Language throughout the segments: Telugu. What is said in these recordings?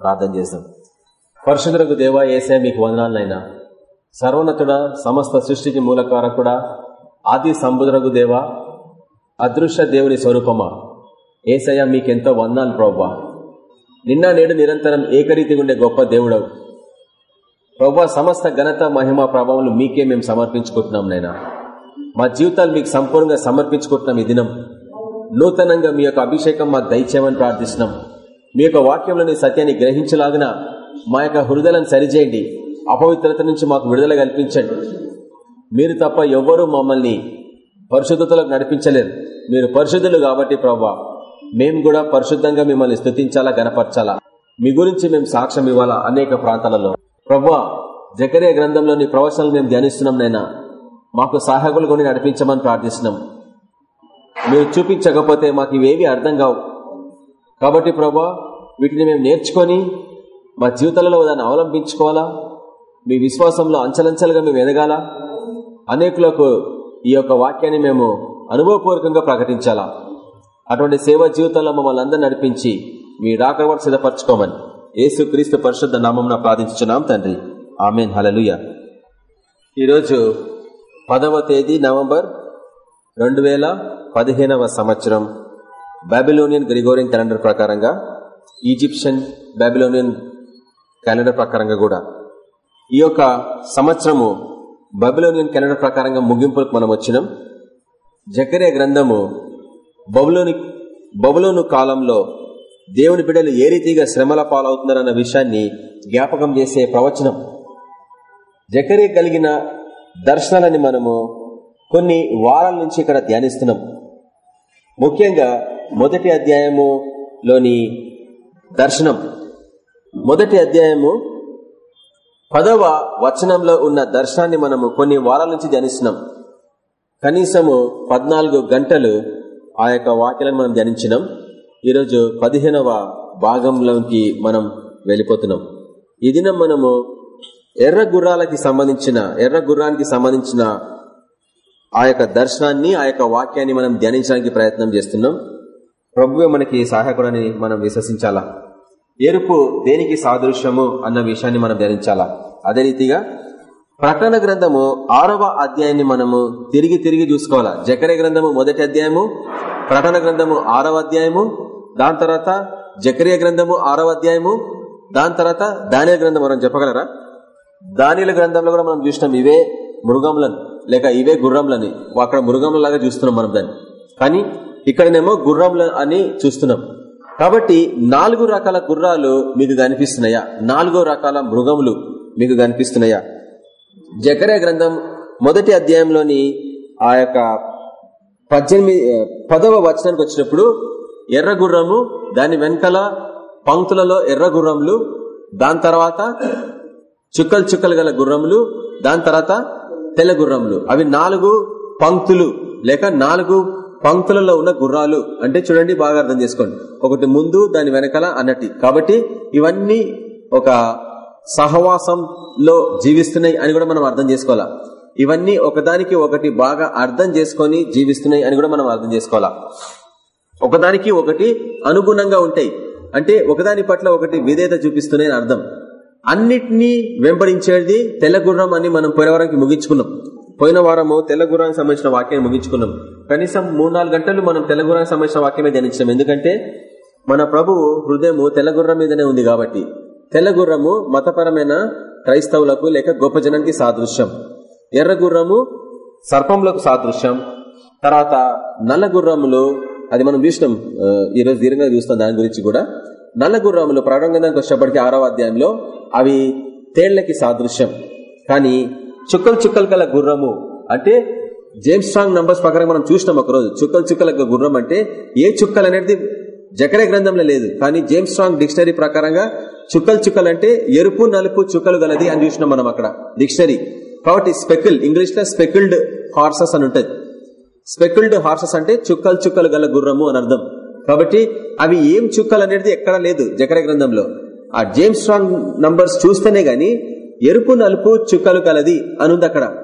ప్రార్థన చేద్దాం పరిశుద్ధులకు దేవా ఏసే మీకు వందనాలనైనా. సర్వోన్నతుడ సమస్త సృష్టికి మూలకారకుడా ఆది సముద్రకు దేవా అదృశ్య దేవుని స్వరూపమా. ఏసయ్య మీకెంతో వందాలు ప్రవ్వా. నిన్న నేడు నిరంతరం ఏకరీతి ఉండే గొప్ప దేవుడవు. ప్రవ్వ సమస్త ఘనత మహిమ ప్రభావం మీకే మేము సమర్పించుకుంటున్నాం నైనా. మా జీవితాలు మీకు సంపూర్ణంగా సమర్పించుకుంటున్నాం ఈ దినం. నూతనంగా మీ యొక్క అభిషేకం మాకు దయచేయమని ప్రార్థిస్తున్నాం. మీ యొక్క వాక్యంలోని సత్యాన్ని గ్రహించలాగిన మా యొక్క హృదయాలను సరిచేయండి. అపవిత్రత నుంచి మాకు విడుదల కల్పించండి. మీరు తప్ప ఎవ్వరూ మమ్మల్ని పరిశుద్ధతలకు నడిపించలేరు. మీరు పరిశుద్ధులు కాబట్టి ప్రభా మేము కూడా పరిశుద్ధంగా మిమ్మల్ని స్థుతించాలా గనపరచాలా మీ గురించి మేము సాక్ష్యం ఇవ్వాలా అనేక ప్రాంతాలలో? ప్రభా జకరే గ్రంథంలోని ప్రవచనాలు మేము ధ్యానిస్తున్నాం నైనా మాకు సహాయకులు కొని నడిపించమని ప్రార్థిస్తున్నాం. మీరు చూపించకపోతే మాకు ఇవేవి అర్థం కావు. కాబట్టి ప్రభా వీటిని మేము నేర్చుకొని మా జీవితాలలో దాన్ని అవలంబించుకోవాలా? మీ విశ్వాసంలో అంచలంచలుగా మేము ఎదగాల? అనేకులకు ఈ యొక్క వాక్యాన్ని మేము అనుభవపూర్వకంగా ప్రకటించాలా? అటువంటి సేవా జీవితంలో మమ్మల్ని అందరూ నడిపించి మీ రాకడ సిద్ధపరచుకోమని యేసు క్రీస్తు పరిశుద్ధ నామం ప్రార్థించున్నాం తండ్రి. ఆమెన్. హలలుయ ఈరోజు పదవ తేదీ నవంబర్ రెండు వేల పదిహేనవ సంవత్సరం. బాబిలోనియన్ గ్రిగోరియన్ క్యాలెండర్ ప్రకారంగా ఈజిప్షియన్ బాబిలోనియన్ క్యాలెండర్ ప్రకారంగా కూడా. ఈ యొక్క సంవత్సరము బబులోనియన్ క్యాలెండర్ ప్రకారంగా ముగింపులకు మనం వచ్చినాం. జకరే గ్రంథము బబులోని బబులోను కాలంలో దేవుని బిడ్డలు ఏ రీతిగా శ్రమల పాలవుతున్నారన్న విషయాన్ని జ్ఞాపకం చేసే ప్రవచనం. జకరే కలిగిన దర్శనాలని మనము కొన్ని వారాల నుంచి ఇక్కడ ధ్యానిస్తున్నాం. ముఖ్యంగా మొదటి అధ్యాయములోని దర్శనం. మొదటి అధ్యాయము పదవ వచనంలో ఉన్న దర్శనాన్ని మనము కొన్ని వారాల నుంచి ధ్యానిస్తున్నాం. కనీసము పద్నాలుగు గంటలు ఆ యొక్క వాక్యాలను మనం ధ్యానించినాం. ఈరోజు పదిహేనవ భాగంలోకి మనం వెళ్ళిపోతున్నాం. ఈ దినం మనము ఎర్ర గుర్రాలకి సంబంధించిన ఎర్ర గుర్రానికి సంబంధించిన ఆ యొక్క దర్శనాన్ని ఆ యొక్క వాక్యాన్ని మనం ధ్యానించడానికి ప్రయత్నం చేస్తున్నాం. ప్రభువే మనకి సహాయకుడని మనం విశ్వసించాలా? ఎరుపు దేనికి సాదృశ్యము అన్న విషయాన్ని మనం ధ్యానించాలా? అదే రీతిగా ప్రకటన గ్రంథము ఆరవ అధ్యాయాన్ని మనము తిరిగి తిరిగి చూసుకోవాలా? జకరే గ్రంథము మొదటి అధ్యాయము ప్రకటన గ్రంథము ఆరవ అధ్యాయము దాని తర్వాత జకరియ గ్రంథము ఆరవ అధ్యాయము దాని తర్వాత దానిల గ్రంథం మనం చెప్పగలరా? దానిల గ్రంథంలో కూడా మనం చూసినాం ఇవే మృగంలను లేక ఇవే గుర్రంలని. అక్కడ మృగంలాగా చూస్తున్నాం మనం దాన్ని. కానీ ఇక్కడనేమో గుర్రంల అని చూస్తున్నాం. కాబట్టి నాలుగు రకాల గుర్రాలు మీకు కనిపిస్తున్నాయా? నాలుగో రకాల మృగములు మీకు కనిపిస్తున్నాయా? జకరే గ్రంథం మొదటి అధ్యాయంలోని ఆ యొక్క పద్దెనిమిది పదవ వచనానికి వచ్చినప్పుడు ఎర్ర గుర్రము దాని వెనకల పంక్తులలో ఎర్ర గుర్రములు దాని తర్వాత చుక్కలు చుక్కలు గల గుర్రములు దాని తర్వాత తెల్ల గుర్రములు అవి నాలుగు పంక్తులు లేక నాలుగు పంక్తులలో ఉన్న గుర్రాలు. అంటే చూడండి బాగా అర్థం చేసుకోండి. ఒకటి ముందు దాని వెనకాల అన్నటి కాబట్టి ఇవన్నీ ఒక సహవాసంలో జీవిస్తున్నాయి అని కూడా మనం అర్థం చేసుకోవాలా? ఇవన్నీ ఒకదానికి ఒకటి బాగా అర్థం చేసుకొని జీవిస్తున్నాయి అని కూడా మనం అర్థం చేసుకోవాలా? ఒకదానికి ఒకటి అనుగుణంగా ఉంటాయి. అంటే ఒకదాని పట్ల ఒకటి విధేయత చూపిస్తున్నాయి అర్థం. అన్నిటినీ వెంబడించేది తెల్ల గుర్రం అని మనం పోయిన వారానికి ముగించుకున్నాం. పోయిన వారము తెల్లగుర్రానికి సంబంధించిన వాక్యాన్ని ముగించుకున్నాం. కనీసం మూడు నాలుగు గంటలు మనం తెల్లగుర్రానికి సంబంధించిన వాక్యమే ధ్యానించాం ఎందుకంటే మన ప్రభువు హృదయము తెల్ల గుర్రం మీదనే ఉంది కాబట్టి తెల్ల గుర్రము మతపరమైన క్రైస్తవులకు లేక గొప్ప జనానికి సాదృశ్యం. ఎర్ర గుర్రము సర్పంలకు సాదృశ్యం. తర్వాత నల్ల గుర్రములు అది మనం చూసినాం ఈరోజు దీర్ఘంగా చూస్తాం దాని గురించి కూడా. నల్ల గుర్రములు ప్రారంభానికి వచ్చేప్పటికీ ఆరవ అధ్యాయంలో అవి తేళ్ళకి సాదృశ్యం. కానీ చుక్కలు చుక్కలు గల గుర్రము అంటే జేమ్స్ స్ట్రాంగ్ నంబర్స్ ప్రకారం మనం చూసినాం ఒకరోజు. చుక్కలు చుక్కల గుర్రం అంటే ఏ చుక్కలు అనేది జకరే గ్రంథంలో లేదు. కానీ జేమ్స్ స్ట్రాంగ్ డిక్షనరీ ప్రకారంగా చుక్కలు చుక్కలు అంటే ఎరుపు నలుపు చుక్కలు గలది అని చూసినాం మనం అక్కడ. డిక్షనరీ కాబట్టి స్పెకిల్ ఇంగ్లీష్లో స్పెకిల్డ్ హార్సెస్ అని ఉంటుంది. స్పెకిల్డ్ హార్సెస్ అంటే చుక్కలు చుక్కలు గల గుర్రము అని అర్థం. కాబట్టి అవి ఏం చుక్కలు అనేది ఎక్కడా లేదు జకర గ్రంథంలో. ఆ జేమ్స్ స్ట్రాంగ్ నంబర్స్ చూస్తేనే గాని ఎరుపు నలుపు చుక్కలు కలది అనుంది అక్కడ.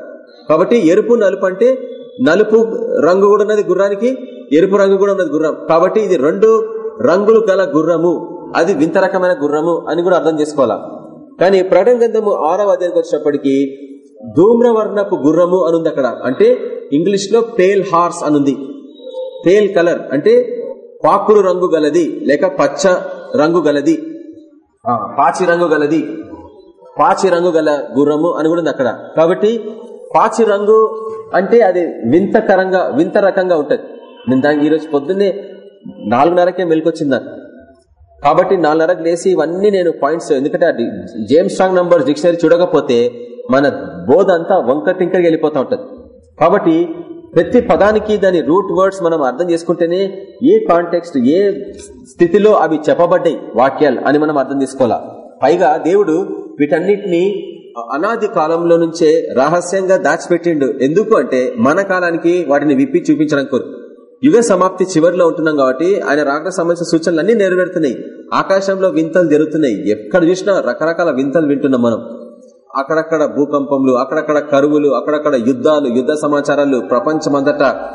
కాబట్టి ఎరుపు నలుపు అంటే నలుపు రంగు కూడా ఉన్నది గుర్రానికి ఎరుపు రంగు కూడా ఉన్నది గుర్రం. కాబట్టి ఇది రెండు రంగులు గల గుర్రము. అది వింత రకమైన గుర్రము అని కూడా అర్థం చేసుకోవాలా? కానీ ప్రకటన గ్రంథము ఆరవ అధ్యాయానికి వచ్చినప్పటికీ ధూమ్రవర్ణపు గుర్రము అనుంది అక్కడ. అంటే ఇంగ్లీష్లో పేల్ హార్స్ అనుంది. పేల్ కలర్ అంటే పాకుడు రంగు గలది లేక పచ్చ రంగు గలది. పాచి రంగు గలది. పాచి రంగు గల గుర్రము అని కూడా ఉంది అక్కడ. కాబట్టి పాచి రంగు అంటే అది వింతకరంగా వింత రకంగా ఉంటది. నేను దానికి ఈరోజు పొద్దున్నే నాలుగున్నరకే మెలికొచ్చింది నాకు. కాబట్టి నాలుగున్నరకు లేసి ఇవన్నీ నేను పాయింట్స్ ఎందుకంటే జేమ్స్ స్ట్రాంగ్ నంబర్ డిక్షనరీ చూడకపోతే మన బోధ అంతా వంకటింకరికి వెళ్ళిపోతూ ఉంటది. కాబట్టి ప్రతి పదానికి దాని రూట్ వర్డ్స్ మనం అర్థం చేసుకుంటేనే ఏ కాంటెక్స్ట్ ఏ స్థితిలో అవి చెప్పబడ్డాయి వాక్యాలు అని మనం అర్థం చేసుకోవాలా? పైగా దేవుడు వీటన్నిటిని అనాది కాలంలో నుంచే రహస్యంగా దాచిపెట్టిండు. ఎందుకు అంటే మన కాలానికి వాటిని విప్పి చూపించడం కోరు యుగ సమాప్తి చివరిలో ఉంటున్నాం కాబట్టి ఆయన రాక సంబంధించిన సూచనలు అన్ని నెరవేరుతున్నాయి. ఆకాశంలో వింతలు జరుగుతున్నాయి. ఎక్కడ చూసినా రకరకాల వింతలు వింటున్నాం మనం. అక్కడక్కడ భూకంపంలు అక్కడక్కడ కరువులు అక్కడక్కడ యుద్ధాలు యుద్ధ సమాచారాలు ప్రపంచమంతటా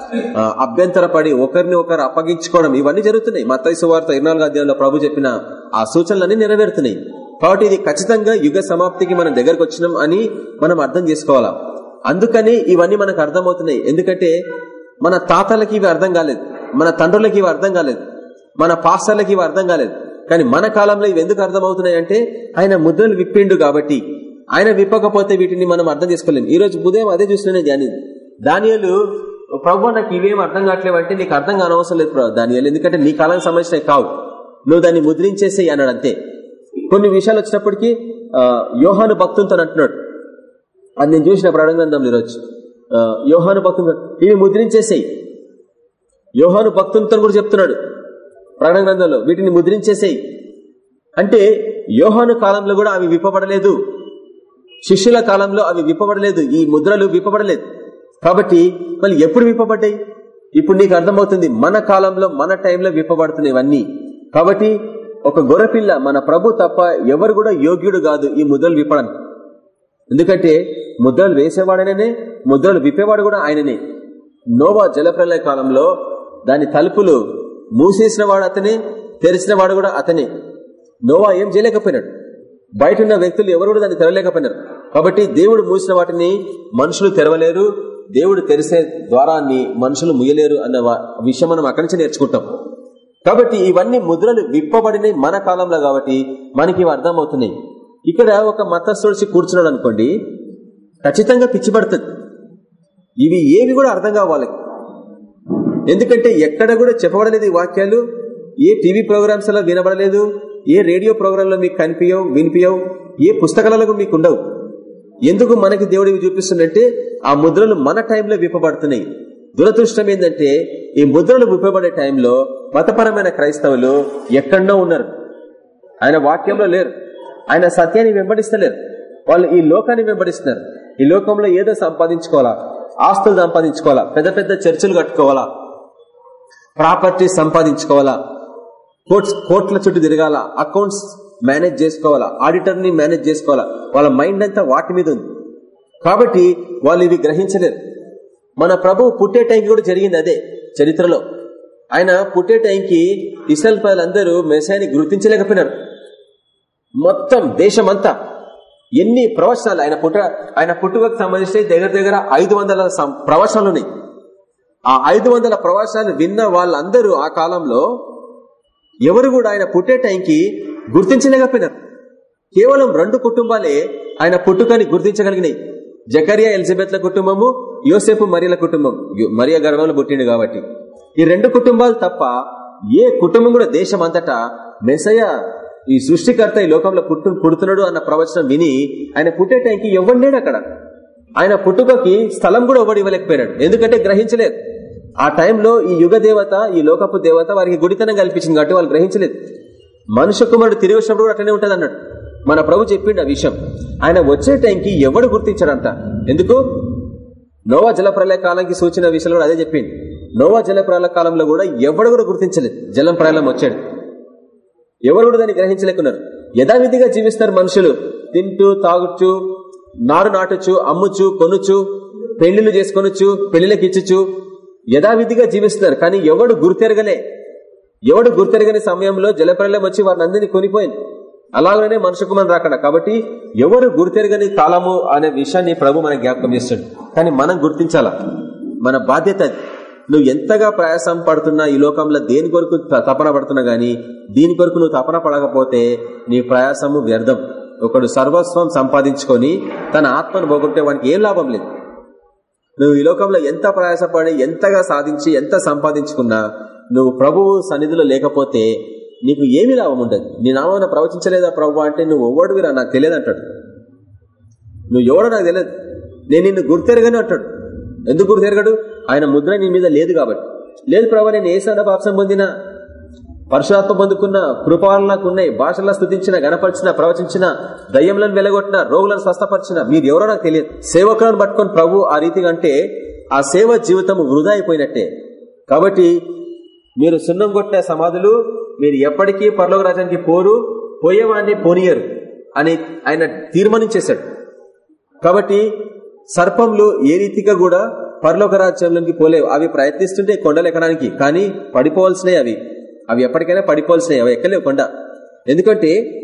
అభ్యంతరపడి ఒకరిని ఒకరు అప్పగించుకోవడం ఇవన్నీ జరుగుతున్నాయి. మత్తైసు వార్త ఇరవై అధ్యాయంలో ప్రభు చెప్పిన ఆ సూచనలన్నీ నెరవేరుతున్నాయి. కాబట్టి ఇది ఖచ్చితంగా యుగ సమాప్తికి మనం దగ్గరకు వచ్చినాం అని మనం అర్థం చేసుకోవాలా? అందుకని ఇవన్నీ మనకు అర్థమవుతున్నాయి. ఎందుకంటే మన తాతలకి ఇవి అర్థం కాలేదు. మన తండ్రులకి ఇవి అర్థం కాలేదు. మన పాస్టర్లకి ఇవి అర్థం కాలేదు. కానీ మన కాలంలో ఇవి ఎందుకు అర్థమవుతున్నాయి అంటే ఆయన ముద్రలు విప్పిండు కాబట్టి ఆయన విప్పకపోతే వీటిని మనం అర్థం చేసుకోలేము. ఈ రోజు ఉదయం అదే చూసిన ధ్యాని దానియలు ప్రభు నాకు ఇవేం అర్థం కావట్లేవు అంటే నీకు అర్థం కానవసరం లేదు ప్రభు దానియలు. ఎందుకంటే నీ కాలం సంబంధించిన కావు. నువ్వు దాన్ని ముద్రించేసేయి అన్నాడు అంతే. కొన్ని విషయాలు వచ్చినప్పటికీ యోహాను భక్తులతో అంటున్నాడు. అది నేను చూసిన ప్రాణగ్రంథం ఈరోజు. యోహాను భక్తులు ఇవి ముద్రించేసేయి. యోహాను భక్తులతో కూడా చెప్తున్నాడు ప్రాణ గ్రంథంలో వీటిని ముద్రించేసేయి. అంటే యోహాను కాలంలో కూడా అవి విప్పబడలేదు. శిష్యుల కాలంలో అవి విప్పబడలేదు ఈ ముద్రలు విప్పబడలేదు. కాబట్టి మళ్ళీ ఎప్పుడు విప్పబడ్డాయి? ఇప్పుడు నీకు అర్థమవుతుంది మన కాలంలో మన టైంలో విప్పబడుతున్నవన్నీ. కాబట్టి ఒక గొర్రెపిల్ల మన ప్రభు తప్ప ఎవరు కూడా యోగ్యుడు కాదు ఈ ముద్రలు విప్పడానికి ఎందుకంటే ముద్రలు వేసేవాడనే ముద్రలు విప్పేవాడు కూడా ఆయననే. నోవా జలప్రలయ కాలంలో దాని తలుపులు మూసేసిన వాడు అతనే తెరిచిన వాడు కూడా అతనే. నోవా ఏం చేయలేకపోయినాడు? బయట ఉన్న వ్యక్తులు ఎవరు కూడా దాన్ని తెరవలేకపోయినారు. కాబట్టి దేవుడు మూసిన వాటిని మనుషులు తెరవలేరు. దేవుడు తెరిసే ద్వారాన్ని మనుషులు ముయ్యలేరు అన్న విషయం మనం అక్కడి నుంచి నేర్చుకుంటాం. కాబట్టి ఇవన్నీ ముద్రలు విప్పబడినాయి మన కాలంలో కాబట్టి మనకి ఇవి అర్థమవుతున్నాయి. ఇక్కడ ఒక మతస్థుడిచి కూర్చున్నాడు అనుకోండి ఖచ్చితంగా పిచ్చిపడుతుంది ఇవి ఏవి కూడా అర్థం కావాలి. ఎందుకంటే ఎక్కడ కూడా చెప్పబడలేదు ఈ వాక్యాలు ఏ టీవీ ప్రోగ్రామ్స్ అలా వినబడలేదు ఏ రేడియో ప్రోగ్రాంలో మీకు కనిపించవు వినిపించవు ఏ పుస్తకాలలో మీకు ఉండవు. ఎందుకు మనకి దేవుడు ఇవి చూపిస్తుందంటే ఆ ముద్రలు మన టైంలో విప్పబడుతున్నాయి. దురదృష్టం ఏంటంటే ఈ ముద్రలు విప్పబడే టైంలో మతపరమైన క్రైస్తవులు ఎక్కడో ఉన్నారు. ఆయన వాక్యంలో లేరు. ఆయన సత్యాన్ని వెంబడిస్తలేరు. వాళ్ళు ఈ లోకాన్ని వెంబడిస్తున్నారు. ఈ లోకంలో ఏదో సంపాదించుకోవాలా? ఆస్తులు సంపాదించుకోవాలా? పెద్ద పెద్ద చర్చలు కట్టుకోవాలా? ప్రాపర్టీ సంపాదించుకోవాలా? కోర్ట్స్ కోర్టుల చుట్టూ తిరగాల? అకౌంట్స్ మేనేజ్ చేసుకోవాలా? ఆడిటర్ని మేనేజ్ చేసుకోవాలా? వాళ్ళ మైండ్ అంతా వాటి మీద ఉంది. కాబట్టి వాళ్ళు ఇవి గ్రహించలేరు. మన ప్రభు పుట్టే టైంకి కూడా జరిగింది అదే చరిత్రలో. ఆయన పుట్టే టైంకి ఇసల్ ప్రజలందరూ మెసాయిని గుర్తించలేకపోయినారు. మొత్తం దేశమంతా ఎన్ని ప్రవచనాలు ఆయన పుట్ట ఆయన పుట్టుకకు సంబంధించి దగ్గర దగ్గర ఐదు వందల ప్రవచనాలు ఉన్నాయి. ఆ ఐదు వందల ప్రవచనాలు విన్న వాళ్ళందరూ ఆ కాలంలో ఎవరు కూడా ఆయన పుట్టే టైంకి గుర్తించలేకపోయినారు. కేవలం రెండు కుటుంబాలే ఆయన పుట్టుకని గుర్తించగలిగినాయి. జకరియా ఎలిజబెత్ల కుటుంబము యోసేపు మరియల కుటుంబం. మరియ గర్భంలో పుట్టిండు కాబట్టి. ఈ రెండు కుటుంబాలు తప్ప ఏ కుటుంబం కూడా దేశం అంతటా మెసయ ఈ సృష్టికర్త ఈ లోకంలో పుట్టు పుడుతున్నాడు అన్న ప్రవచనం విని ఆయన పుట్టే టైంకి ఎవరు లేడు అక్కడ. ఆయన పుట్టుకకి స్థలం కూడా ఒకటి ఇవ్వలేకపోయినాడు. ఎందుకంటే గ్రహించలేదు. ఆ టైంలో ఈ యుగ దేవత ఈ లోకపు దేవత వారికి గుడితనం కల్పించింది కాబట్టి వాళ్ళు గ్రహించలేదు. మనుష్య కుమారుడు తిరిగి వచ్చినప్పుడు కూడా అట్లనే ఉంటుంది అన్నాడు మన ప్రభు చెప్పిండు ఆ విషయం. ఆయన వచ్చే టైంకి ఎవడు గుర్తించాడంట ఎందుకు? నోవా జలప్రలయ కాలానికి సూచన విషయంలో కూడా అదే చెప్పింది నోవా జలప్రలయ కాలంలో కూడా ఎవడు కూడా గుర్తించలేదు. జలం ప్రళయం వచ్చాడు. ఎవరు కూడా దాన్ని గ్రహించలేకున్నారు. యథావిధిగా జీవిస్తారు మనుషులు. తింటూ తాగుచు నారు నాటుచు అమ్ముచు కొనుచు పెళ్ళిళ్ళు చేసుకొనొచ్చు పెళ్ళిళ్ళకి ఇచ్చచ్చు యథావిధిగా జీవిస్తున్నారు. కానీ ఎవడు గుర్తెరగలే? ఎవడు గుర్తెరగని సమయంలో జలప్రలయం వచ్చి వారిని అందరినీ కొనిపోయింది. అలాగనే మనుషు కుమార్ రాకడ. కాబట్టి ఎవరు గుర్తెరగని కాలము అనే విషయాన్ని ప్రభు మనకు జ్ఞాపకం చేస్తాడు. కానీ మనం గుర్తించాలా? మన బాధ్యత నువ్వు ఎంతగా ప్రయాసం పడుతున్నా ఈ లోకంలో దేని కొరకు తపన పడుతున్నా గానీ దీని కొరకు నువ్వు తపన పడకపోతే నీ ప్రయాసము వ్యర్థం. ఒకడు సర్వస్వం సంపాదించుకొని తన ఆత్మను పోగొట్టే వానికి ఏం లాభం లేదు. నువ్వు ఈ లోకంలో ఎంత ప్రయాసపడి ఎంతగా సాధించి ఎంత సంపాదించుకున్నా నువ్వు ప్రభువు సన్నిధిలో లేకపోతే నీకు ఏమి లాభం ఉండదు. నీ నామం ప్రవచించలేదా ప్రభు అంటే నువ్వు ఎవడువిరా? నాకు తెలియదు అంటాడు. నువ్వు ఎవడో నాకు తెలియదు. నేను నిన్ను గుర్తెరగని అంటాడు. ఎందుకు గుర్తెరగడు? ఆయన ముద్ర నీ మీద లేదు కాబట్టి. లేదు ప్రభు నేను ఏసాన పాపసం పొందిన. పరశురాత్మ పొందుకున్న కృపాలు ఉన్నాయి భాషల్లో స్థుతించిన గణపరిచిన ప్రవచించిన దయ్యంలను వెలగొట్టిన రోగులను స్వస్థపరిచిన మీరు ఎవరో నాకు తెలియదు. సేవకులను పట్టుకొని ప్రభు ఆ రీతిగా అంటే ఆ సేవ జీవితం వృధా అయిపోయినట్టే. కాబట్టి మీరు సున్నం కొట్టిన సమాధులు మీరు ఎప్పటికీ పర్లోక రాజ్యానికి పోరు పోయేవాడిని పోనీయరు అని ఆయన తీర్మానించేశాడు. కాబట్టి సర్పంలు ఏ రీతిగా కూడా పరలోక రాజ్యంలోకి పోలేవు అవి ప్రయత్నిస్తుంటే కొండలు ఎక్కడానికి కానీ పడిపోవాల్సినవి అవి. అవి ఎప్పటికైనా పడిపోవాల్సినవి అవి ఎక్కలేవు కొండ. ఎందుకంటే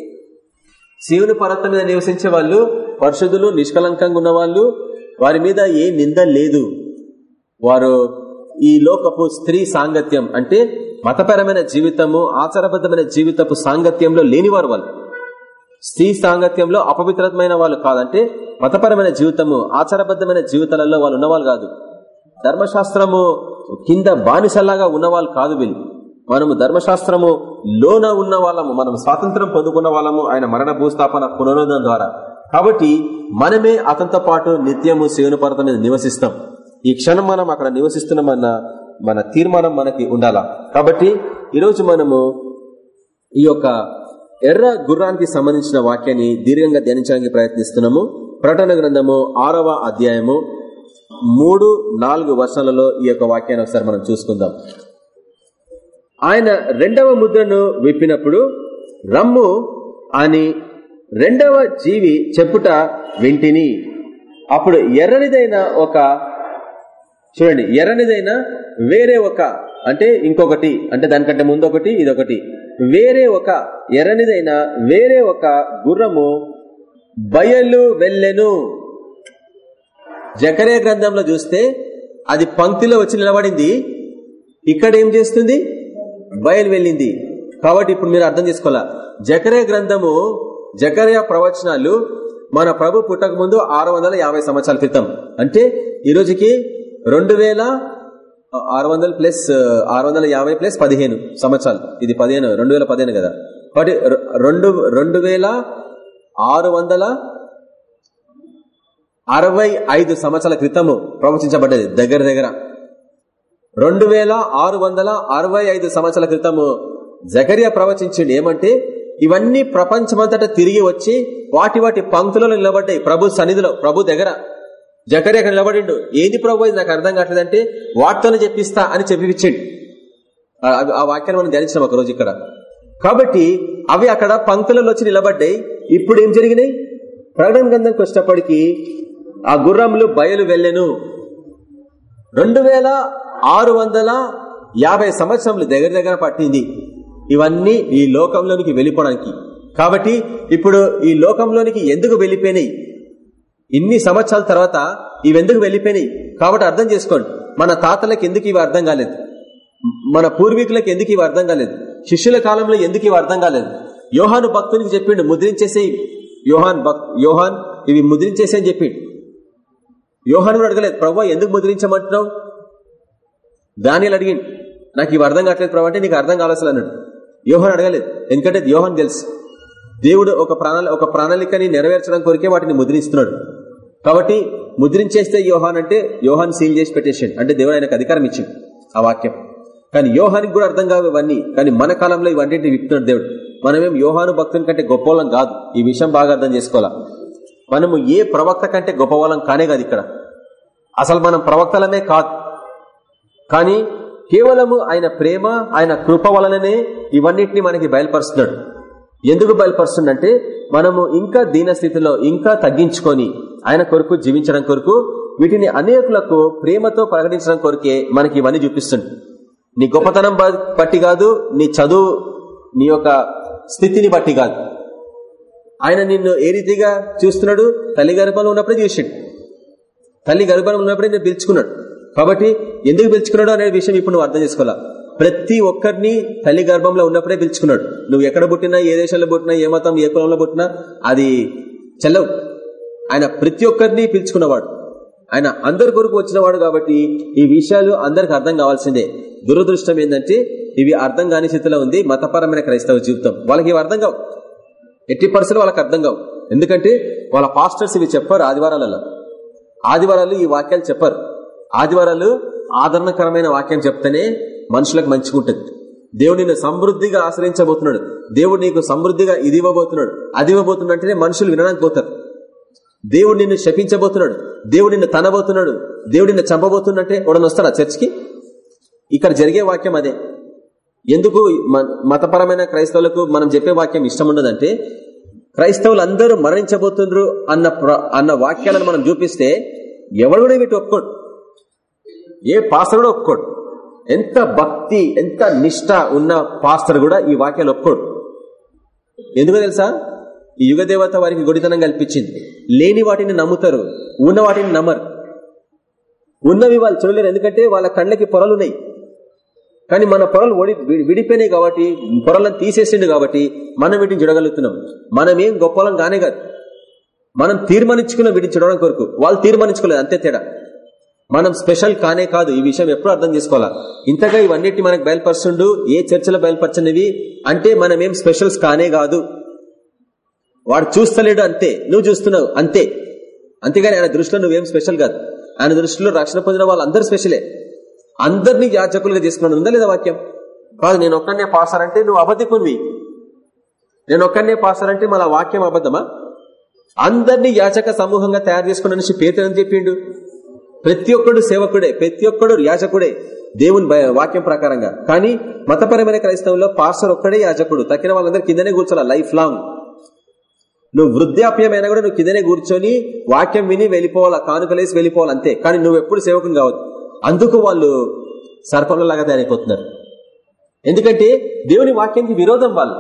శివుని పర్వతం మీద నివసించే వాళ్ళు పరిశుద్ధులు నిష్కలంకంగా ఉన్నవాళ్ళు వారి మీద ఏ నింద లేదు. వారు ఈ లోకపు స్త్రీ సాంగత్యం అంటే మతపరమైన జీవితము ఆచారబద్ధమైన జీవితపు సాంగత్యంలో లేనివారు వాళ్ళు. స్త్రీ సాంగత్యంలో అపవిత్రమైన వాళ్ళు కాదంటే మతపరమైన జీవితము ఆచారబద్ధమైన జీవితాలలో వాళ్ళు ఉన్నవాళ్ళు కాదు. ధర్మశాస్త్రము కింద బానిసల్లాగా ఉన్నవాళ్ళు కాదు వీళ్ళు. మనము ధర్మశాస్త్రము లోన ఉన్న వాళ్ళము మనం స్వాతంత్రం పొందుకున్న వాళ్ళము ఆయన మరణ భూస్థాపన పునరుద్ధం ద్వారా. కాబట్టి మనమే అతనితో పాటు నిత్యము శివుని పర్వత మీద నివసిస్తాం. ఈ క్షణం మనం అక్కడ నివసిస్తున్నామన్న మన తీర్మానం మనకి ఉండాలా? కాబట్టి ఈరోజు మనము ఈ యొక్క ఎర్ర గుర్రానికి సంబంధించిన వాక్యాన్ని దీర్ఘంగా ధ్యానించడానికి ప్రయత్నిస్తున్నాము. ప్రకటన గ్రంథము ఆరవ అధ్యాయము మూడు నాలుగు వర్షాలలో ఈ యొక్క వాక్యాన్ని ఒకసారి మనం చూసుకుందాం. ఆయన రెండవ ముద్రను విప్పినప్పుడు రమ్ము అని రెండవ జీవి చెప్పుట వింటిని. అప్పుడు ఎర్రనిదైన ఒక చూడండి ఎర్రనిదైన వేరే ఒక అంటే ఇంకొకటి అంటే దానికంటే ముందు ఒకటి ఇదొకటి. వేరే ఒక ఎర్రనిదైన వేరే ఒక గుర్రము బయలు వెళ్ళెను. జకరే గ్రంథంలో చూస్తే అది పంక్తిలో వచ్చి నిలబడింది. ఇక్కడ ఏం చేస్తుంది? బయలు వెళ్ళింది కాబట్టి ఇప్పుడు మీరు అర్థం చేసుకోవాలా? జకరే గ్రంథము జకరయ ప్రవచనాలు మన ప్రభు పుట్టక ముందు ఆరు వందల యాభై సంవత్సరాల క్రితం. అంటే ఈ రోజుకి రెండు వేల ఆరు వందల ప్లస్ ఆరు వందల యాభై ప్లస్ పదిహేను సంవత్సరాలు. ఇది పదిహేను రెండు వేల పదిహేను కదా. కాబట్టి రెండు రెండు వేల ఆరు వందల అరవై ఐదు సంవత్సరాల క్రితము ప్రవచించబడ్డది దగ్గర దగ్గర. రెండు వేల ఆరు వందల అరవై ఐదు సంవత్సరాల క్రితము జకరియా ప్రవచించింది ఏమంటే ఇవన్నీ ప్రపంచమంతటా తిరిగి వచ్చి వాటి వాటి పంక్తులలో నిలబడ్డాయి. ప్రభు సన్నిధిలో ప్రభు దగ్గర జగర్య అక్కడ నిలబడిండు. ఏంది ప్రభు నాకు అర్థం కావట్లేదంటే వాటితోనే చెప్పిస్తా అని చెప్పిచ్చిండు ఆ వాక్యాన్ని మనం ధ్యానించాం ఒక రోజు ఇక్కడ. కాబట్టి అవి అక్కడ పంక్తులలో వచ్చి నిలబడ్డాయి. ఇప్పుడు ఏం జరిగినాయి? ప్రకటన గ్రంథంకి వచ్చినప్పటికీ ఆ గుర్రములు బయలు వెళ్ళెను. రెండు వేల ఆరు వందల యాభై సంవత్సరములు దగ్గర దగ్గర పట్టింది. ఇవన్నీ ఈ లోకంలోనికి వెళ్ళిపోవడానికి. కాబట్టి ఇప్పుడు ఈ లోకంలోనికి ఎందుకు వెళ్ళిపోయినాయి? ఇన్ని సంవత్సరాల తర్వాత ఇవెందుకు వెళ్ళిపోయినాయి? కాబట్టి అర్థం చేసుకోండి. మన తాతలకు ఎందుకు ఇవి అర్థం కాలేదు? మన పూర్వీకులకు ఎందుకు ఇవి అర్థం కాలేదు? శిష్యుల కాలంలో ఎందుకు ఇవి అర్థం కాలేదు? యోహాను భక్తునికి చెప్పిండు ముద్రించేసే యోహాన్ యోహాన్ ఇవి ముద్రించేసే అని చెప్పిండు. యోహాను అడగలేదు ప్రభు ఎందుకు ముద్రించమంటున్నావు? దానిలు అడిగిండు నాకు ఇవి అర్థం కావట్లేదు ప్రభు అంటే నీకు అర్థం కావాల్సి అన్నాడు. యోహన్ అడగలేదు ఎందుకంటే యోహాన్ తెలుసు. దేవుడు ఒక ప్రాణాల ఒక ప్రణాళికని నెరవేర్చడం కొరికే వాటిని ముద్రిస్తున్నాడు. కాబట్టి ముద్రించేస్తే యోహాన్ అంటే యోహాన్ సీల్ చేసి పెట్టేసాడు. అంటే దేవుడు ఆయనకు అధికారం ఇచ్చింది ఆ వాక్యం. కానీ యోహానికి కూడా అర్థం కావు ఇవన్నీ. కానీ మన కాలంలో ఇవన్నింటిని విప్తున్నాడు దేవుడు. మనమేం యోహాను భక్తుని కంటే గొప్పవాళ్ళం కాదు. ఈ విషయం బాగా అర్థం చేసుకోవాలా? మనము ఏ ప్రవక్త కంటే గొప్పవాళ్ళం కానే కాదు ఇక్కడ. అసలు మనం ప్రవక్తలమే కాదు. కానీ కేవలము ఆయన ప్రేమ ఆయన కృప వలననే ఇవన్నిటిని మనకి బయలుపరుస్తున్నాడు. ఎందుకు బయలుపరుస్తుందంటే మనము ఇంకా దీనస్థితిలో ఇంకా తగ్గించుకొని ఆయన కొరకు జీవించడం కొరకు వీటిని అనేకులకు ప్రేమతో ప్రకటించడం కొరకే మనకి ఇవన్నీ చూపిస్తుంది నీ గొప్పతనం బట్టి కాదు నీ చదువు నీ యొక్క స్థితిని బట్టి కాదు. ఆయన నిన్ను ఏ రీతిగా చూస్తున్నాడు? తల్లి గర్భంలో ఉన్నప్పుడే చూసాడు. తల్లి గర్భంలో ఉన్నప్పుడే నేను పిలుచుకున్నాడు. కాబట్టి ఎందుకు పిలుచుకున్నాడు అనే విషయం ఇప్పుడు నువ్వు అర్థం చేసుకోవాలా? ప్రతి ఒక్కరిని తల్లి గర్భంలో ఉన్నప్పుడే పిలుచుకున్నాడు. నువ్వు ఎక్కడ పుట్టినా ఏ దేశంలో పుట్టినా ఏ మతం ఏ కులంలో పుట్టినా అది చెల్లవు. ఆయన ప్రతి ఒక్కరిని పిలుచుకున్నవాడు. ఆయన అందరి కొరకు వచ్చినవాడు కాబట్టి ఈ విషయాలు అందరికి అర్థం కావాల్సిందే. దురదృష్టం ఏంటంటే ఇవి అర్థం కాని స్థితిలో ఉంది మతపరమైన క్రైస్తవ జీవితం. వాళ్ళకి ఇవి అర్థం కావు. ఎట్టి పరిస్థితులు వాళ్ళకి అర్థం కావు. ఎందుకంటే వాళ్ళ పాస్టర్స్ ఇవి చెప్పారు ఆదివారాలలో. ఆదివారాలు ఈ వాక్యాలు చెప్పారు. ఆదివారాలు ఆదరణకరమైన వాక్యం చెప్తేనే మనుషులకు మంచిగా ఉంటుంది దేవుడు నిన్ను సమృద్ధిగా ఆశ్రయించబోతున్నాడు. దేవుడు నీకు సమృద్ధిగా ఇది ఇవ్వబోతున్నాడు. అది ఇవ్వబోతున్నట్టే మనుషులు వినడానికి పోతారు. దేవుడు నిన్ను శపించబోతున్నాడు. దేవుడు నిన్ను తనబోతున్నాడు. దేవుడు నిన్ను చంపబోతున్నట్టే వాడని వస్తాడా చర్చికి? ఇక్కడ జరిగే వాక్యం అదే. ఎందుకు మతపరమైన క్రైస్తవులకు మనం చెప్పే వాక్యం ఇష్టం ఉండదంటే క్రైస్తవులు అందరూ మరణించబోతుండ్రు అన్న అన్న వాక్యాలను మనం చూపిస్తే ఎవరు కూడా వీటి ఒప్పుకోడు ఏ పాస్టర్ కూడా ఒప్పుకోడు. ఎంత భక్తి ఎంత నిష్ట ఉన్న పాస్టర్ కూడా ఈ వాక్యాలు ఒప్పుకోడు. ఎందుకో తెలుసా? ఈ యుగదేవత వారికి గుడితనం కల్పించింది. లేని వాటిని నమ్ముతారు ఉన్న వాటిని నమ్మరు. ఉన్నవి వాళ్ళు చూడలేరు ఎందుకంటే వాళ్ళ కళ్ళకి పొరలున్నాయి కానీ మన పొరలు ఓడి విడిపోయినాయి కాబట్టి పొరలను తీసేసిండు కాబట్టి మనం వీటిని చూడగలుగుతున్నాం. మనం ఏం గొప్పలం కానే కాదు. మనం తీర్మానించుకున్నాం వీటిని చూడడం కొరకు. వాళ్ళు తీర్మానించుకోలేదు అంతే తేడా. మనం స్పెషల్ కానే కాదు ఈ విషయం ఎప్పుడు అర్థం చేసుకోవాలా? ఇంతగా ఇవన్నిటి మనకు బయలుపరుచుండు ఏ చర్చలో బయలుపరచనివి? అంటే మనం ఏం స్పెషల్స్ కానే కాదు. వాడు చూస్తలేడు అంతే నువ్వు చూస్తున్నావు అంతే. అంతేగాని ఆయన దృష్టిలో నువ్వేం స్పెషల్ కాదు. ఆయన దృష్టిలో రక్షణ పొందిన వాళ్ళందరూ స్పెషలే. అందరినీ యాచకులుగా చేసుకున్నాను ఉందా లేదా వాక్యం? కాదు నేను ఒక్కనే పాసారంటే నువ్వు అబద్ధికునివి. నేను ఒక్కనే పాసారంటే మన వాక్యం అబద్ధమా? అందరినీ యాచక సమూహంగా తయారు చేసుకున్న పేతనని చెప్పిండు. ప్రతి ఒక్కడు సేవకుడే ప్రతి ఒక్కడు యాజకుడే. దేవుని వాక్యం ప్రకారంగా. కానీ మతపరమైన క్రైస్తవంలో పాస్టర్ ఒక్కడే యాజకుడు. తక్కిన వాళ్ళందరూ కిందనే కూర్చోాల లైఫ్ లాంగ్ నువ్వు వృద్ధాప్యమైనా కూడా నువ్వు కిందనే కూర్చొని వాక్యం విని వెళ్ళిపోవాలా కానుకలేసి వెళ్ళిపోవాలి అంతే. కానీ నువ్వు ఎప్పుడు సేవకుని కావద్దు. అందుకు వాళ్ళు సర్పంలాగా తయారైపోతున్నారు. ఎందుకంటే దేవుని వాక్యానికి విరోధం వాళ్ళు.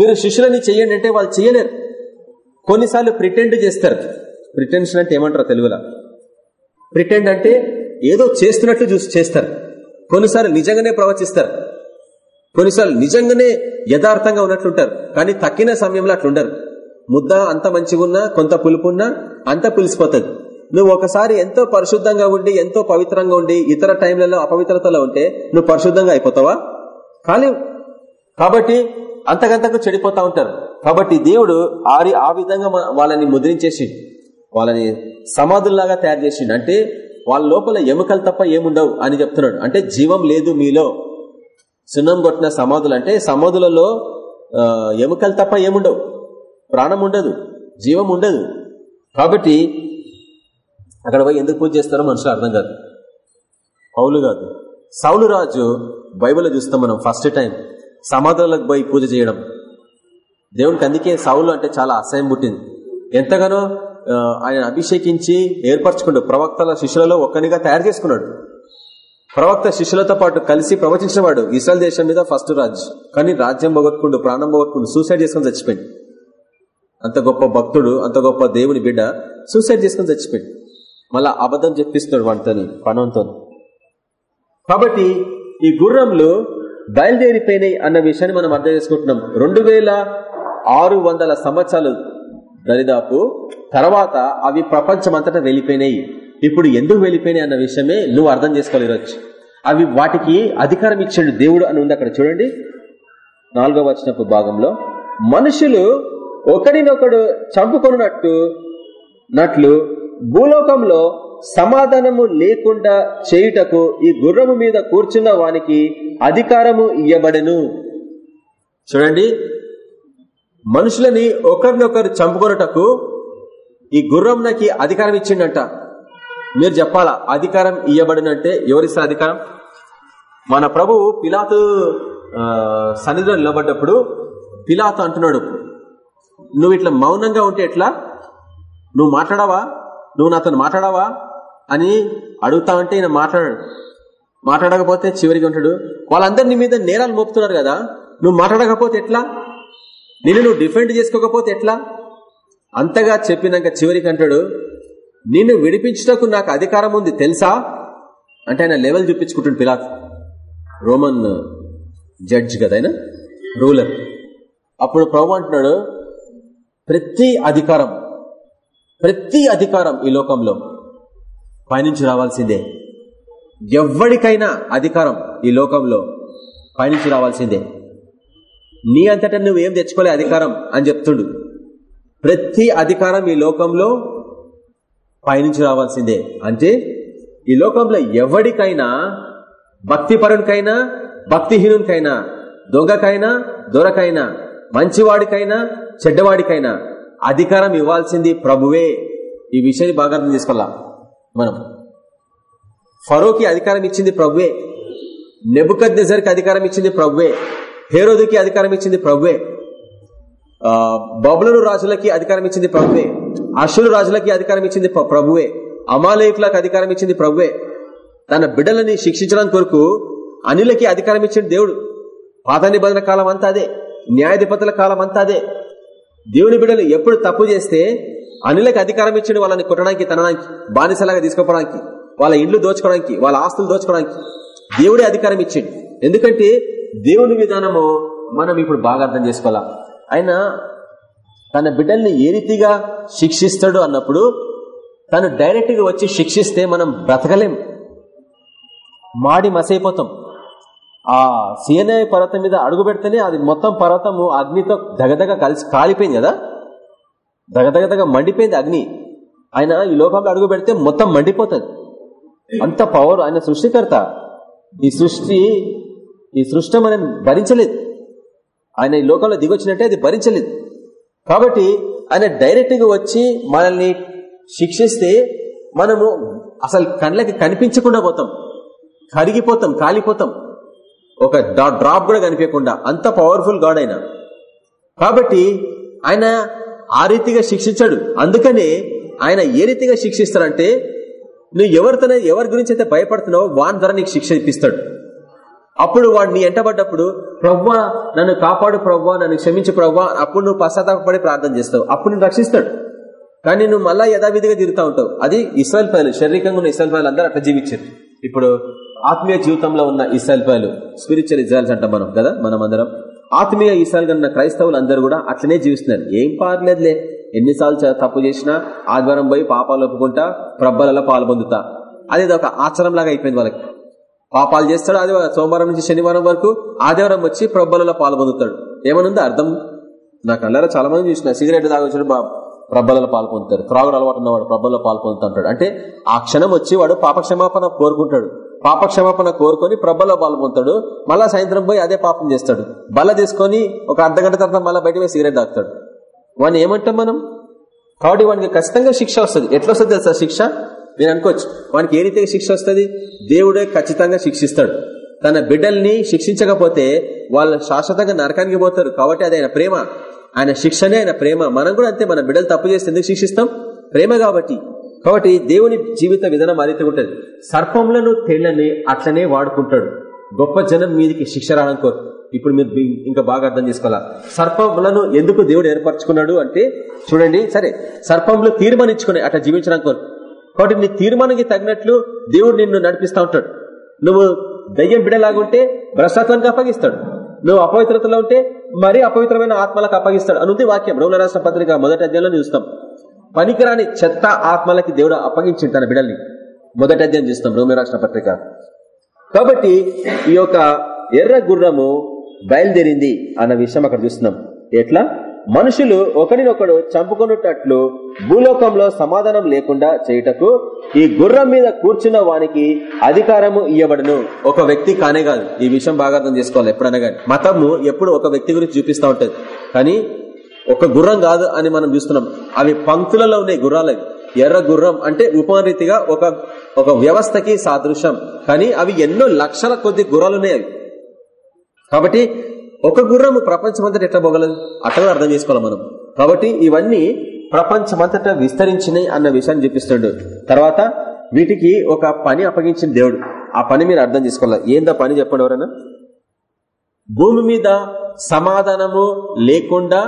మీరు శిష్యులని చెయ్యండి అంటే వాళ్ళు చేయలేరు కొన్నిసార్లు ప్రిటెండ్ చేస్తారు. ప్రిటెన్షన్ అంటే ఏమంటారు తెలుగులో? ప్రిటెండ్ అంటే ఏదో చేస్తున్నట్టు చూసి చేస్తారు. కొన్నిసార్లు నిజంగానే ప్రవచిస్తారు. కొన్నిసార్లు నిజంగానే యథార్థంగా ఉన్నట్లుంటారు. కానీ తక్కిన సమయంలో అట్లుండరు. ముద్ద అంత మంచిగా ఉన్నా కొంత పులుపున్నా అంత పులిసిపోతుంది. నువ్వు ఒకసారి ఎంతో పరిశుద్ధంగా ఉండి ఎంతో పవిత్రంగా ఉండి ఇతర టైంలలో అపవిత్రతలో ఉంటే నువ్వు పరిశుద్ధంగా అయిపోతావా? కానీ కాబట్టి అంతకంతకు చెడిపోతా ఉంటారు. కాబట్టి దేవుడు ఆరి ఆ విధంగా వాళ్ళని ముద్రించేసి వాళ్ళని సమాధుల్లాగా తయారు చేసిండు. అంటే వాళ్ళ లోపల ఎముకలు తప్ప ఏముండవు అని చెప్తున్నాడు. అంటే జీవం లేదు మీలో. సున్నం కొట్టిన సమాధులు అంటే సమాధులలో ఎముకలు తప్ప ఏముండవు. ప్రాణం ఉండదు జీవం ఉండదు. కాబట్టి అక్కడ పోయి ఎందుకు పూజ చేస్తారో మనుషులు అర్థం కాదు. పౌలు కాదు. సౌలు రాజు బైబిల్లో చూస్తాం మనం ఫస్ట్ టైం సమాధులకు పోయి పూజ చేయడం. దేవునికి అందుకే సౌలు అంటే చాలా అసహ్యం పుట్టింది. ఎంతగానో ఆయన అభిషేకించి ఏర్పరచుకుండు ప్రవక్తల శిష్యులలో ఒక్కనిగా తయారు చేసుకున్నాడు. ప్రవక్త శిష్యులతో పాటు కలిసి ప్రవచించినవాడు ఇస్రాయల్ దేశం మీద ఫస్ట్ రాజు. కానీ రాజ్యం పోగొట్టుకుంటూ ప్రాణం పోగొట్టుకుంటూ సూసైడ్ చేసుకుని చచ్చిపోయింది అంత గొప్ప భక్తుడు అంత గొప్ప దేవుని బిడ్డ సూసైడ్ చేసుకుని చచ్చిపోయింది మళ్ళా అబద్ధం చెప్పిస్తున్నాడు వాటితో పనంతో కాబట్టి ఈ గుర్రంలు బయలుదేరిపోయినాయి అన్న విషయాన్ని మనం అర్థం చేసుకుంటున్నాం. రెండు వేల ఆరు వందల సంవత్సరాలు దరిదాపు తర్వాత అవి ప్రపంచం అంతటా వెళ్ళిపోయినాయి. ఇప్పుడు ఎందుకు వెళ్ళిపోయినాయి అన్న విషయమే నువ్వు అర్థం చేసుకోలేరొచ్చు అవి వాటికి అధికారం ఇచ్చాడు దేవుడు అని ఉంది అక్కడ చూడండి. నాలుగో వచ్చినప్పుడు భాగంలో మనుషులు ఒకడినొకడు చంపుకొనున్నట్టు నట్లు భూలోకంలో సమాధానము లేకుండా చేయుటకు ఈ గుర్రము మీద కూర్చున్న వానికి అధికారము ఇయ్యబడెను. చూడండి మనుషులని ఒకరినొకరు చంపుకొనుటకు ఈ గుర్రంనకి అధికారం ఇచ్చిండంట. మీరు చెప్పాలా అధికారం ఇయ్యబడినంటే ఎవరిస్తారు అధికారం? మన ప్రభు పిలాతు సన్నిధిలో నిలబడ్డప్పుడు పిలాతు అంటున్నాడు నువ్వు ఇట్లా మౌనంగా ఉంటే ఎట్లా? నువ్వు మాట్లాడవా? నువ్వు నాతో మాట్లాడవా? అని అడుగుతా ఉంటే ఈయన మాట్లాడాడు మాట్లాడకపోతే చివరికి ఉంటాడు. వాళ్ళందరినీ మీద నేరాలు మోపుతున్నారు కదా నువ్వు మాట్లాడకపోతే ఎట్లా? నిన్ను నువ్వు డిఫెండ్ చేసుకోకపోతే ఎట్లా? అంతగా చెప్పినాక చివరికి అంటాడు నిన్ను విడిపించటకు నాకు అధికారం ఉంది తెలుసా? అంటే ఆయన లెవెల్ చూపించుకుంటుంది పిలాత్. రోమన్ uh, జడ్జ్ కదా ఆయన? రూలర్ అప్పుడు ప్రభు అంటున్నాడు ప్రతి అధికారం ప్రతి అధికారం ఈ లోకంలో పైనుంచి రావాల్సిందే. ఎవ్వడికైనా అధికారం ఈ లోకంలో పైనుంచి రావాల్సిందే. నీ అంతటా నువ్వేం తెచ్చుకోలే అధికారం అని చెప్తుండు. ప్రతి అధికారం ఈ లోకంలో పయనించి రావాల్సిందే. అంటే ఈ లోకంలో ఎవడికైనా భక్తిపరునికైనా భక్తిహీనునికైనా దొంగకైనా దొరకైనా మంచివాడికైనా చెడ్డవాడికైనా అధికారం ఇవ్వాల్సింది ప్రభువే. ఈ విషయాన్ని బాగా అర్థం చేసుకోవాలా మనం? ఫరోకి అధికారం ఇచ్చింది ప్రభువే. నెబుకద్ నిజర్కి అధికారం ఇచ్చింది ప్రభువే. హేరోదుకి అధికారం ఇచ్చింది ప్రభువే. బబులను రాజులకి అధికారం ఇచ్చింది ప్రభువే. అశ్వరు రాజులకి అధికారం ఇచ్చింది ప్రభువే. అమాలయకులకు అధికారం ఇచ్చింది ప్రభువే. తన బిడ్డలని శిక్షించడానికి కొరకు అనిలకి అధికారం ఇచ్చింది దేవుడు. పాత నిబంధన కాలం అంతా అదే. న్యాయాధిపతుల కాలం అంతా అదే. దేవుని బిడ్డలు ఎప్పుడు తప్పు చేస్తే అనిలకి అధికారం ఇచ్చిండు వాళ్ళని కొట్టడానికి తనడానికి బానిసలాగా తీసుకోవడానికి వాళ్ళ ఇండ్లు దోచుకోవడానికి వాళ్ళ ఆస్తులు దోచుకోవడానికి దేవుడే అధికారం ఇచ్చిండు. ఎందుకంటే దేవుని విధానము మనం ఇప్పుడు బాగా అర్థం చేసుకోవాలా? ఆయన తన బిడ్డల్ని ఏ రీతిగా శిక్షిస్తాడు అన్నప్పుడు తను డైరెక్ట్గా వచ్చి శిక్షిస్తే మనం బ్రతకలేం. మాడి మసైపోతాం. ఆ సీఎన్ఐ పర్వతం మీద అడుగు పెడితేనే అది మొత్తం పర్వతము అగ్నితో దగదగ కలిసి కాలిపోయింది కదా? దగదగదగ మండిపోయింది అగ్ని. ఆయన ఈ లోకంలో అడుగు పెడితే మొత్తం మండిపోతుంది. అంత పవర్ ఆయన సృష్టికర్త. ఈ సృష్టి ఈ సృష్టి మనం భరించలేదు. ఆయన ఈ లోకంలో దిగొచ్చినట్టే అది భరించలేదు. కాబట్టి ఆయన డైరెక్ట్గా వచ్చి మనల్ని శిక్షిస్తే మనము అసలు కళ్ళకి కనిపించకుండా పోతాం. కరిగిపోతాం కాలిపోతాం. ఒక డ్రాప్ కూడా కనిపించకుండా అంత పవర్ఫుల్ గాడ్ ఆయన. కాబట్టి ఆయన ఆ రీతిగా శిక్షించాడు. అందుకనే ఆయన ఏ రీతిగా శిక్షిస్తాడంటే నువ్వు ఎవరితోనే ఎవరి గురించి అయితే భయపడుతున్నావో వాని ద్వారా నీకు శిక్ష ఇప్పిస్తాడు. అప్పుడు వాడు నీ ఎంటబడ్డప్పుడు ప్రవ్వా నన్ను కాపాడు ప్రవ్వా నన్ను క్షమించు ప్రవ్వా అప్పుడు నువ్వు పశ్చాత్తాపడి ప్రార్థన చేస్తావు. అప్పుడు నేను రక్షిస్తాడు. కానీ నువ్వు మళ్ళా యథావిధిగా తిరుగుతూ ఉంటావు. అది ఇస్రాయల్ పైలు శారీరకంగా ఉన్న ఇస్రాయల్ పైలు అందరూ అట్లా జీవించారు. ఇప్పుడు ఆత్మీయ జీవితంలో ఉన్న ఇస్రాయల్ పైలు స్పిరిచువల్ ఇజ్రాయల్స్ అంటాం మనం కదా మనం అందరం ఆత్మీయ ఇస్రాయల్ కన్నా క్రైస్తవులు అందరూ కూడా అట్లనే జీవిస్తున్నారు. ఏం పారలేదులే. ఎన్నిసార్లు తప్పు చేసినా ఆదివారం పోయి పాపాలు ఒప్పుకుంటా ప్రబ్బలలో పాలు పొందుతా. అది ఒక ఆచారం లాగా అయిపోయింది వాళ్ళకి. పాపాలు చేస్తాడు ఆదివారం సోమవారం నుంచి శనివారం వరకు. ఆదివారం వచ్చి ప్రబ్బలలో పాలు పొందుతాడు. ఏమనుంది అర్థం? నాకు అల్లరా చాలా మంది చూసిన సిగరెట్ తాగొచ్చాడు ప్రబ్బలలో పాల్పొందుతాడు త్రాగుడు అలవాటు ఉన్నవాడు ప్రబ్బలలో పాల్పొందుతుంటాడు అంటే ఆ క్షణం వచ్చి వాడు పాపక్షమాపణ కోరుకుంటాడు. పాపక్షమాపణ కోరుకొని ప్రబ్బలో పాలు పొందుతాడు. మళ్ళా సాయంత్రం పోయి అదే పాపం చేస్తాడు. బల్ల తీసుకొని ఒక అర్ధ గంట తర్వాత మళ్ళీ బయట సిగరెట్ తాగుతాడు. వాడిని ఏమంటాం మనం? కాబట్టి వాడికి ఖచ్చితంగా శిక్ష వస్తుంది. ఎట్లా వస్తుంది తెలుసా శిక్ష? నేను అనుకోవచ్చు వానికి ఏ రీతిగా శిక్ష వస్తుంది? దేవుడే ఖచ్చితంగా శిక్షిస్తాడు. తన బిడ్డల్ని శిక్షించకపోతే వాళ్ళు శాశ్వతంగా నరకానికి పోతారు. కాబట్టి అది ఆయన ప్రేమ. ఆయన శిక్షనే ఆయన ప్రేమ. మనం కూడా అంతే మన బిడ్డలు తప్పు చేస్తే ఎందుకు శిక్షిస్తాం? ప్రేమ కాబట్టి. కాబట్టి దేవుని జీవిత విధానం ఆ రీతిగా ఉంటుంది. సర్పంలను తేళ్ళని అట్లనే వాడుకుంటాడు. గొప్ప జనం మీదికి శిక్ష రావడం ఇప్పుడు మీరు ఇంకా బాగా అర్థం చేసుకోవాలా? సర్పములను ఎందుకు దేవుడు ఏర్పరచుకున్నాడు అంటే చూడండి సరే సర్పములు తీర్మానించుకుని అట్లా జీవించడానికి కాబట్టి నీ తీర్మానానికి తగినట్లు దేవుడు నిన్ను నడిపిస్తా ఉంటాడు. నువ్వు దయ్యం బిడలాగుంటే భ్రష్టత్వానికి అప్పగిస్తాడు. నువ్వు అపవిత్రతలో ఉంటే మరీ అపవిత్రమైన ఆత్మలకు అప్పగిస్తాడు. అనుంది వాక్యం రోల రాష్ట్ర పత్రిక మొదటి అధ్యాయంలో చూస్తాం. పనికిరాని చెత్త ఆత్మలకి దేవుడు అప్పగించింది తన బిడల్ని. మొదటి అధ్యాయం చూస్తాం రోమి రాష్ట్ర పత్రిక. కాబట్టి ఈ యొక్క ఎర్ర గుర్రము బయలుదేరింది అన్న విషయం అక్కడ చూస్తున్నాం. ఎట్లా? మనుషులు ఒకరినొకడు చంపుకున్నట్లు భూలోకంలో సమాధానం లేకుండా చేయుటకు ఈ గుర్రం మీద కూర్చున్న వానికి అధికారము ఇవ్వబడును ఒక వ్యక్తి కానే కాదు. ఈ విషయం బాగా అర్థం చేసుకోవాలి ఎప్పుడైనా కానీ. మతము ఎప్పుడు ఒక వ్యక్తి గురించి చూపిస్తూ ఉంటది. కానీ ఒక గుర్రం కాదు అని మనం చూస్తున్నాం. అవి పంక్తులలో ఉన్నాయి గుర్రాలు ఎర్ర గుర్రం అంటే ఉపరీతిగా ఒక ఒక వ్యవస్థకి సాదృశ్యం. కానీ అవి ఎన్నో లక్షల కొద్ది గుర్రాలు ఉన్నాయి అవి. కాబట్టి ఒక గుర్రము ప్రపంచమంతట ఎట్లా పోగలదు? అట్లా అర్థం చేసుకోవాలి మనం. కాబట్టి ఇవన్నీ ప్రపంచమంతటా విస్తరించినాయి అన్న విషయాన్ని చూపిస్తున్నాడు తర్వాత వీటికి ఒక పని అప్పగించిన దేవుడు. ఆ పని మీరు అర్థం చేసుకోవాలి? ఏందా పని చెప్పండి ఎవరైనా? భూమి మీద సమాధానము లేకుండా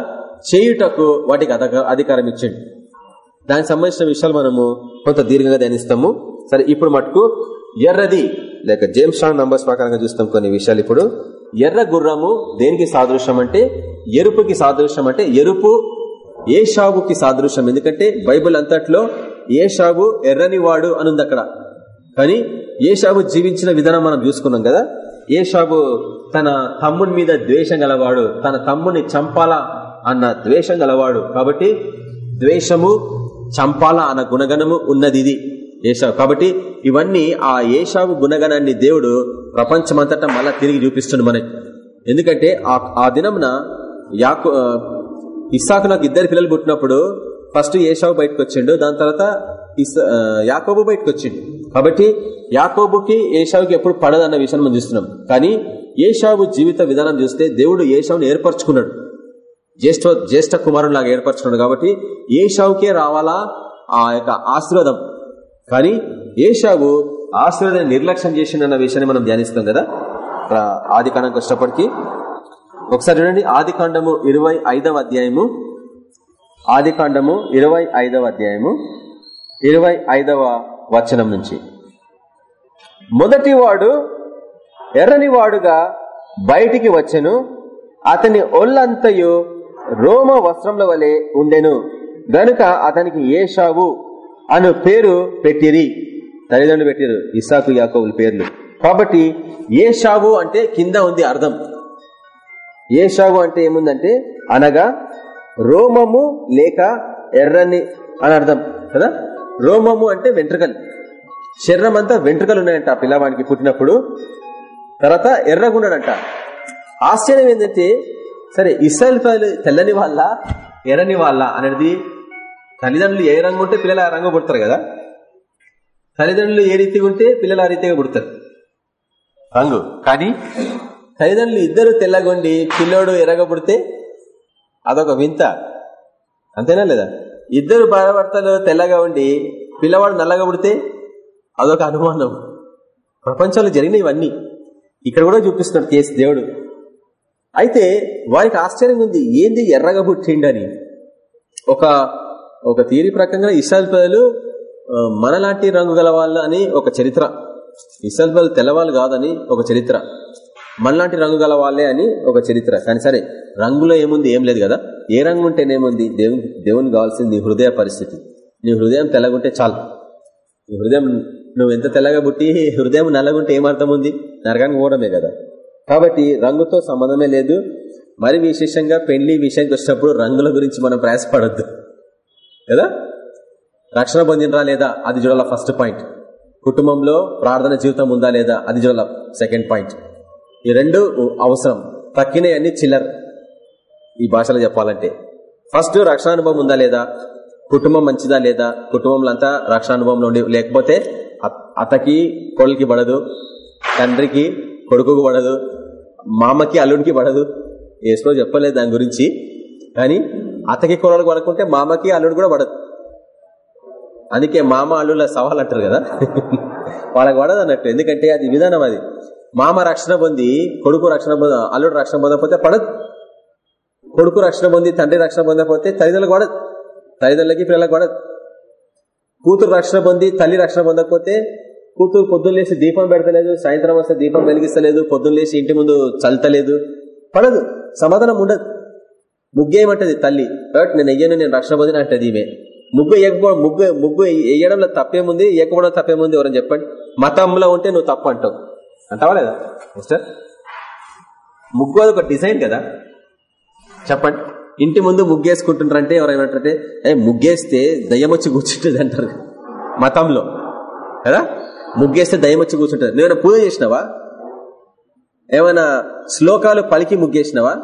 చేయుటకు వాటికి అధికారం ఇచ్చాడు. దానికి సంబంధించిన విషయాలు మనము కొంత దీర్ఘంగా ధ్యానిస్తాము. సరే ఇప్పుడు మటుకు ఎర్రది లేక జేమ్స్ స్ట్రాంగ్ నంబర్స్ ప్రకారంగా చూస్తాం కొన్ని విషయాలు ఇప్పుడు. ఎర్ర గుర్రము దేనికి సాదృశ్యం అంటే ఎరుపుకి సాదృశ్యం అంటే ఎరుపు ఏ షాగుకి సాదృశ్యం. ఎందుకంటే బైబుల్ అంతట్లో ఏ షాగు ఎర్రని వాడు అనుంది అక్కడ కానీ ఏ షాగు జీవించిన విధానం మనం చూసుకున్నాం కదా. ఏ షాగు తన తమ్ముని మీద ద్వేషం గలవాడు తన తమ్ముని చంపాలా అన్న ద్వేషం గలవాడు. కాబట్టి ద్వేషము చంపాలా అన్న గుణగణము ఉన్నది ఇది. ఏషావు కాబట్టి ఇవన్నీ ఆ ఏషావు గుణగణాన్ని దేవుడు ప్రపంచమంతటా మళ్ళా తిరిగి చూపిస్తుంది మనకి. ఎందుకంటే ఆ దినంన యాకు ఇస్సాకు నాకు ఇద్దరు పిల్లలు పుట్టినప్పుడు ఫస్ట్ ఏషావు బయటకు వచ్చిండు దాని తర్వాత యాకోబు బయటకు వచ్చిండు. కాబట్టి యాకోబుకి ఏషావుకి ఎప్పుడు పడదన్న విషయం మనం చూస్తున్నాం. కానీ ఏషావు జీవిత విధానం చూస్తే దేవుడు ఏషావుని ఏర్పరచుకున్నాడు. జ్యేష్ఠ జ్యేష్ఠ కుమారులాగా ఏర్పరచుకున్నాడు. కాబట్టి ఏషావుకే రావాలా? ఆ యొక్క ఆశీర్వాదం. కానీ ఏషావు ఆశీర్వాదాన్ని నిర్లక్ష్యం చేసిండన్న విషయాన్ని మనం ధ్యానిస్తాం కదా? ఆది కాండంకి వచ్చినప్పటికీ ఒకసారి చూడండి ఆది కాండము ఇరవై అధ్యాయము. ఆది కాండము ఇరవై అధ్యాయము. ఇరవై వచనం నుంచి. మొదటివాడు ఎర్రనివాడుగా బయటికి వచ్చెను. అతని ఒళ్ళంతయు రోమ వస్త్రముల వలె ఉండెను. గనుక అతనికి ఏషావు అను పేరు పెట్టిరి. తల్లిదండ్రులు పెట్టారు. ఇసాకు యాకోబుల పేర్లు. కాబట్టి ఏషావు అంటే కింద ఉంది అర్థం. ఏషావు అంటే ఏముందంటే అనగా రోమము లేక ఎర్రని అని అర్థం. కదా? రోమము అంటే వెంట్రుకలు. శరీరం అంతా వెంట్రుకలు ఉన్నాయంట పిల్లవాడికి పుట్టినప్పుడు. తర్వాత ఎర్రగున్నాడంట ఆశ్చర్యం ఏంటంటే సరే ఇస్రాయల్ తెల్లని వాళ్ళ ఎర్రని వాళ్ళ అనేది తల్లిదండ్రులు ఏ రంగు ఉంటే పిల్లలు ఆ రంగు పుడతారు కదా? తల్లిదండ్రులు ఏ రీతిగా ఉంటే పిల్లలు ఆ రీతిగా పుడతారు? రంగు. కానీ తల్లిదండ్రులు ఇద్దరు తెల్లగొండి పిల్లోడు ఎర్రగా పుడితే అదొక వింత. అంతేనా లేదా? ఇద్దరు భార్యభర్తలు తెల్లగా ఉండి పిల్లవాడు నల్లగా పుడితే అదొక అనుమానం. ప్రపంచంలో జరిగిన ఇవన్నీ. ఇక్కడ కూడా చూపిస్తున్నాడు కేసు దేవుడు. అయితే వారికి ఆశ్చర్యంగా ఉంది ఏంది ఎర్రగా పుట్టిండని? ఒక ఒక తీరి ప్రకారంగా ఇస్రాయల్ ప్రజలు మనలాంటి రంగు గల వాళ్ళు అని ఒక చరిత్ర. ఇస్రాయల్ ప్రజలు తెల్లవాళ్ళు కాదని ఒక చరిత్ర. మనలాంటి రంగు గల వాళ్ళే అని ఒక చరిత్ర. కానీ సరే రంగులో ఏముంది ఏం లేదు కదా? ఏ రంగు ఉంటేనేముంది దేవుని దేవుని కావాల్సింది నీ హృదయ పరిస్థితి. నీ హృదయం తెల్లగుంటే చాలు. నీ హృదయం నువ్వు ఎంత తెల్లగా పుట్టి హృదయం నల్లగుంటే ఏమర్థం ఉంది? నరకానికి పోవడమే కదా. కాబట్టి రంగుతో సంబంధమే లేదు. మరి విశేషంగా పెళ్ళి విషయానికి వచ్చినప్పుడు రంగుల గురించి మనం ప్రయాసపడద్దు. కదా? రక్షణ పొందినరా లేదా? అది చూడాల ఫస్ట్ పాయింట్ కుటుంబంలో ప్రార్థన జీవితం ఉందా లేదా? అది చూడాల సెకండ్ పాయింట్ ఈ రెండు అవసరం. తక్కినవన్నీ చిల్లర్. ఈ భాషలో చెప్పాలంటే. ఫస్ట్ రక్షణ అనుభవం ఉందా లేదా? కుటుంబం మంచిదా లేదా? కుటుంబంలో అంతా రక్షణ అనుభవంలో ఉండి లేకపోతే అతకి కోళ్ళకి పడదు తండ్రికి కొడుకుకు పడదు మామకి అల్లుడికి పడదు. ఏసుకో చెప్పలేదు దాని గురించి. కానీ అతకి కొడలు పడుకుంటే మామకి అల్లుడు కూడా పడదు. అందుకే మామ అల్లుల సవాల్ అంటారు కదా. వాళ్ళకి పడదు అన్నట్టు. ఎందుకంటే అది విధానం అది. మామ రక్షణ పొంది కొడుకు రక్షణ పొంద అల్లుడు రక్షణ పొందకపోతే పడదు. కొడుకు రక్షణ పొంది తండ్రి రక్షణ పొందకపోతే తల్లిదండ్రులకు పడదు. తల్లిదండ్రులకి పిల్లలకు పడదు. కూతురు రక్షణ పొంది తల్లి రక్షణ పొందకపోతే కూతురు పొద్దున్నలేసి దీపం పెడతలేదు సాయంత్రం వస్తే దీపం వెలిగిస్తలేదు పొద్దున్నలేసి ఇంటి ముందు చల్తలేదు. పడదు. సమాధానం ఉండదు. ముగ్గేయమంటది తల్లి. బట్ నేను అయ్యాను నేను రక్షణ పొందిన అంటది ఈమె ముగ్గు వేయకపోవడం ముగ్గు ముగ్గు వేయడంలో తప్పేముంది? వేయకపోవడం తప్పేముంది? ఎవరని చెప్పండి. మతంలో ఉంటే నువ్వు తప్పు అంటావు. అంటావా లేదా మిస్టర్ ముగ్గు అది ఒక డిజైన్ కదా. చెప్పండి. ఇంటి ముందు ముగ్గేసుకుంటుంటారంటే ఎవరైనా ఏ ముగ్గేస్తే దయ్యం వచ్చి కూర్చుంటుంది అంటారు. మతంలో. కదా? ముగ్గేస్తే దయ్యం వచ్చి కూర్చుంటుంది. నువ్వేమైనా పూజ చేసినావా? ఏమైనా శ్లోకాలు పలికి ముగ్గేసినావా?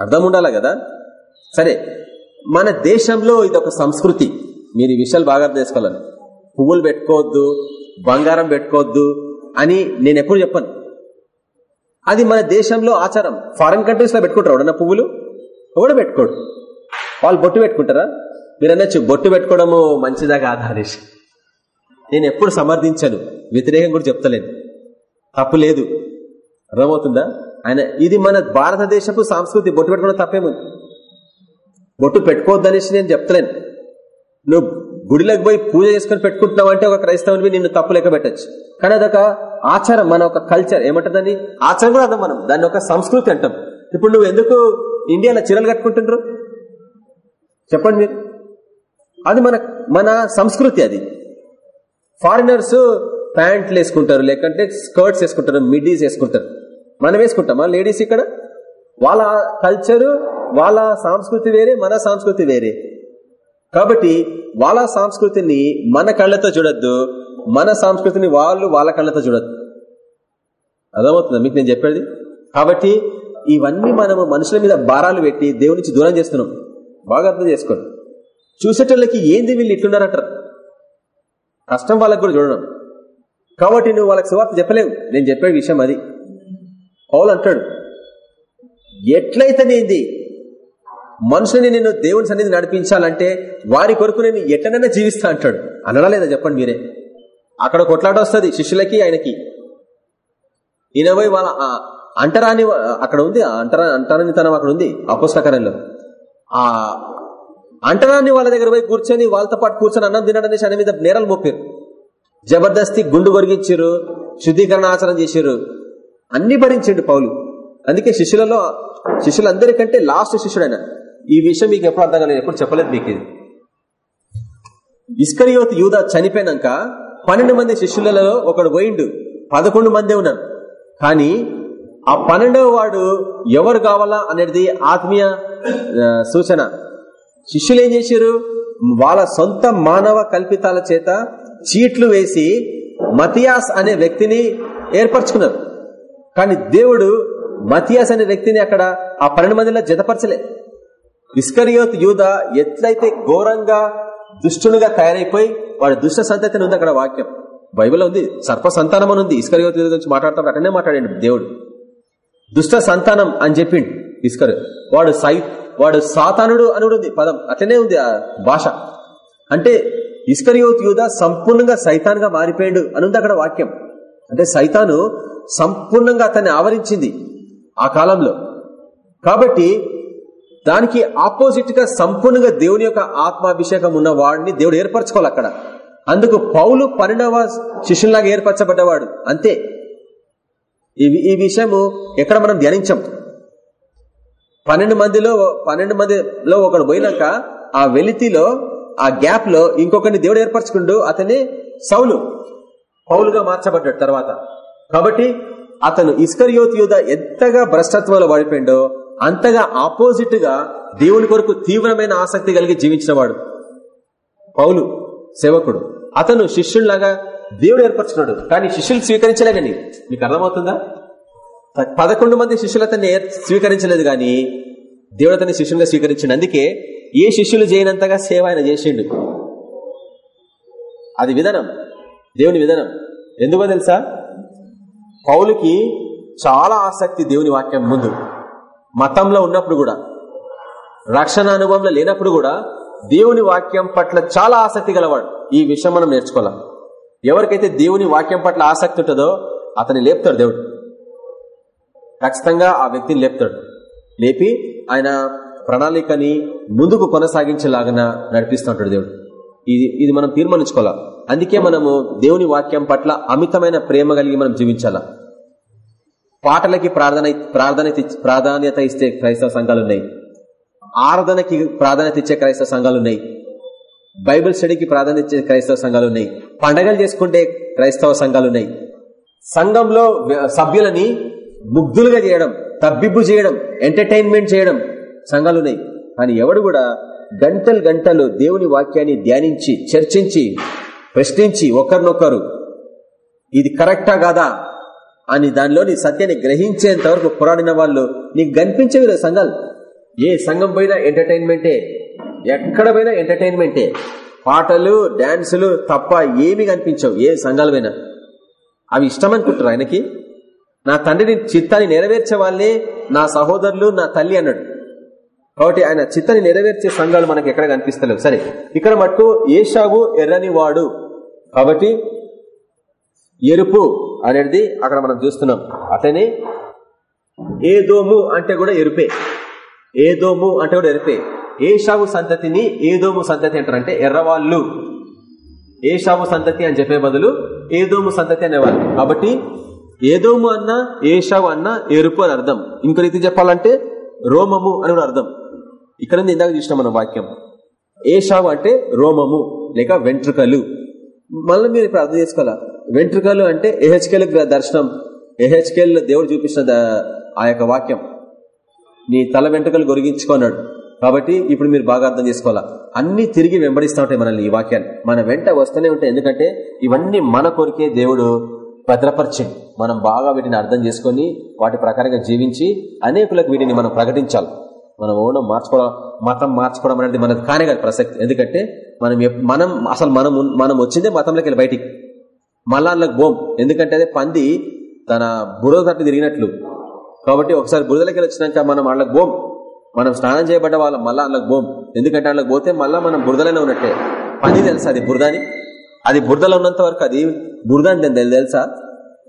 అర్థం ఉండాలా కదా? సరే మన దేశంలో ఇది ఒక సంస్కృతి. మీరు ఈ విషయాలు బాగా అర్థం చేసుకోవాలి పువ్వులు పెట్టుకోవద్దు బంగారం పెట్టుకోవద్దు అని నేను ఎప్పుడు చెప్పను. అది మన దేశంలో ఆచారం. ఫారెన్ కంట్రీస్లో పెట్టుకుంటారు ఎవడన్నా పువ్వులు? ఎవడు పెట్టుకోడు? వాళ్ళు బొట్టు పెట్టుకుంటారా? మీరు అనొచ్చు బొట్టు పెట్టుకోవడము మంచిదా కాదా అనేసి. నేను ఎప్పుడు సమర్థించాను. వ్యతిరేకం కూడా చెప్తలేదు తప్పు లేదు. అర్థమవుతుందా? ఆయన ఇది మన భారతదేశపు సంస్కృతి. బొట్టు పెట్టుకున్న తప్పేముంది? బొట్టు పెట్టుకోవద్దనేసి నేను చెప్తలేను. నువ్వు గుడిలోకి పోయి పూజ చేసుకుని పెట్టుకుంటున్నావు అంటే ఒక క్రైస్తవుని నిన్ను తప్పు లెక్క పెట్టచ్చు. కానీ అదొక ఆచారం మన ఒక కల్చర్. ఏమంటుందని ఆచారం కూడా అర్థం మనం. దాన్ని ఒక సంస్కృతి అంటాం. ఇప్పుడు నువ్వు ఎందుకు ఇండియాలో చీరలు కట్టుకుంటుండ్రు? చెప్పండి మీరు. అది మన మన సంస్కృతి అది. ఫారినర్స్ ప్యాంట్లు వేసుకుంటారు లేకంటే స్కర్ట్స్ వేసుకుంటారు మిడీస్ వేసుకుంటారు. మనం వేసుకుంటామా లేడీస్ ఇక్కడ? వాళ్ళ కల్చరు వాళ్ళ సంస్కృతి వేరే మన సంస్కృతి వేరే. కాబట్టి వాళ్ళ సంస్కృతిని మన కళ్ళతో చూడొద్దు. మన సంస్కృతిని వాళ్ళు వాళ్ళ కళ్ళతో చూడొద్దు. అర్థమవుతుందా? మీకు నేను చెప్పేది? కాబట్టి ఇవన్నీ మనము మనుషుల మీద భారాలు పెట్టి దేవుడి నుంచి దూరం చేస్తున్నాం. బాగా అర్థం చేసుకోండి. చూసేటోళ్ళకి ఏంది వీళ్ళు ఇట్లున్నారంటారు? కష్టం వాళ్ళకి కూడా చూడడం. కాబట్టి నువ్వు వాళ్ళకి సువార్త చెప్పలేవు. నేను చెప్పే విషయం అది. పౌలు అంటాడు ఎట్లయితేనేది? మనుషుని నేను దేవుని సన్నిధి నడిపించాలంటే వారి కొరకు నేను ఎట్లనైనా జీవిస్తా అంటాడు. అనడా లేదా చెప్పండి మీరే. అక్కడ కొట్లాట వస్తుంది శిష్యులకి ఆయనకి. ఈయన పోయి వాళ్ళ అంటరాని అక్కడ ఉంది ఆ అంటరా అంటరానితనం అక్కడ ఉంది అపోస్తకరంలో. ఆ అంటరాని వాళ్ళ దగ్గర పోయి కూర్చొని వాళ్ళతో పాటు కూర్చొని అన్నం తినడం ఆయన మీద నేరాలు మోపారు. జబర్దస్తి గుండు కొరిగించారు శుద్ధీకరణ ఆచరణ చేశారు. అన్ని భరించండు పౌలు. అందుకే శిష్యులలో శిష్యులందరికంటే లాస్ట్ శిష్యుడైన ఈ విషయం మీకు ఎప్పుడు అర్థం కాలేదు ఎప్పుడు చెప్పలేదు మీకు. ఇది ఇస్కరియోత్ యూధ చనిపోయినాక పన్నెండు మంది శిష్యులలో ఒకడు పోయిండు పదకొండు మందే ఉన్నారు. కానీ ఆ పన్నెండవ వాడు ఎవరు కావాలా అనేది ఆత్మీయ సూచన. శిష్యులు ఏం చేశారు? వాళ్ళ సొంత మానవ కల్పితాల చేత చీట్లు వేసి మతియాస్ అనే వ్యక్తిని ఏర్పరచుకున్నారు. కానీ దేవుడు మతియాస్ అనే వ్యక్తిని అక్కడ ఆ పన్నెండు మందిలో జతపరచలే. ఇస్కరియోత్ యూధ ఎట్లయితే ఘోరంగా దుష్టునిగా తయారైపోయి వాడి దుష్ట సంతతి ఉంది అక్కడ వాక్యం. బైబిల్ ఉంది సర్ప సంతానం అని ఉంది. ఇస్కరియోత్ యూధ గురించి మాట్లాడతాడు అటనే మాట్లాడండి దేవుడు. దుష్ట సంతానం అని చెప్పిండు ఇస్కర్ వాడు సై వాడు సాతానుడు అని ఉంది పదం. అట్లనే ఉంది ఆ భాష. అంటే ఇస్కరియోత్ యూధ సంపూర్ణంగా సైతాన్గా మారిపోయాడు అని ఉంది అక్కడ వాక్యం. అంటే సైతాను సంపూర్ణంగా అతన్ని ఆవరించింది ఆ కాలంలో. కాబట్టి దానికి ఆపోజిట్గా సంపూర్ణంగా దేవుని యొక్క ఆత్మాభిషేకం ఉన్న వాడిని దేవుడు ఏర్పరచుకోవాలి అక్కడ. అందుకు పౌలు పన్నెండవ శిష్యులాగా ఏర్పరచబడ్డవాడు. అంతే. ఈ విషయము ఎక్కడ మనం ధ్యానించాం. పన్నెండు మందిలో పన్నెండు మందిలో ఒకడు పోయినాక ఆ వెలితిలో ఆ గ్యాప్లో ఇంకొకరిని దేవుడు ఏర్పరచుకుంటూ అతనే సౌలు. పౌలుగా మార్చబడ్డాడు తర్వాత. కాబట్టి అతను ఇస్కరియోత్ యూద ఎంతగా భ్రష్టత్వంలో పడిపోయిండో అంతగా ఆపోజిట్గా దేవుని కొరకు తీవ్రమైన ఆసక్తి కలిగి జీవించినవాడు పౌలు సేవకుడు. అతను శిష్యుల్లాగా దేవుడు ఏర్పరచున్నాడు కానీ శిష్యులు స్వీకరించలేగని మీకు అర్థమవుతుందా? పదకొండు మంది శిష్యులు అతన్ని స్వీకరించలేదు గాని దేవుడు అతన్ని శిష్యులుగా స్వీకరించిండు. అందుకే ఏ శిష్యులు చేయనంతగా సేవ ఆయన చేసిండు. అది విధానం. దేవుని విధానం. ఎందుకో తెలుసా? పౌలుకి చాలా ఆసక్తి దేవుని వాక్యం ముందు. మతంలో ఉన్నప్పుడు కూడా రక్షణ అనుభవంలో లేనప్పుడు కూడా దేవుని వాక్యం పట్ల చాలా ఆసక్తి గలవాడు. ఈ విషయం మనం నేర్చుకోవాలి? ఎవరికైతే దేవుని వాక్యం పట్ల ఆసక్తి ఉంటుందో అతన్ని లేపుతాడు దేవుడు. ఖచ్చితంగా ఆ వ్యక్తిని లేపుతాడు. లేపి ఆయన ప్రణాళికని ముందుకు కొనసాగించేలాగా నడిపిస్తూ ఉంటాడు దేవుడు. ఇది ఇది మనం తీర్మానించుకోవాలి? అందుకే మనము దేవుని వాక్యం పట్ల అమితమైన ప్రేమ కలిగి మనం జీవించాలా? పాటలకి ప్రార్థన ప్రాధాన్యత ప్రాధాన్యత ఇచ్చే క్రైస్తవ సంఘాలు ఉన్నాయి. ఆరాధనకి ప్రాధాన్యత ఇచ్చే క్రైస్తవ సంఘాలు ఉన్నాయి. బైబిల్ స్టడీకి ప్రాధాన్యత ఇచ్చే క్రైస్తవ సంఘాలు ఉన్నాయి. పండగలు చేసుకుంటే క్రైస్తవ సంఘాలు ఉన్నాయి. సంఘంలో సభ్యులని ముగ్ధులుగా చేయడం తబ్బిబ్బు చేయడం ఎంటర్టైన్మెంట్ చేయడం సంఘాలు ఉన్నాయి. కానీ ఎవడు కూడా గంటలు గంటలు దేవుని వాక్యాన్ని ధ్యానించి చర్చించి ప్రశ్నించి ఒకరినొకరు ఇది కరెక్టా కాదా? అని దానిలోని సత్యాన్ని గ్రహించేంత వరకు పోరాడిన వాళ్ళు నీకు కనిపించేవి సంఘాలు ఏ సంఘం పోయినా ఎంటర్టైన్మెంటే ఎక్కడ పోయినా ఎంటర్టైన్మెంటే పాటలు డాన్సులు తప్ప ఏమి కనిపించవు ఏ సంఘాలు పోయినా. అవి ఇష్టం అనుకుంటారు ఆయనకి? నా తండ్రిని చిత్తాన్ని నెరవేర్చే వాళ్ళే నా సహోదరులు నా తల్లి అన్నాడు. కాబట్టి ఆయన చిత్తాన్ని నెరవేర్చే సంఘాలు మనకి ఎక్కడ కనిపిస్తలేవు. సరే ఇక్కడ మట్టు ఏషావు ఎర్రని వాడు కాబట్టి ఎరుపు అనేది అక్కడ మనం చూస్తున్నాం. అట్లనే ఏదోము అంటే కూడా ఎరుపే. ఏదోము అంటే కూడా ఎరుపే. ఏషావు సంతతిని ఏదోము సంతతి అంటారంటే ఎర్రవాళ్ళు. ఏషావు సంతతి అని చెప్పే బదులు ఏదోము సంతతి అనేవాళ్ళు. కాబట్టి ఏదోము అన్న ఏషావు అన్న ఎరుపు అని అర్థం. ఇంకో రీతి చెప్పాలంటే రోమము అని కూడా అర్థం. ఇక్కడ ఇందాక చూసినాం మన వాక్యం. ఏషావు అంటే రోమము లేక వెంట్రుకలు. మళ్ళీ మీరు ఇప్పుడు అర్థం చేసుకోవాలా? వెంట్రుకలు అంటే ఎహెచ్కెల్ దర్శనం ఎహెచ్కెల్ దేవుడు చూపించిన ఆ యొక్క వాక్యం. నీ తల వెంట్రుకలు గొరిగించుకున్నాడు కాబట్టి ఇప్పుడు మీరు బాగా అర్థం చేసుకోవాలా? అన్ని తిరిగి వెంబడిస్తూ ఉంటాయి మనల్ని ఈ వాక్యాలు మన వెంట వస్తూనే ఉంటాయి. ఎందుకంటే ఇవన్నీ మన కొరికే దేవుడు భద్రపరిచింది మనం బాగా వీటిని అర్థం చేసుకుని వాటి ప్రకారంగా జీవించి అనేకులకు వీటిని మనం ప్రకటించాలి. మనం ఓనం మార్చుకోవడం మతం మార్చుకోవడం అనేది మనకు కానే కాదు ప్రసక్తి. ఎందుకంటే మనం మనం అసలు మనం మనం వచ్చిందే మతంలోకి వెళ్ళి బయటికి. మళ్ళా అందులోకి బోం. ఎందుకంటే అదే పంది తన బురద తట్టు తిరిగినట్లు. కాబట్టి ఒకసారి బురదలకి వచ్చినాక మనం వాళ్ళకి బోం. మనం స్నానం చేయబడ్డ వాళ్ళం మళ్ళా అందులోకి బోం. ఎందుకంటే వాళ్ళకి పోతే మళ్ళీ మనం బురదలోనే ఉన్నట్టే. పంది తెలుసా అది బురదని? అది బురదలో ఉన్నంత వరకు అది బురద అని తెలుసా?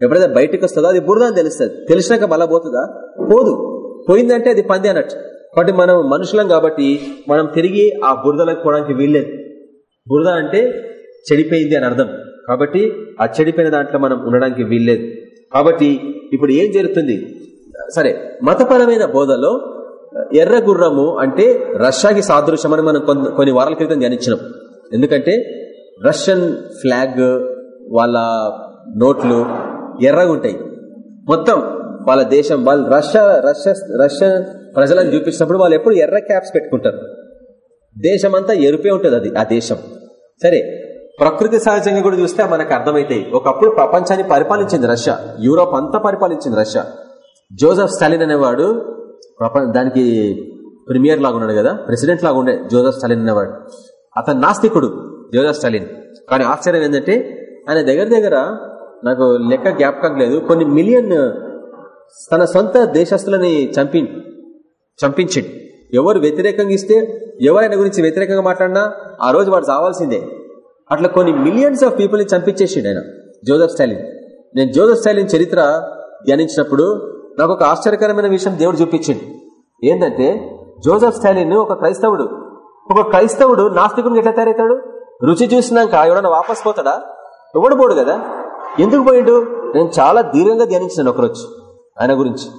ఎప్పుడైతే బయటకు వస్తుందో అది బురద అని తెలుస్తుంది. తెలిసినాక మళ్ళా పోతుందా? పోదు. పోయిందంటే అది పంది అన్నట్టు. కాబట్టి మనం మనుషులం కాబట్టి మనం తిరిగి ఆ బురదలకు పోవడానికి వీల్లేదు. బురద అంటే చెడిపోయింది అని అర్థం. కాబట్టి ఆ చెడిపోయిన దాంట్లో మనం ఉండడానికి వీల్లేదు. కాబట్టి ఇప్పుడు ఏం జరుగుతుంది? సరే మతపరమైన బోధలో ఎర్ర గుర్రము అంటే రష్యాకి సాదృశ్యం అని మనం కొన్ని వారాల క్రితం ధ్యానించినాం. ఎందుకంటే రష్యన్ ఫ్లాగ్ వాళ్ళ నోట్లు ఎర్రగా ఉంటాయి. మొత్తం వాళ్ళ దేశం వాళ్ళు రష్యా రష్యా రష్యా ప్రజలను చూపించినప్పుడు వాళ్ళు ఎప్పుడు ఎర్ర క్యాప్స్ పెట్టుకుంటారు. దేశం అంతా ఎరుపే ఉంటుంది అది ఆ దేశం. సరే ప్రకృతి సహజంగా కూడా చూస్తే మనకు అర్థమైతాయి. ఒకప్పుడు ప్రపంచాన్ని పరిపాలించింది రష్యా. యూరోప్ అంతా పరిపాలించింది రష్యా. జోసెఫ్ స్టాలిన్ అనేవాడు దానికి ప్రీమియర్ లాగా ఉన్నాడు కదా ప్రెసిడెంట్ లాగా ఉండే జోసెఫ్ స్టాలిన్ అనేవాడు. అతను నాస్తికుడు జోసెఫ్ స్టాలిన్. కానీ ఆశ్చర్యం ఏంటంటే ఆయన దగ్గర దగ్గర నాకు లెక్క జ్ఞాపకం లేదు. కొన్ని మిలియన్ తన సొంత దేశస్తులని చంపి చంపించిండు. ఎవరు వ్యతిరేకంగా ఇస్తే ఎవరైనా గురించి వ్యతిరేకంగా మాట్లాడినా ఆ రోజు వాడు చావాల్సిందే. అట్లా కొన్ని మిలియన్స్ ఆఫ్ పీపుల్ని చంపించేసిండు ఆయన జోసెఫ్ స్టాలిన్. నేను జోసెఫ్ స్టాలిన్ చరిత్ర ధ్యానించినప్పుడు నాకు ఒక ఆశ్చర్యకరమైన విషయం దేవుడు చూపించింది ఏంటంటే జోసఫ్ స్టాలిన్ ఒక క్రైస్తవుడు. ఒక క్రైస్తవుడు నాస్తికుడికి ఎట్లా తయారవుతాడు? రుచి చూసినాక ఎవడన్నా వాపస్ పోతాడా? ఎవడు పోడు కదా? ఎందుకు పోయిండు? నేను చాలా దీర్ఘంగా ధ్యానించాను ఒకరోజు ఆయన గురించి.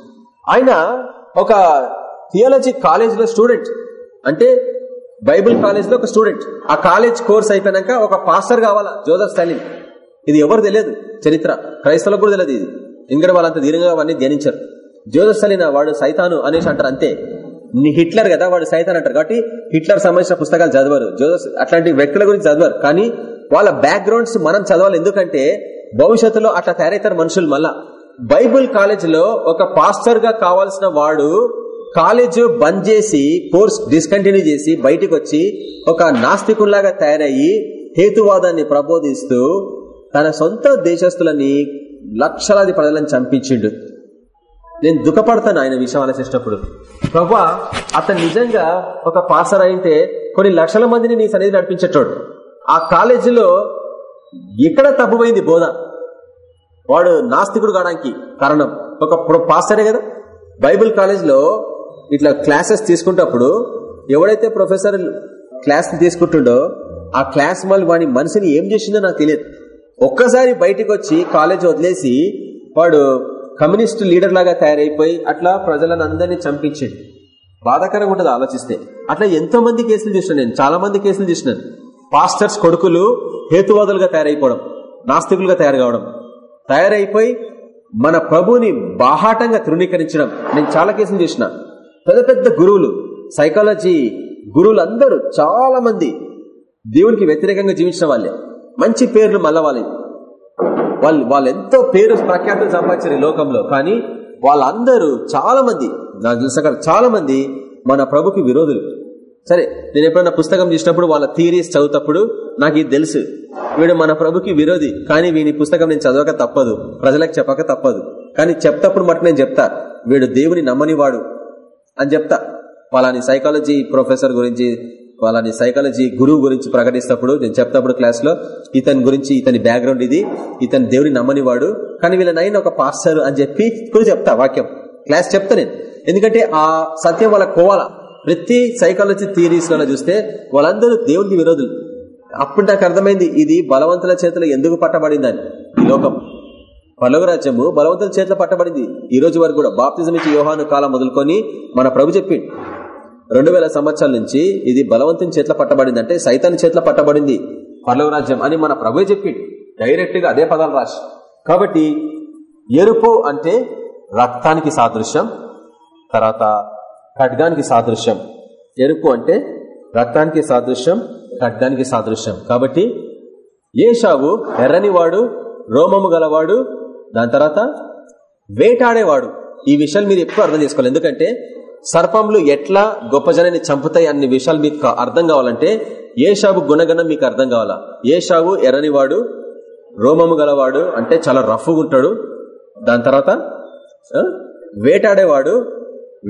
ఆయన ఒక థియాలజీ కాలేజ్లో స్టూడెంట్ అంటే బైబిల్ కాలేజ్లో ఒక స్టూడెంట్. ఆ కాలేజ్ కోర్స్ అయిపోయినాక ఒక పాస్టర్ కావాలా? Joseph Stalin. ఇది ఎవరు తెలియదు. చరిత్ర. క్రైస్తవులకు కూడా తెలియదు ఇది. ఎందుకంటే వాళ్ళంత దీర్ఘంగా అవన్నీ ధ్యానించారు. జోసఫ్ స్టాలిన్ వాడు సైతాను అనేసి అంటారు అంతే. హిట్లర్ కదా వాడు సైతాన్ అంటారు. కాబట్టి హిట్లర్ సంబంధించిన పుస్తకాలు చదవరు. జోసఫ్ అట్లాంటి వ్యక్తుల గురించి చదవరు. కానీ వాళ్ళ బ్యాక్గ్రౌండ్స్ మనం చదవాలి. ఎందుకంటే భవిష్యత్తులో అట్లా తయారవుతారు మనుషులు మళ్ళా. బైబుల్ కాలేజ్లో ఒక పాస్టర్గా కావాల్సిన వాడు కాలేజ్ బంద్ చేసి కోర్స్ డిస్కంటిన్యూ చేసి బయటకు వచ్చి ఒక నాస్తికుల్లాగా తయారయ్యి హేతువాదాన్ని ప్రబోధిస్తూ తన సొంత దేశస్తులని లక్షలాది ప్రజలను చంపించిండు. నేను దుఃఖపడతాను ఆయన విషయం ఆలోచించినప్పుడు ప్రభా అతను నిజంగా ఒక పాసర్ అయితే కొన్ని లక్షల మందిని నీ సన్నిధి నడిపించేటోడు. ఆ కాలేజీలో ఎక్కడ తప్పుపోయింది బోధ. వాడు నాస్తికుడు కావడానికి కారణం. ఒక పాస్టరే కదా. బైబుల్ కాలేజ్లో ఇట్లా క్లాసెస్ తీసుకుంటప్పుడు ఎవడైతే ప్రొఫెసర్ క్లాస్ తీసుకుంటుండో ఆ క్లాస్ మళ్ళీ వాడి మనిషిని ఏం చేసిందో నాకు తెలియదు. ఒక్కసారి బయటకు వచ్చి కాలేజ్ వదిలేసి వాడు కమ్యూనిస్ట్ లీడర్ లాగా తయారైపోయి అట్లా ప్రజలను అందరినీ చంపించాడు. బాధాకరంగా ఉంటుంది ఆలోచిస్తే. అట్లా ఎంతో మంది కేసులు చూసినాను నేను చాలా మంది కేసులు చూసినాను పాస్టర్స్ కొడుకులు హేతువాదులుగా తయారైపోవడం నాస్తికులుగా తయారు కావడం తయారైపోయి మన ప్రభుని బాహాటంగా తృణీకరించడం. నేను చాలా కేసులు చూసిన పెద్ద పెద్ద గురువులు సైకాలజీ గురువులు అందరూ చాలా మంది దేవునికి వ్యతిరేకంగా జీవించిన వాళ్ళే. మంచి పేర్లు మళ్ళా వాళ్ళు. వాళ్ళు ఎంతో పేరు ప్రఖ్యాతులు సంపాదించారు ఈ లోకంలో కానీ వాళ్ళందరూ చాలా మంది నాకు తెలిసిన చాలా మంది మన ప్రభుకి విరోధులు. సరే నేను ఎప్పుడైనా పుస్తకం చూసినప్పుడు వాళ్ళ థీరీస్ చదువుతప్పుడు నాకు ఇది తెలుసు. వీడు మన ప్రభుకి విరోధి కానీ వీని పుస్తకం నేను చదవక తప్పదు. ప్రజలకు చెప్పక తప్పదు. కానీ చెప్తప్పుడు మటు నేను చెప్తా వీడు దేవుని నమ్మనివాడు. అని చెప్తా. వాళ్ళని సైకాలజీ ప్రొఫెసర్ గురించి వాళ్ళని సైకాలజీ గురువు గురించి ప్రకటిస్తప్పుడు నేను చెప్తాప్పుడు క్లాస్లో ఇతని గురించి ఇతని బ్యాక్గ్రౌండ్ ఇది ఇతని దేవుని నమ్మని వాడు కానీ వీళ్ళనైనా ఒక పాస్టర్ అని చెప్పి కూడా చెప్తా వాక్యం. క్లాస్ చెప్తా నేను. ఎందుకంటే ఆ సత్యం వాళ్ళ కోవాల ప్రతి సైకాలజీ థియరీస్లో చూస్తే వాళ్ళందరూ దేవునికి విరోధులు. అప్పుడు నాకు అర్థమైంది ఇది బలవంతుల చేతిలో ఎందుకు పట్టబడిందని? ఈ లోకం. పల్లవ రాజ్యము బలవంతుల చేతిలో పట్టబడింది. ఈ రోజు వరకు కూడా బాప్తిజం ఇచ్చి యోహాను కాలం మొదలుకొని మన ప్రభు చెప్పిండు. రెండు వేల సంవత్సరాల నుంచి ఇది బలవంతుని చేతిలో పట్టబడింది అంటే సైతాన్ని చేతిలో పట్టబడింది పల్లవ రాజ్యం అని మన ప్రభు చెప్పిండు. డైరెక్ట్గా అదే పదాలు రాసి. కాబట్టి ఎరుపు అంటే రక్తానికి సాదృశ్యం తర్వాత ఖడ్గానికి సాదృశ్యం. ఎరుపు అంటే రక్తానికి సాదృశ్యం ఖడ్గానికి సాదృశ్యం. కాబట్టి ఏషావు ఎర్రనివాడు రోమము గలవాడు దాని తర్వాత వేటాడేవాడు. ఈ విషయాలు మీరు ఎక్కువ అర్థం చేసుకోవాలి. ఎందుకంటే సర్పంలు ఎట్లా గొప్ప జనాన్ని చంపుతాయి అన్ని విషయాలు మీకు అర్థం కావాలంటే ఏషావు గుణగణం మీకు అర్థం కావాలా? ఏషావు ఎర్రనివాడు రోమము గలవాడు అంటే చాలా రఫ్గా ఉంటాడు. దాని తర్వాత వేటాడేవాడు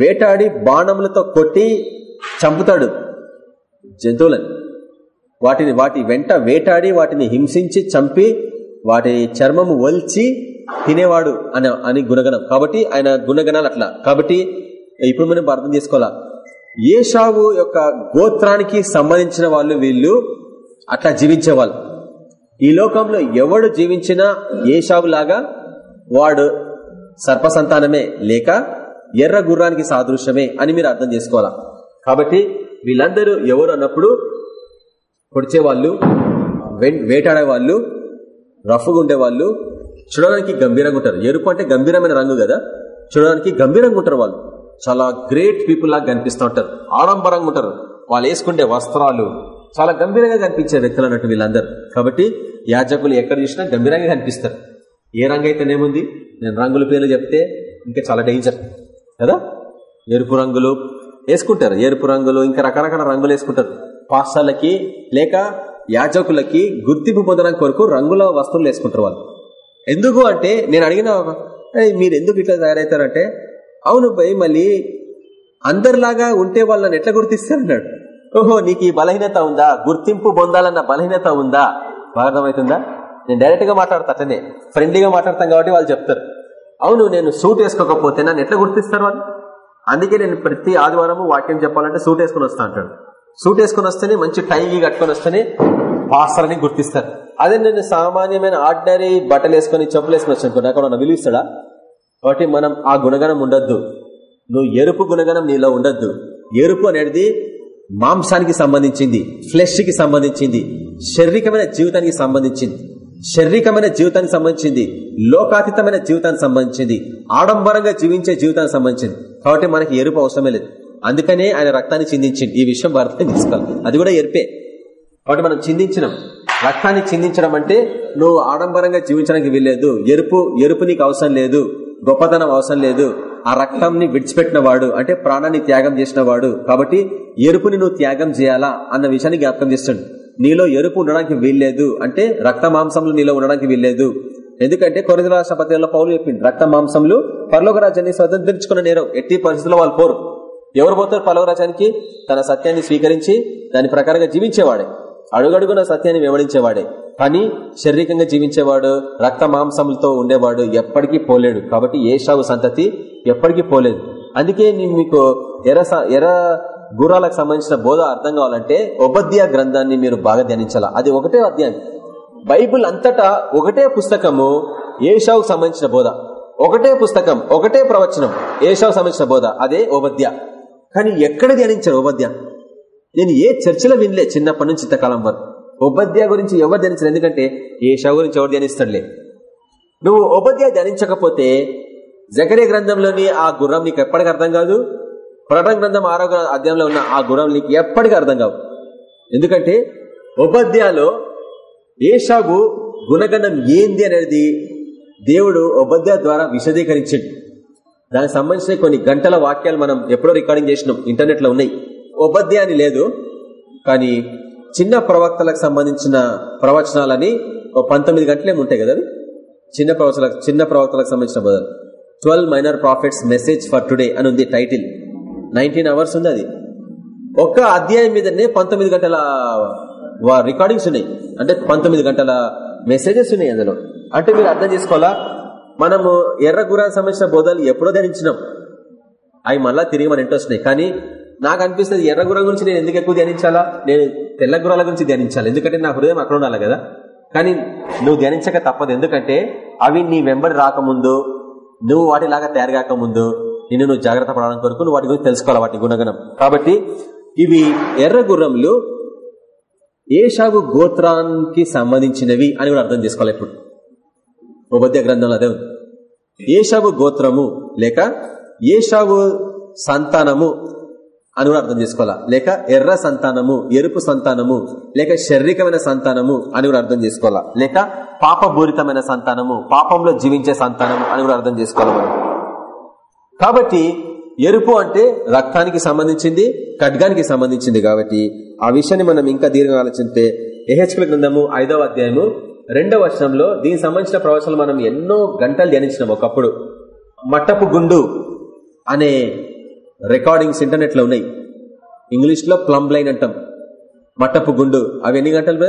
వేటాడి బాణములతో కొట్టి చంపుతాడు జంతువులని. వాటిని వాటి వెంట వేటాడి వాటిని హింసించి చంపి వాటి చర్మము వల్చి తినేవాడు అని అని గుణగణం. కాబట్టి ఆయన గుణగణాలు అట్లా. కాబట్టి ఇప్పుడు మనం అర్థం చేసుకోవాలా? ఏషావు యొక్క గోత్రానికి సంబంధించిన వాళ్ళు వీళ్ళు అట్లా జీవించేవాళ్ళు. ఈ లోకంలో ఎవడు జీవించినా ఏషావు లాగా వాడు సర్పసంతానమే లేక ఎర్ర గుర్రానికి సాదృశ్యమే అని మీరు అర్థం చేసుకోవాలా? కాబట్టి వీళ్ళందరూ ఎవరు అన్నప్పుడు పొడిచేవాళ్ళు వేటాడేవాళ్ళు వేటాడే వాళ్ళు రఫ్గా ఉండే వాళ్ళు చూడడానికి గంభీరంగా ఉంటారు. ఎరుపు అంటే గంభీరమైన రంగు కదా? చూడడానికి గంభీరంగా ఉంటారు వాళ్ళు. చాలా గ్రేట్ పీపుల్ లాగా కనిపిస్తూ ఉంటారు. ఆడంబరంగా ఉంటారు. వాళ్ళు వేసుకుంటే వస్త్రాలు చాలా గంభీరంగా కనిపించే వ్యక్తులు అన్నట్టు వీళ్ళందరూ. కాబట్టి యాజకులు ఎక్కడ చూసినా గంభీరంగా కనిపిస్తారు. ఏ రంగు అయితేనేముంది నేను రంగుల పేర్లు చెప్తే ఇంకా చాలా డేంజర్ కదా? ఎరుపు రంగులు వేసుకుంటారు. ఎరుపు రంగులు ఇంకా రకరకాల రంగులు వేసుకుంటారు. పాఠశాలకి లేక యాజకులకి గుర్తింపు పొందడం కొరకు రంగుల వస్తువులు వేసుకుంటారు వాళ్ళు. ఎందుకు అంటే నేను అడిగిన మీరు ఎందుకు ఇట్లా తయారవుతారంటే అవును భయ్ మళ్ళీ అందరిలాగా ఉంటే వాళ్ళని ఎట్లా గుర్తిస్తారన్నాడు ఓహో నీకు ఈ బలహీనత ఉందా? గుర్తింపు పొందాలన్న బలహీనత ఉందా? బాగా అర్థమవుతుందా? నేను డైరెక్ట్గా మాట్లాడతా అట్లనే. ఫ్రెండ్లీగా మాట్లాడతాం కాబట్టి వాళ్ళు చెప్తారు. అవును నేను సూట్ వేసుకోకపోతే నన్ను ఎట్లా గుర్తిస్తారు వాళ్ళు? అందుకే నేను ప్రతి ఆదివారం వాక్యం చెప్పాలంటే సూట్ వేసుకుని వస్తా అంటాడు. సూట్ వేసుకుని వస్తేనే మంచి టైగి కట్టుకొని వస్తేనే పాస్టర్ గుర్తిస్తారు. అదే నేను సామాన్యమైన ఆర్డినరీ బట్టలు వేసుకొని చెప్పులు వేసుకుని వచ్చాను నన్ను విలువిస్తాడా? కాబట్టి మనం ఆ గుణగణం ఉండద్దు. నువ్వు ఎరుపు గుణగణం నీలో ఉండద్దు. ఎరుపు అనేది మాంసానికి సంబంధించింది ఫ్లెష్కి సంబంధించింది శారీరకమైన జీవితానికి సంబంధించింది శారీరకమైన జీవితానికి సంబంధించింది లోకాతీతమైన జీవితానికి సంబంధించింది ఆడంబరంగా జీవించే జీవితానికి సంబంధించింది. కాబట్టి మనకి ఎరుపు అవసరమే లేదు. అందుకనే ఆయన రక్తాన్ని చిందించింది. ఈ విషయం భారతం తీసుకోవాలి అది కూడా ఎరిపే. కాబట్టి మనం చిందించినాం. రక్తాన్ని చిందించడం అంటే నువ్వు ఆడంబరంగా జీవించడానికి వీల్లేదు. ఎరుపు ఎరుపు నీకు అవసరం లేదు. గొప్పతనం అవసరం లేదు. ఆ రక్తంని విడిచిపెట్టిన వాడు అంటే ప్రాణాన్ని త్యాగం చేసిన వాడు. కాబట్టి ఎరుపుని నువ్వు త్యాగం చేయాలా అన్న విషయాన్ని జ్ఞాపకం చేస్తాడు. నీలో ఎరుపు ఉండడానికి వీల్లేదు అంటే రక్త మాంసంలో నీలో ఉండడానికి వీల్లేదు. ఎందుకంటే కొరది రాష్ట్ర పౌరులు పౌలు చెప్పింది రక్త మాంసంలు పర్లోక రాజ్యాన్ని స్వతంత్రించుకున్న నేరం. ఎట్టి పరిస్థితుల్లో వాళ్ళు పోరు. ఎవరు పోతారు పర్లోక రాజ్యానికి? తన సత్యాన్ని స్వీకరించి దాని ప్రకారంగా జీవించేవాడే. అడుగడుగున సత్యాన్ని వివరించేవాడే కానీ శారీరకంగా జీవించేవాడు రక్త మాంసములతో ఉండేవాడు ఎప్పటికీ పోలేడు. కాబట్టి ఏషావు సంతతి ఎప్పటికీ పోలేదు. అందుకే నేను మీకు ఎర ఎర గుర్రాలకు సంబంధించిన బోధ అర్థం కావాలంటే ఉపధ్యాయ గ్రంథాన్ని మీరు బాగా ధ్యానించాలా? అది ఒకటే అధ్యాయం. బైబుల్ అంతటా ఒకటే పుస్తకము ఏషావుకు సంబంధించిన బోధ. ఒకటే పుస్తకం ఒకటే ప్రవచనం ఏషావు సంబంధించిన బోధ. అదే ఉపధ్య కానీ ఎక్కడ ధ్యానించారు ఉపధ్య నేను ఏ చర్చలో వినలే చిన్నప్పటి నుంచి ఇంతకాలం వరకు. ఉపాధ్యాయ గురించి ఎవరు ధ్యానించారు ఎందుకంటే ఏషావు గురించి ఎవరు ధ్యానిస్తాడులే. నువ్వు ఉపాధ్యాయ ధ్యానించకపోతే జకరే గ్రంథంలోని ఆ గుర్రం నీకు ఎప్పటికీ అర్థం కాదు? ప్రకటన గ్రంథం ఆరోగ్య అధ్యాయంలో ఉన్న ఆ గుర్రం నీకు ఎప్పటికీ అర్థం కావు. ఎందుకంటే ఉపధ్యాలో ఏషాగు గుణగణం ఏంది అనేది దేవుడు ఉపాధ్యాయ ద్వారా విశదీకరించాడు. దానికి సంబంధించిన కొన్ని గంటల వాక్యాలు మనం ఎప్పుడో రికార్డింగ్ చేసినాం ఇంటర్నెట్లో ఉన్నాయి. ఉపధ్య అని లేదు. కానీ చిన్న ప్రవక్తలకు సంబంధించిన ప్రవచనాలని పంతొమ్మిది గంటలేమి ఉంటాయి కదా చిన్న ప్రవచనాలకు చిన్న ప్రవక్తలకు సంబంధించిన బదులు. Twelve minor prophets message for today అని ఉంది టైటిల్. నైన్టీన్ అవర్స్ ఉంది అది. ఒక్క అధ్యాయం మీదనే పంతొమ్మిది గంటల రికార్డింగ్స్ ఉన్నాయి. అంటే పంతొమ్మిది గంటల మెసేజెస్ ఉన్నాయి అందులో. అంటే మీరు అర్థం చేసుకోవాలా? మనము ఎర్ర గురానికి సంబంధించిన బోధాలు ఎప్పుడో ధ్యానించినాం. అవి మళ్ళా తిరిగి మన ఇంట్రెస్ట్ ఉన్నాయి కానీ నాకు అనిపిస్తుంది ఎర్ర గుర్రం గురించి నేను ఎందుకు ఎక్కువ ధ్యానించాలా? నేను తెల్ల గుర్రాల గురించి ధ్యానించాలి. ఎందుకంటే నా హృదయం అక్కడ ఉండాలి కదా. కానీ నువ్వు ధ్యానించక తప్పదు. ఎందుకంటే అవి నీ వెంబడి రాకముందు నువ్వు వాటిలాగా తయారు కాకముందు నిన్ను నువ్వు జాగ్రత్త పడడానికి కొరకు నువ్వు వాటి గురించి తెలుసుకోవాలి వాటి గుణగణం. కాబట్టి ఇవి ఎర్ర గుర్రములు ఏషాగు గోత్రానికి సంబంధించినవి అని కూడా అర్థం చేసుకోవాలి ఇప్పుడు. ఉపద్య గ్రంథంలో అదే ఉంది. ఏషావు గోత్రము లేక ఏషావు సంతానము అని కూడా అర్థం చేసుకోవాలా? లేక ఎర్ర సంతానము ఎరుపు సంతానము లేక శారీరకమైన సంతానము అని కూడా అర్థం చేసుకోవాలా? లేక పాపపూరితమైన సంతానము పాపంలో జీవించే సంతానము అని కూడా అర్థం చేసుకోవాలి మనం? కాబట్టి ఎరుపు అంటే రక్తానికి సంబంధించింది ఖడ్గానికి సంబంధించింది కాబట్టి ఆ విషయాన్ని మనం ఇంకా దీర్ఘంగా ఆలోచిస్తే ఎహెచ్కల గ్రంథము ఐదవ అధ్యాయము రెండవ వర్షంలో దీనికి సంబంధించిన ప్రవచనాలు మనం ఎన్నో గంటలు ధ్యానించినాం ఒకప్పుడు. మట్టపు గుండు అనే రికార్డింగ్స్ ఇంటర్నెట్లో ఉన్నాయి. ఇంగ్లీష్లో ప్లంబ్ లైన్ అంటాం. మట్టపు గుండు. అవి ఎన్ని గంటలు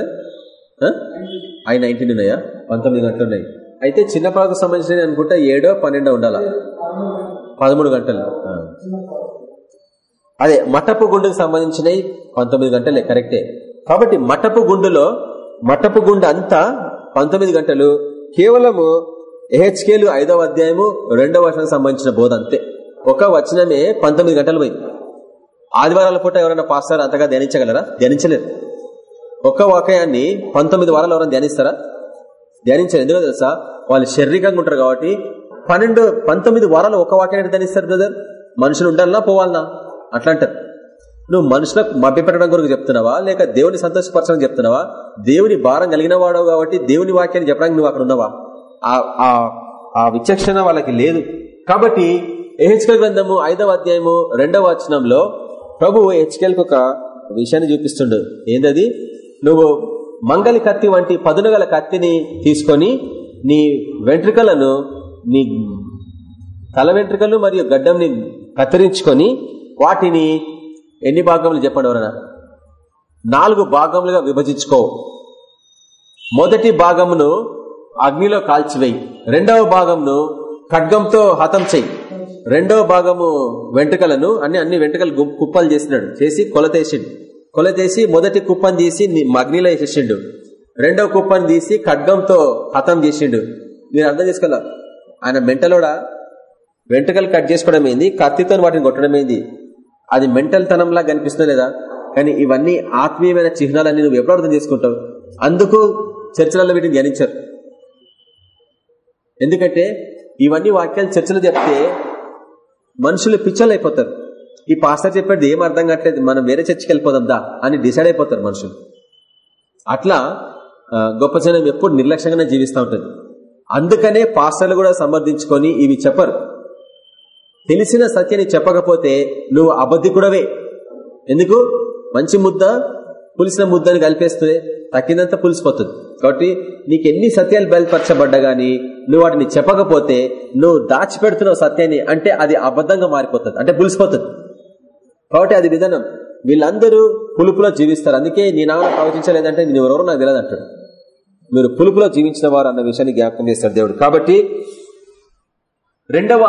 అవి నైన్టీన్ ఉన్నాయా? పంతొమ్మిది గంటలు ఉన్నాయి. అయితే చిన్న పాలకు సంబంధించిన అనుకుంటా ఏడో పన్నెండో ఉండాలా? పదమూడు గంటలు. అదే మట్టపు గుండుకు సంబంధించినవి పంతొమ్మిది గంటలే కరెక్టే. కాబట్టి మట్టపు గుండులో మట్టపు గుండు అంతా పంతొమ్మిది గంటలు. కేవలము ఎహెచ్కేలు ఐదవ అధ్యాయము రెండవ వర్షానికి సంబంధించిన బోధ అంతే. ఒక వచనమే పంతొమ్మిది గంటలు పోయింది. ఆదివారాల పూట ఎవరైనా పాస్తారు అంతగా ధ్యానించగలరా? ధ్యానించలేరు ఒక్క వాక్యాన్ని పంతొమ్మిది వారాలు ఎవరైనా ధ్యానిస్తారా? ధ్యానించారు ఎందుకో తెలుసా? వాళ్ళు శారీరకంగా ఉంటారు కాబట్టి పన్నెండు పంతొమ్మిది వారాలు ఒక వాక్యాన్ని ధ్యానిస్తారు బ్రదర్? మనుషులు ఉండాలన్నా పోవాలనా? అట్లా అంటారు నువ్వు మనుషులకు మభ్యపెట్టడం కొరకు చెప్తున్నావా? లేక దేవుని సంతోషపరచడం చెప్తున్నావా? దేవుని భారం కలిగిన వాడవు కాబట్టి దేవుని వాక్యాన్ని చెప్పడానికి నువ్వు అక్కడ ఉన్నావా? ఆ విచక్షణ వాళ్ళకి లేదు. కాబట్టి ఎహెచ్కల్ గ్రంథము ఐదవ అధ్యాయము రెండవ వచనంలో ప్రభు హెచ్కెల్కి ఒక విషయాన్ని చూపిస్తుండు. ఏందది? నువ్వు మంగలి కత్తి వంటి పదునుగల కత్తిని తీసుకొని నీ వెంట్రుకలను నీ తల వెంట్రుకలు మరియు గడ్డంని కత్తిరించుకొని వాటిని ఎన్ని భాగములు చెప్పండి ఎవరన్నా? నాలుగు భాగములుగా విభజించుకో. మొదటి భాగమును అగ్నిలో కాల్చివేయి. రెండవ భాగంను ఖడ్గంతో హతం చెయ్యి. రెండో భాగము వెంట్రుకలను అన్ని అన్ని వెంట్రుకలు కుప్పలు చేసినాడు. చేసి కొలతేసిండు కొలతేసి మొదటి కుప్పని తీసి మగ్నిలో వేసేసిండు. రెండో కుప్పని తీసి ఖడ్గంతో హతం చేసిండు. మీరు అర్థం చేసుకోవాల? ఆయన మెంటలోడా వెంట్రుకలు కట్ చేసుకోవడం ఏంది? కత్తితో వాటిని కొట్టడం ఏంది? అది మెంటల్ తనంలా కనిపిస్తుంది లేదా? కానీ ఇవన్నీ ఆత్మీయమైన చిహ్నాలన్నీ నువ్వు ఎప్పుడు అర్థం చేసుకుంటావు? అందుకు చర్చలలో వీటిని ధ్యానించారు. ఎందుకంటే ఇవన్నీ వాక్యాలు చర్చలు చెప్తే మనుషులు పిచ్చలు అయిపోతారు ఈ పాస్టర్ చెప్పేది ఏం అర్థం కావట్లేదు మనం వేరే చర్చికి వెళ్ళిపోదాం దా అని డిసైడ్ అయిపోతారు మనుషులు. అట్లా గొప్ప జనం ఎప్పుడు నిర్లక్ష్యంగానే జీవిస్తూ ఉంటుంది అందుకనే పాస్టర్లు కూడా సమర్థించుకొని ఇవి చెప్పరు. తెలిసిన సత్యని చెప్పకపోతే నువ్వు అబద్ధి అబద్ధికుడవే. ఎందుకు? మంచి ముద్ద పులిసిన ముద్దని కలిపేస్తే తక్కినంత పులిసిపోతుంది. కాబట్టి నీకు ఎన్ని సత్యాలు బయలుపరచబడ్డా గానీ నువ్వు వాటిని చెప్పకపోతే నువ్వు దాచిపెడుతున్నావు సత్యాన్ని అంటే అది అబద్ధంగా మారిపోతుంది. అంటే పులిసిపోతుంది. కాబట్టి అది విధానం వీళ్ళందరూ పులుపులో జీవిస్తారు. అందుకే నీ నాన్న ప్రవచించలేదంటే నేను ఎవరెవరో నాకు తెలియదు అంటాడు. మీరు పులుపులో జీవించిన వారు అన్న విషయాన్ని జ్ఞాపకం చేస్తారు దేవుడు. కాబట్టి రెండవ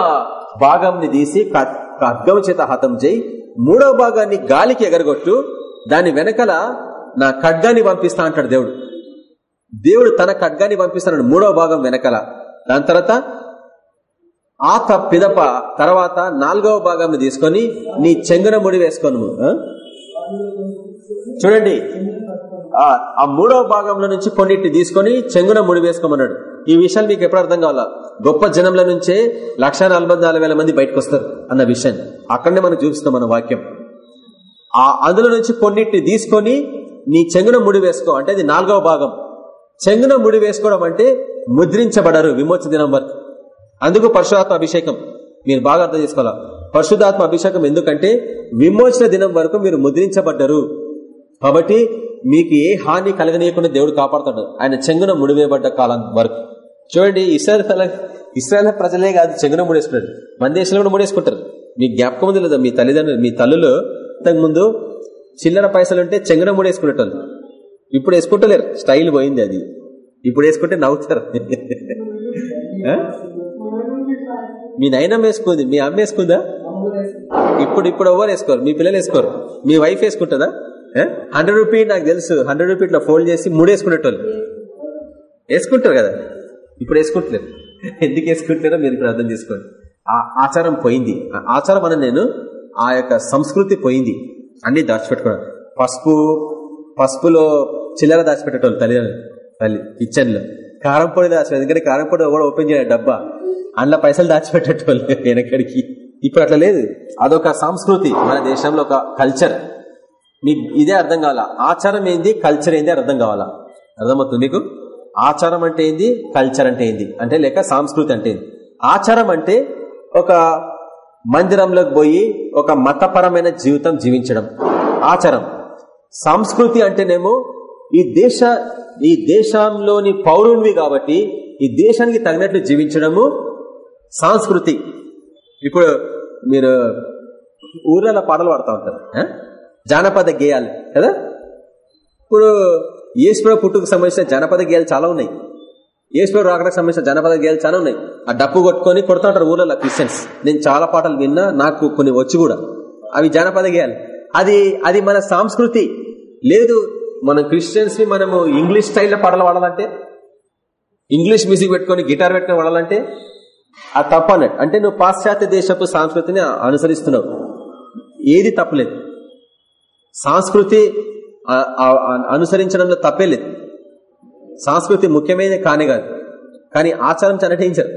భాగంని తీసి ఖడ్గం చేత హతం చేయి. మూడవ భాగాన్ని గాలికి ఎగరగొట్టు. దాని వెనకల నా ఖడ్గాన్ని పంపిస్తా అంటాడు దేవుడు. దేవుడు తన ఖడ్గాన్ని పంపిస్తాడు మూడవ భాగం వెనకల. దాని తర్వాత ఆ పిదప తర్వాత నాలుగవ భాగం తీసుకొని నీ చెంగున ముడి వేసుకోను చూడండి. ఆ మూడవ భాగంలో నుంచి కొన్నిటిని తీసుకొని చెంగున ముడి వేసుకోమన్నాడు. ఈ విషయాలు మీకు ఎప్పుడు అర్థం కావాలా? గొప్ప జనంల నుంచే లక్ష మంది బయటకు వస్తారు అన్న విషయాన్ని. అక్కడనే మనం చూపిస్తాం మన వాక్యం. ఆ అందులో నుంచి కొన్నిటిని తీసుకొని నీ చెంగున ముడి వేసుకో అంటే అది నాలుగవ భాగం. చెంగున ముడి వేసుకోవడం అంటే ముద్రించబడరు విమోచ దినం వరకు. అందుకు పరశురాత్మ అభిషేకం. మీరు బాగా అర్థం చేసుకోవాలా? పరిశుధాత్మ అభిషేకం ఎందుకంటే విమోచన దినం వరకు మీరు ముద్రించబడ్డరు. కాబట్టి మీకు ఏ హాని కలగనీయకుండా దేవుడు కాపాడుతాడు. ఆయన చెంగున ముడివేయబడ్డ కాలం వరకు. చూడండి ఇస్రాయల్ ఇస్రాయల్ ప్రజలే కాదు చెంగున ముడేసుకున్నారు మన దేశంలో కూడా ముడేసుకుంటారు మీ జ్ఞాపకం ఉంది లేదా? మీ తల్లిదండ్రులు మీ తల్లులు ఇంతకుముందు చిల్లర పైసలు ఉంటే చెంగన మూడు వేసుకునేటోళ్ళు ఇప్పుడు వేసుకుంటలేరు. స్టైల్ పోయింది అది. ఇప్పుడు వేసుకుంటే నవ్వుతారు. మీ నైనం వేసుకుంది. మీ అమ్మ వేసుకుందా? ఇప్పుడు ఇప్పుడు ఎవరు వేసుకోరు? మీ పిల్లలు వేసుకోరు. మీ వైఫ్ వేసుకుంటుందా? హండ్రెడ్ రూపీ నాకు తెలుసు. హండ్రెడ్ రూపీ ఇట్లా ఫోల్డ్ చేసి మూడు వేసుకునేటోళ్ళు వేసుకుంటారు కదా. ఇప్పుడు వేసుకుంటలేరు. ఎందుకు వేసుకుంటారో మీరు ఇప్పుడు అర్థం చేసుకోండి. ఆ ఆచారం పోయింది. ఆ ఆచారం అన నేను ఆ యొక్క సంస్కృతి పోయింది. అన్ని దాచిపెట్టుకున్నారు పసుపు పసుపులో చిల్లర దాచిపెట్టేటోళ్ళు తల్లి తల్లి కిచెన్లో. కారం పొడి దాచిపెట్టారు ఎందుకంటే కారం పొడి కూడా ఓపెన్ చేయాలి డబ్బా. అందులో పైసలు దాచిపెట్టేటోళ్ళు వెనకడికి. ఇప్పుడు అట్లా లేదు. అదొక సంస్కృతి మన దేశంలో ఒక కల్చర్. మీకు ఇదే అర్థం కావాలా? ఆచారం ఏంది కల్చర్ ఏంది అర్థం కావాలా? అర్థమవుతుంది మీకు ఆచారం అంటే ఏంది కల్చర్ అంటే ఏంది? అంటే లేక సంస్కృతి అంటే ఏంది? ఆచారం అంటే ఒక మందిరంలోకి పోయి ఒక మతపరమైన జీవితం జీవించడం. ఆచారం. సంస్కృతి అంటేనేమో ఈ దేశ ఈ దేశంలోని పౌరునివి కాబట్టి ఈ దేశానికి తగినట్లు జీవించడము సంస్కృతి. ఇప్పుడు మీరు ఊర్లలో పాటలు పాడుతూ ఉంటారు జానపద గేయాలు కదా? ఇప్పుడు ఈశ్వర పుట్టుకు సంబంధించిన జానపద గేయాలు చాలా ఉన్నాయి. ఏసులో రాకడానికి సంబంధించిన జనపద గేయాలు చాలా ఉన్నాయి. ఆ డప్పు కొట్టుకొని కొడుతూ ఉంటారు క్రిస్టియన్స్. నేను చాలా పాటలు విన్నా నాకు కొన్ని వచ్చి కూడా. అవి జానపద గేయాలు. అది అది మన సంస్కృతి. లేదు మనం క్రిస్టియన్స్ని మనము ఇంగ్లీష్ స్టైల్లో పాటలు పాడాలంటే ఇంగ్లీష్ మ్యూజిక్ పెట్టుకొని గిటార్ పెట్టుకొని పాడాలంటే అది తప్పు అన్నట్టు అంటే నువ్వు పాశ్చాత్య దేశపు సంస్కృతిని అనుసరిస్తున్నావు. ఏది తప్పలేదు సంస్కృతి అనుసరించడంలో తప్పే లేదు. సంస్కృతి ముఖ్యమైనది కానే కాదు. కానీ ఆచారం చనటించరు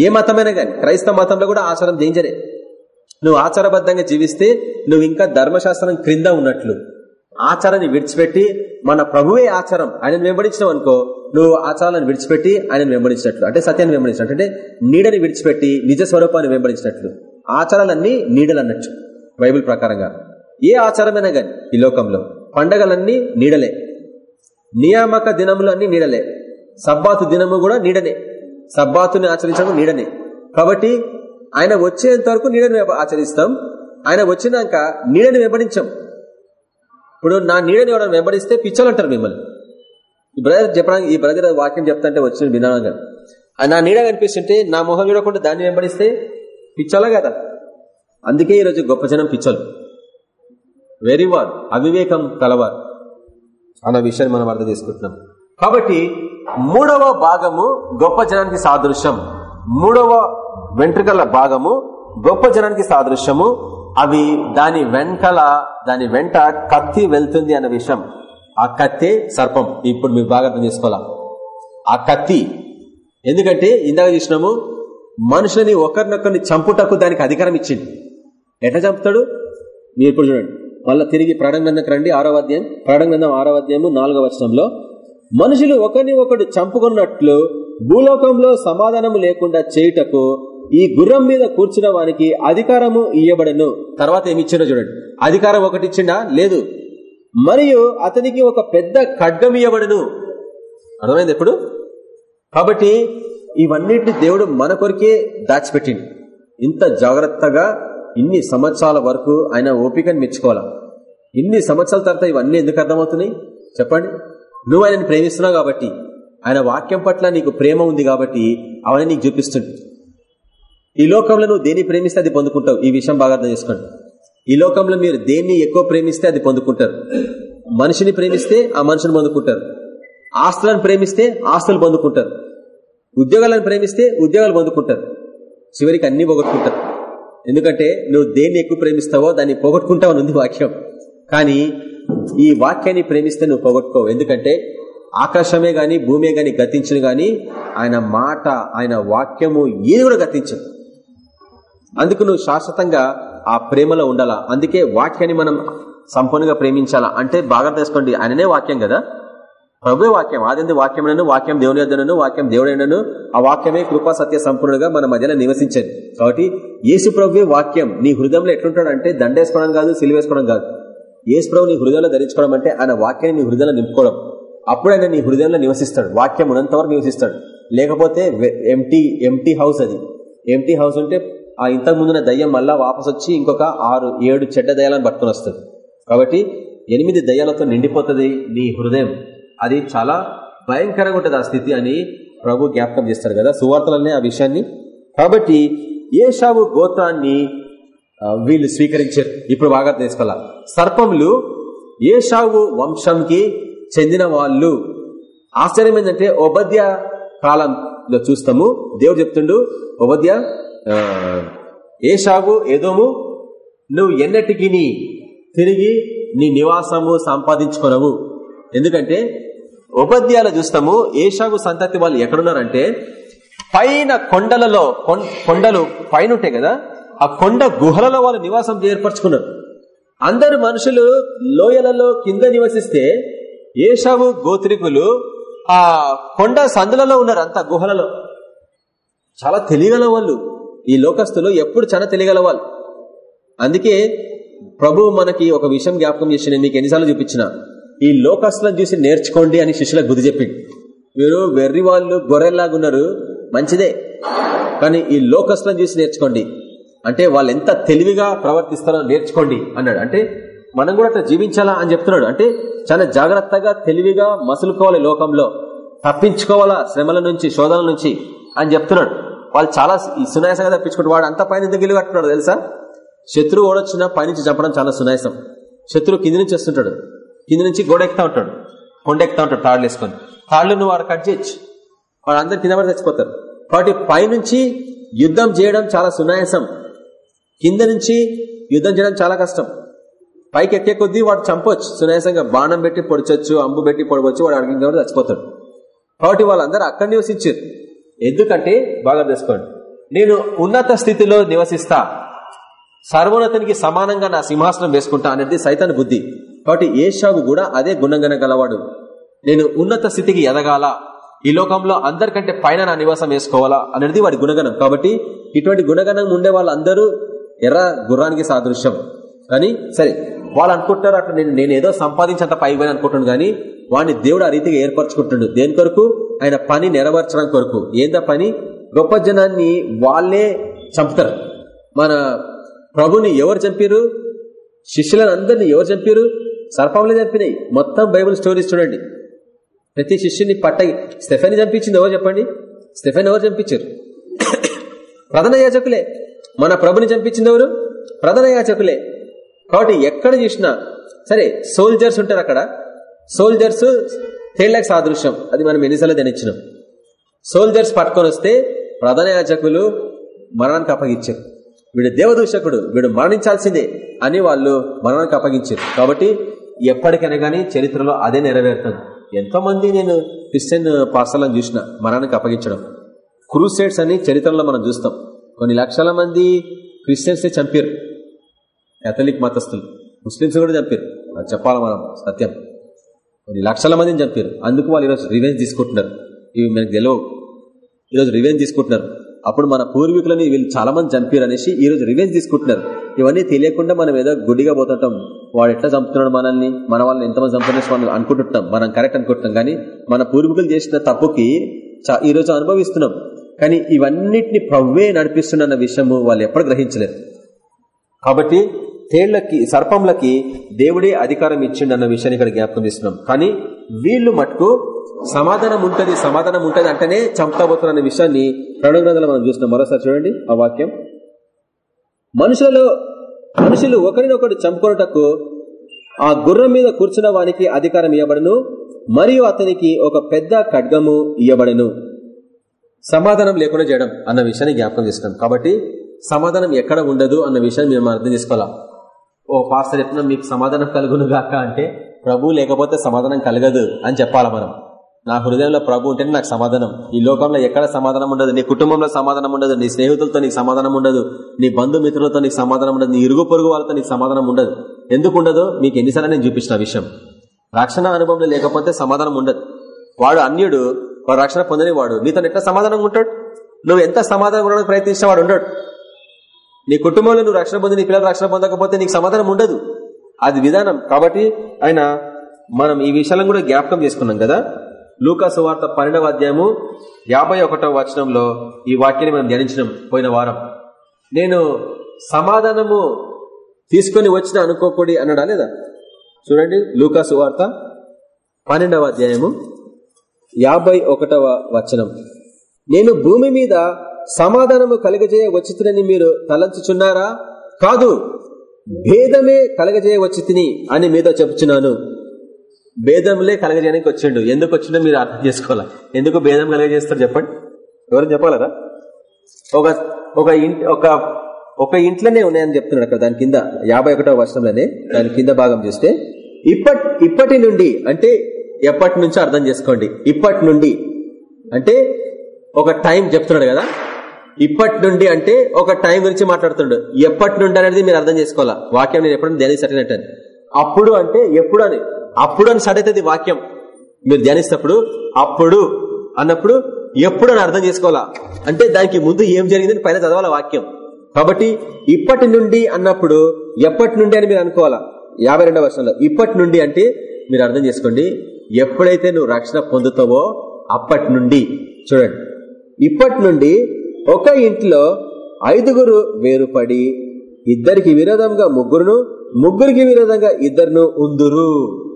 ఏ మతమైనా కానీ క్రైస్తవ మతంలో కూడా ఆచారం డేంజరే నువ్వు ఆచారబద్ధంగా జీవిస్తే నువ్వు ఇంకా ధర్మశాస్త్రం క్రింద ఉన్నట్లు. ఆచారాన్ని విడిచిపెట్టి మన ప్రభువే ఆచారం. ఆయనను వెంబడించినావు అనుకో నువ్వు ఆచారాలను విడిచిపెట్టి ఆయనను వెంబడించినట్లు. అంటే సత్యాన్ని వెంబడించినట్లు. అంటే నీడని విడిచిపెట్టి నిజ స్వరూపాన్ని వెంబడించినట్లు. ఆచారాలన్నీ నీడలు అన్నట్టు బైబిల్ ప్రకారంగా. ఏ ఆచారమైనా కానీ ఈ లోకంలో పండగలన్నీ నీడలే. నియామక దినములు అన్ని నీడలే. సబ్బాతు దినము కూడా నీడనే. సబ్బాతుని ఆచరించడం నీడనే. కాబట్టి ఆయన వచ్చేంత వరకు నీడని ఆచరిస్తాం. ఆయన వచ్చినాక నీడని వెంబడించాం. ఇప్పుడు నా నీడని ఎవరైనా వెంబడిస్తే పిచ్చలు అంటారు మిమ్మల్ని. ఈ బ్రదర్ చెప్పడానికి ఈ బ్రదర్ వాక్యం చెప్తాంటే వచ్చిన వినాలంగా నా నీడ కనిపిస్తుంటే నా మొహం చూడకుండా దాన్ని వెంబడిస్తే పిచ్చలా కదా. అందుకే ఈరోజు గొప్ప జనం పిచ్చలు. వెరీ వారు అవివేకం కలవారు. అన్న విషయాన్ని మనం అర్థం చేసుకుంటున్నాం. కాబట్టి మూడవ భాగము గొప్ప జనానికి సాదృశ్యం. మూడవ వెంట్రుకల భాగము గొప్ప జనానికి సాదృశ్యము. అవి దాని వెంటల దాని వెంట కత్తి వెళ్తుంది అన్న విషయం. ఆ కత్తే సర్పం. ఇప్పుడు మీరు బాగా అర్థం చేసుకోవాలా? ఆ కత్తి. ఎందుకంటే ఇందాక చూసినాము మనుషులని ఒకరినొకరిని చంపుటకు దానికి అధికారం ఇచ్చింది. ఎట్లా చంపుతాడు? మీరు ఇప్పుడు చూడండి. మళ్ళా తిరిగి ప్రాణగ్రంథకు రండి ఆరో అధ్యాయం. ప్రాణగ్రంథం ఆరో అధ్యాయము నాలుగో వచనంలో. మనుషులు ఒకరిని ఒకడు చంపుకున్నట్లు భూలోకంలో సమాధానము లేకుండా చేయుటకు ఈ గుర్రం మీద కూర్చున్న వానికి అధికారము ఇయ్యబడను. తర్వాత ఏమి ఇచ్చిండో చూడండి. అధికారం ఒకటి ఇచ్చిండా? లేదు. మరియు అతనికి ఒక పెద్ద ఖడ్గం ఇయ్యబడను. అర్థమైంది ఎప్పుడు కాబట్టి ఇవన్నిటిని దేవుడు మన కొరికే దాచిపెట్టింది ఇంత జాగ్రత్తగా ఇన్ని సంవత్సరాల వరకు ఆయన ఓపికని మెచ్చుకోవాలా? ఇన్ని సంవత్సరాల తర్వాత ఇవన్నీ ఎందుకు అర్థమవుతున్నాయి? చెప్పండి. నువ్వు ఆయనని ప్రేమిస్తున్నావు కాబట్టి ఆయన వాక్యం పట్ల నీకు ప్రేమ ఉంది కాబట్టి అవన్నీ నీకు చూపిస్తుంది ఈ లోకంలో నువ్వు దేన్ని ప్రేమిస్తే అది పొందుకుంటావు? ఈ విషయం బాగా అర్థం చేసుకోండి. ఈ లోకంలో మీరు దేన్ని ఎక్కువ ప్రేమిస్తే అది పొందుకుంటారు? మనిషిని ప్రేమిస్తే ఆ మనిషిని పొందుకుంటారు. ఆస్తులను ప్రేమిస్తే ఆస్తులు పొందుకుంటారు. ఉద్యోగాలను ప్రేమిస్తే ఉద్యోగాలు పొందుకుంటారు. చివరికి అన్ని పోగొట్టుకుంటారు. ఎందుకంటే నువ్వు దేన్ని ఎక్కువ ప్రేమిస్తావో దాన్ని పోగొట్టుకుంటావు ఉంది వాక్యం. కానీ ఈ వాక్యాన్ని ప్రేమిస్తే నువ్వు పోగొట్టుకోవు. ఎందుకంటే ఆకాశమే గాని భూమే గాని గతించను గాని ఆయన మాట ఆయన వాక్యము ఏది కూడా గతించదు. అందుకు నువ్వు శాశ్వతంగా ఆ ప్రేమలో ఉండాలా? అందుకే వాక్యాన్ని మనం సంపూర్ణంగా ప్రేమించాలా? అంటే బాగా తెలుసుకోండి ఆయననే వాక్యం కదా? ప్రభు వాక్యం. ఆదింది వాక్యములను వాక్యం దేవుని యొద్దనను వాక్యం దేవుడైనను ఆ వాక్యమే కృపా సత్య సంపూర్ణంగా మన మధ్యలో నివసించేది. కాబట్టి యేసు ప్రభువే వాక్యం. నీ హృదయంలో ఎట్లుంటాడు అంటే దండేసుకోవడం కాదు సిలివేసుకోవడం కాదు. యేసు ప్రభు నీ హృదయంలో ధరించుకోవడం అంటే ఆయన వాక్యాన్ని నీ హృదయంలో నింపుకోవడం. అప్పుడు ఆయన నీ హృదయంలో నివసిస్తాడు. వాక్యం ఉన్నంత వరకు నివసిస్తాడు. లేకపోతే ఎంటీ ఎంటీ హౌస్ అది. ఎంటీ హౌస్ ఉంటే ఆ ఇంతకు ముందున్న దయ్యం మళ్ళా వాపస్ వచ్చి ఇంకొక ఆరు ఏడు చెడ్డ దయ్యాలను పట్టుకుని వస్తుంది. కాబట్టి ఎనిమిది దయ్యాలతో నిండిపోతుంది నీ హృదయం. అది చాలా భయంకరంగా ఉంటుంది ఆ స్థితి అని ప్రభు జ్ఞాపకం చేస్తారు కదా సువార్తలనే ఆ విషయాన్ని. కాబట్టి ఏషావు గోత్రాన్ని వీళ్ళు స్వీకరించారు. ఇప్పుడు బాగా తెలుసుకోవాలా సర్పములు ఏషావు వంశంకి చెందిన వాళ్ళు. ఆశ్చర్యం ఏంటంటే ఉపద్య కాలంలో చూస్తాము. దేవుడు చెప్తుండు ఉపద్య ఏషావు ఏదోము నువ్వు ఎన్నటికి తిరిగి నీ నివాసము సంపాదించుకోనవు. ఎందుకంటే ఉపద్యాలు చూస్తాము. ఏషాగు సంతతి వాళ్ళు ఎక్కడున్నారంటే పైన కొండలలో కొండలు పైన ఉంటాయి కదా ఆ కొండ గుహలలో వాళ్ళు నివాసం ఏర్పరచుకున్నారు. అందరు మనుషులు లోయలలో కింద నివసిస్తే ఏషావు గోత్రికులు ఆ కొండ సందులలో ఉన్నారు అంత గుహలలో. చాలా తెలియగల వాళ్ళు. ఈ లోకస్తులు ఎప్పుడు చాలా తెలియగల వాళ్ళు. అందుకే ప్రభు మనకి ఒక విషయం జ్ఞాపకం చేసి నేను మీకు ఎన్నిసార్లు చూపించిన ఈ లోకస్తులను చూసి నేర్చుకోండి అని శిష్యులకు బుద్ధి చెప్పింది మీరు వెర్రి వాళ్ళు గొర్రెల్లాగున్నారు మంచిదే. కానీ ఈ లోకస్తులను చూసి నేర్చుకోండి. అంటే వాళ్ళు ఎంత తెలివిగా ప్రవర్తిస్తారో నేర్చుకోండి అన్నాడు. అంటే మనం కూడా అట్లా జీవించాలా అని చెప్తున్నాడు. అంటే చాలా జాగ్రత్తగా తెలివిగా మసులుకోవాలి లోకంలో. తప్పించుకోవాలా శ్రమల నుంచి శోధనల నుంచి అని చెప్తున్నాడు. వాళ్ళు చాలా సునాయాసంగా తప్పించుకుంటారు. వాడు అంత పైన గిల్లు కట్టుకున్నాడు తెలుసా? శత్రువు ఓడొచ్చినా పైనుంచి చంపడం చాలా సునాయాసం. శత్రువు కింది నుంచి వస్తుంటాడు. కింద నుంచి గోడ ఎక్కుతా ఉంటాడు. కొండ ఎక్కుతా ఉంటాడు తాళ్ళు వేసుకొని. తాళ్ళు నువ్వు వాడు కట్ చేయొచ్చు వాళ్ళందరూ కింద పడి చచ్చిపోతారు. కాబట్టి పైనుంచి యుద్ధం చేయడం చాలా సునాయాసం. కింద నుంచి యుద్ధం చేయడం చాలా కష్టం. పైకి ఎక్కే కొద్దీ వాడు చంపొచ్చు. సునాయాసంగా బాణం పెట్టి పొడిచొచ్చు అంబు పెట్టి పొడవచ్చు వాడు అడిగిన కాబట్టి చచ్చిపోతాడు. కాబట్టి వాళ్ళందరూ అక్కడ నివసించారు. ఎందుకంటే బాగా తెలుసుకోండి. నేను ఉన్నత స్థితిలో నివసిస్తా. సర్వోన్నతునికి సమానంగా నా సింహాసనం వేసుకుంటా అనేది సైతాన్ బుద్ధి. కాబట్టి ఏషావు కూడా అదే గుణంగన గలవాడు. నేను ఉన్నత స్థితికి ఎదగాల? ఈ లోకంలో అందరికంటే పైన నా నివాసం వేసుకోవాలా? అనేది వాడి గుణగణం. కాబట్టి ఇటువంటి గుణగణం ఉండే వాళ్ళందరూ ఎర్ర గుర్రానికి సాదృశ్యం. కానీ సరే వాళ్ళు అనుకుంటారు అట్లా నేను నేను ఏదో సంపాదించేంత పైకి పోయి అనుకుంటున్నాను కానీ వాడిని దేవుడు ఆ రీతిగా ఏర్పరచుకుంటుండు దేని కొరకు? ఆయన పని నెరవేర్చడం కొరకు. ఏందా పని? గొప్ప జనాన్ని వాళ్ళే చంపుతారు. మన ప్రభుని ఎవరు చంపారు శిష్యులను అందరినీ ఎవరు చంపారు సర్పంలో చంపినాయి మొత్తం బైబుల్ స్టోరీస్ చూడండి. ప్రతి శిష్యుని పట్ట స్టెఫెన్ చంపించింది ఎవరు చెప్పండి? స్టెఫెన్ ఎవరు చంపించారు? ప్రధాన యాచకులే మన ప్రభుని చంపించింది ఎవరు? ప్రధాన యాచకులే కాబట్టి ఎక్కడ చూసినా సరే సోల్జర్స్ ఉంటారు అక్కడ. సోల్జర్స్ తేళ్ళకు సాదృశ్యం. అది మనం ఎన్నిసార్లు ధ్యానించినాం. సోల్జర్స్ పట్టుకొని వస్తే ప్రధాన యాచకులు మరణానికి అప్పగించారు. వీడు దేవదూషకుడు వీడు మరణించాల్సిందే అని వాళ్ళు మరణానికి అప్పగించారు. కాబట్టి ఎప్పటికైనా కానీ చరిత్రలో అదే నెరవేరుతుంది. ఎంతో మంది నేను క్రిస్టియన్ పార్సలను చూసిన మరణానికి అప్పగించడం. క్రూసైడ్స్ అని చరిత్రలో మనం చూస్తాం. కొన్ని లక్షల మంది క్రిస్టియన్స్ చంపారు కేథలిక్ మతస్థులు. ముస్లింస్ కూడా చంపారు అది చెప్పాలి మనం సత్యం. కొన్ని లక్షల మందిని చంపారు అందుకు వాళ్ళు ఈరోజు రివెంజ్ తీసుకుంటున్నారు. ఇవి మనకు తెలియవు ఈరోజు రివెంజ్ తీసుకుంటున్నారు. అప్పుడు మన పూర్వీకులని వీళ్ళు చాలా మంది చంపారు అనేసి ఈ రోజు రివెంజ్ తీసుకుంటున్నారు. ఇవన్నీ తెలియకుండా మనం ఏదో గుడ్డిగా పోతుంటాం. వాడు ఎట్లా చంపుతున్నాడు మనల్ని? మన వాళ్ళని ఎంతమంది చంపనేసి మనం అనుకుంటుంటాం. మనం కరెక్ట్ అనుకుంటున్నాం. కానీ మన పూర్వీకులు చేసిన తప్పుకి ఈ రోజు అనుభవిస్తున్నాం. కానీ ఇవన్నిటిని ప్రవ్వే నడిపిస్తున్న విషయము వాళ్ళు ఎప్పుడు గ్రహించలేదు. కాబట్టి తేళ్ళకి సర్పంలకి దేవుడే అధికారం ఇచ్చిండు అన్న విషయాన్ని ఇక్కడ జ్ఞాపకం చేస్తున్నాం. కానీ వీళ్ళు మట్టుకు సమాధానం ఉంటది సమాధానం ఉంటది అంటేనే చంపుతాబోతున్న అనే విషయాన్ని ప్రణవ మనం చూస్తున్నాం. మరోసారి చూడండి ఆ వాక్యం. మనుషులలో మనుషులు ఒకరినొకరు చంపుకున్నటకు ఆ గుర్రం మీద కూర్చున్న వానికి అధికారం ఇవ్వబడను మరియు అతనికి ఒక పెద్ద ఖడ్గము ఇవ్వబడను సమాధానం లేకుండా చేయడం అన్న విషయాన్ని జ్ఞాపకం చేస్తున్నాం. కాబట్టి సమాధానం ఎక్కడ ఉండదు అన్న విషయాన్ని మేము అర్థం చేసుకోవాలా? ఓ పాస్టర్ చెప్పిన మీకు సమాధానం కలుగును గాక అంటే ప్రభు లేకపోతే సమాధానం కలగదు అని చెప్పాలి మనం. నా హృదయంలో ప్రభు ఉంటేనే నాకు సమాధానం. ఈ లోకంలో ఎక్కడ సమాధానం ఉండదు? నీ కుటుంబంలో సమాధానం ఉండదు. నీ స్నేహితులతో నీకు సమాధానం ఉండదు. నీ బంధుమిత్రులతో నీకు సమాధానం ఉండదు. నీ ఇరుగు పొరుగు వాళ్ళతో నీకు సమాధానం ఉండదు. ఎందుకు ఉండదు? మీకు ఎన్నిసార్లు నేను చూపించిన విషయం. రక్షణ అనుభవంలో లేకపోతే సమాధానం ఉండదు. వాడు అన్యుడు వాడు రక్షణ పొందని వాడు నీతో ఎట్లా సమాధానం ఉంటాడు? నువ్వు ఎంత సమాధానం ఉండడానికి ప్రయత్నించిన వాడు ఉండడు. నీ కుటుంబంలో నువ్వు రక్షణ పొంది నీ పిల్లలు రక్షణ పొందకపోతే నీకు సమాధానం ఉండదు. అది విధానం. కాబట్టి ఆయన మనం ఈ విషయాలను కూడా జ్ఞాపకం చేసుకున్నాం కదా? లూకాసు వార్త పన్నెండవ అధ్యాయము యాభై ఒకటవ వచనంలో ఈ వాక్యాన్ని మనం ధ్యానించినాం పోయిన వారం. నేను సమాధానము తీసుకొని వచ్చిన అనుకోకూడి అన్నాడా లేదా? చూడండి లూకాసు వార్త పన్నెండవ అధ్యాయము యాభై ఒకటవ వచనం. నేను భూమి మీద సమాధానము కలగజేయ వచ్చితునని మీరు తలంచుచున్నారా? కాదు భేదమే కలగజేయ వచ్చితిని అని మీతో చెప్పుచున్నాను. భేదంలే కలగజేయడానికి వచ్చిండు. ఎందుకు వచ్చిండో మీరు అర్థం చేసుకోవాలా? ఎందుకు భేదం కలగజేస్తారు చెప్పండి. ఎవరైనా చెప్పగలరా? ఒక ఒక ఇంటి ఒక ఒక ఇంట్లోనే ఉన్నాయని చెప్తున్నాడు అక్కడ దాని కింద యాభై ఒకటో వర్షంలోనే దాని కింద భాగం చూస్తే ఇప్పటి ఇప్పటి నుండి అంటే ఎప్పటి నుంచో అర్థం చేసుకోండి. ఇప్పటి నుండి అంటే ఒక టైం చెప్తున్నాడు కదా ఇప్పటి నుండి అంటే ఒక టైం గురించి మాట్లాడుతుండు. ఎప్పటి నుండి అనేది మీరు అర్థం చేసుకోవాలా? వాక్యం నేను ఎప్పుడు ధ్యానించట్టు అప్పుడు అంటే ఎప్పుడు అని? అప్పుడు అని సడైతే వాక్యం. మీరు ధ్యానిస్తప్పుడు అప్పుడు అన్నప్పుడు ఎప్పుడు అని అర్థం చేసుకోవాలా? అంటే దానికి ముందు ఏం జరిగిందని పైన చదవాల వాక్యం? కాబట్టి ఇప్పటి నుండి అన్నప్పుడు ఎప్పటి నుండి అని మీరు అనుకోవాలా? యాభై రెండవ వర్షంలో ఇప్పటి నుండి అంటే మీరు అర్థం చేసుకోండి ఎప్పుడైతే నువ్వు రక్షణ పొందుతావో అప్పటి నుండి చూడండి. ఇప్పటి నుండి ఒక ఇంట్లో ఐదుగురు వేరుపడి ఇద్దరికి విరోధంగా ముగ్గురును ముగ్గురికి విరోధంగా ఇద్దరును ఉందురు.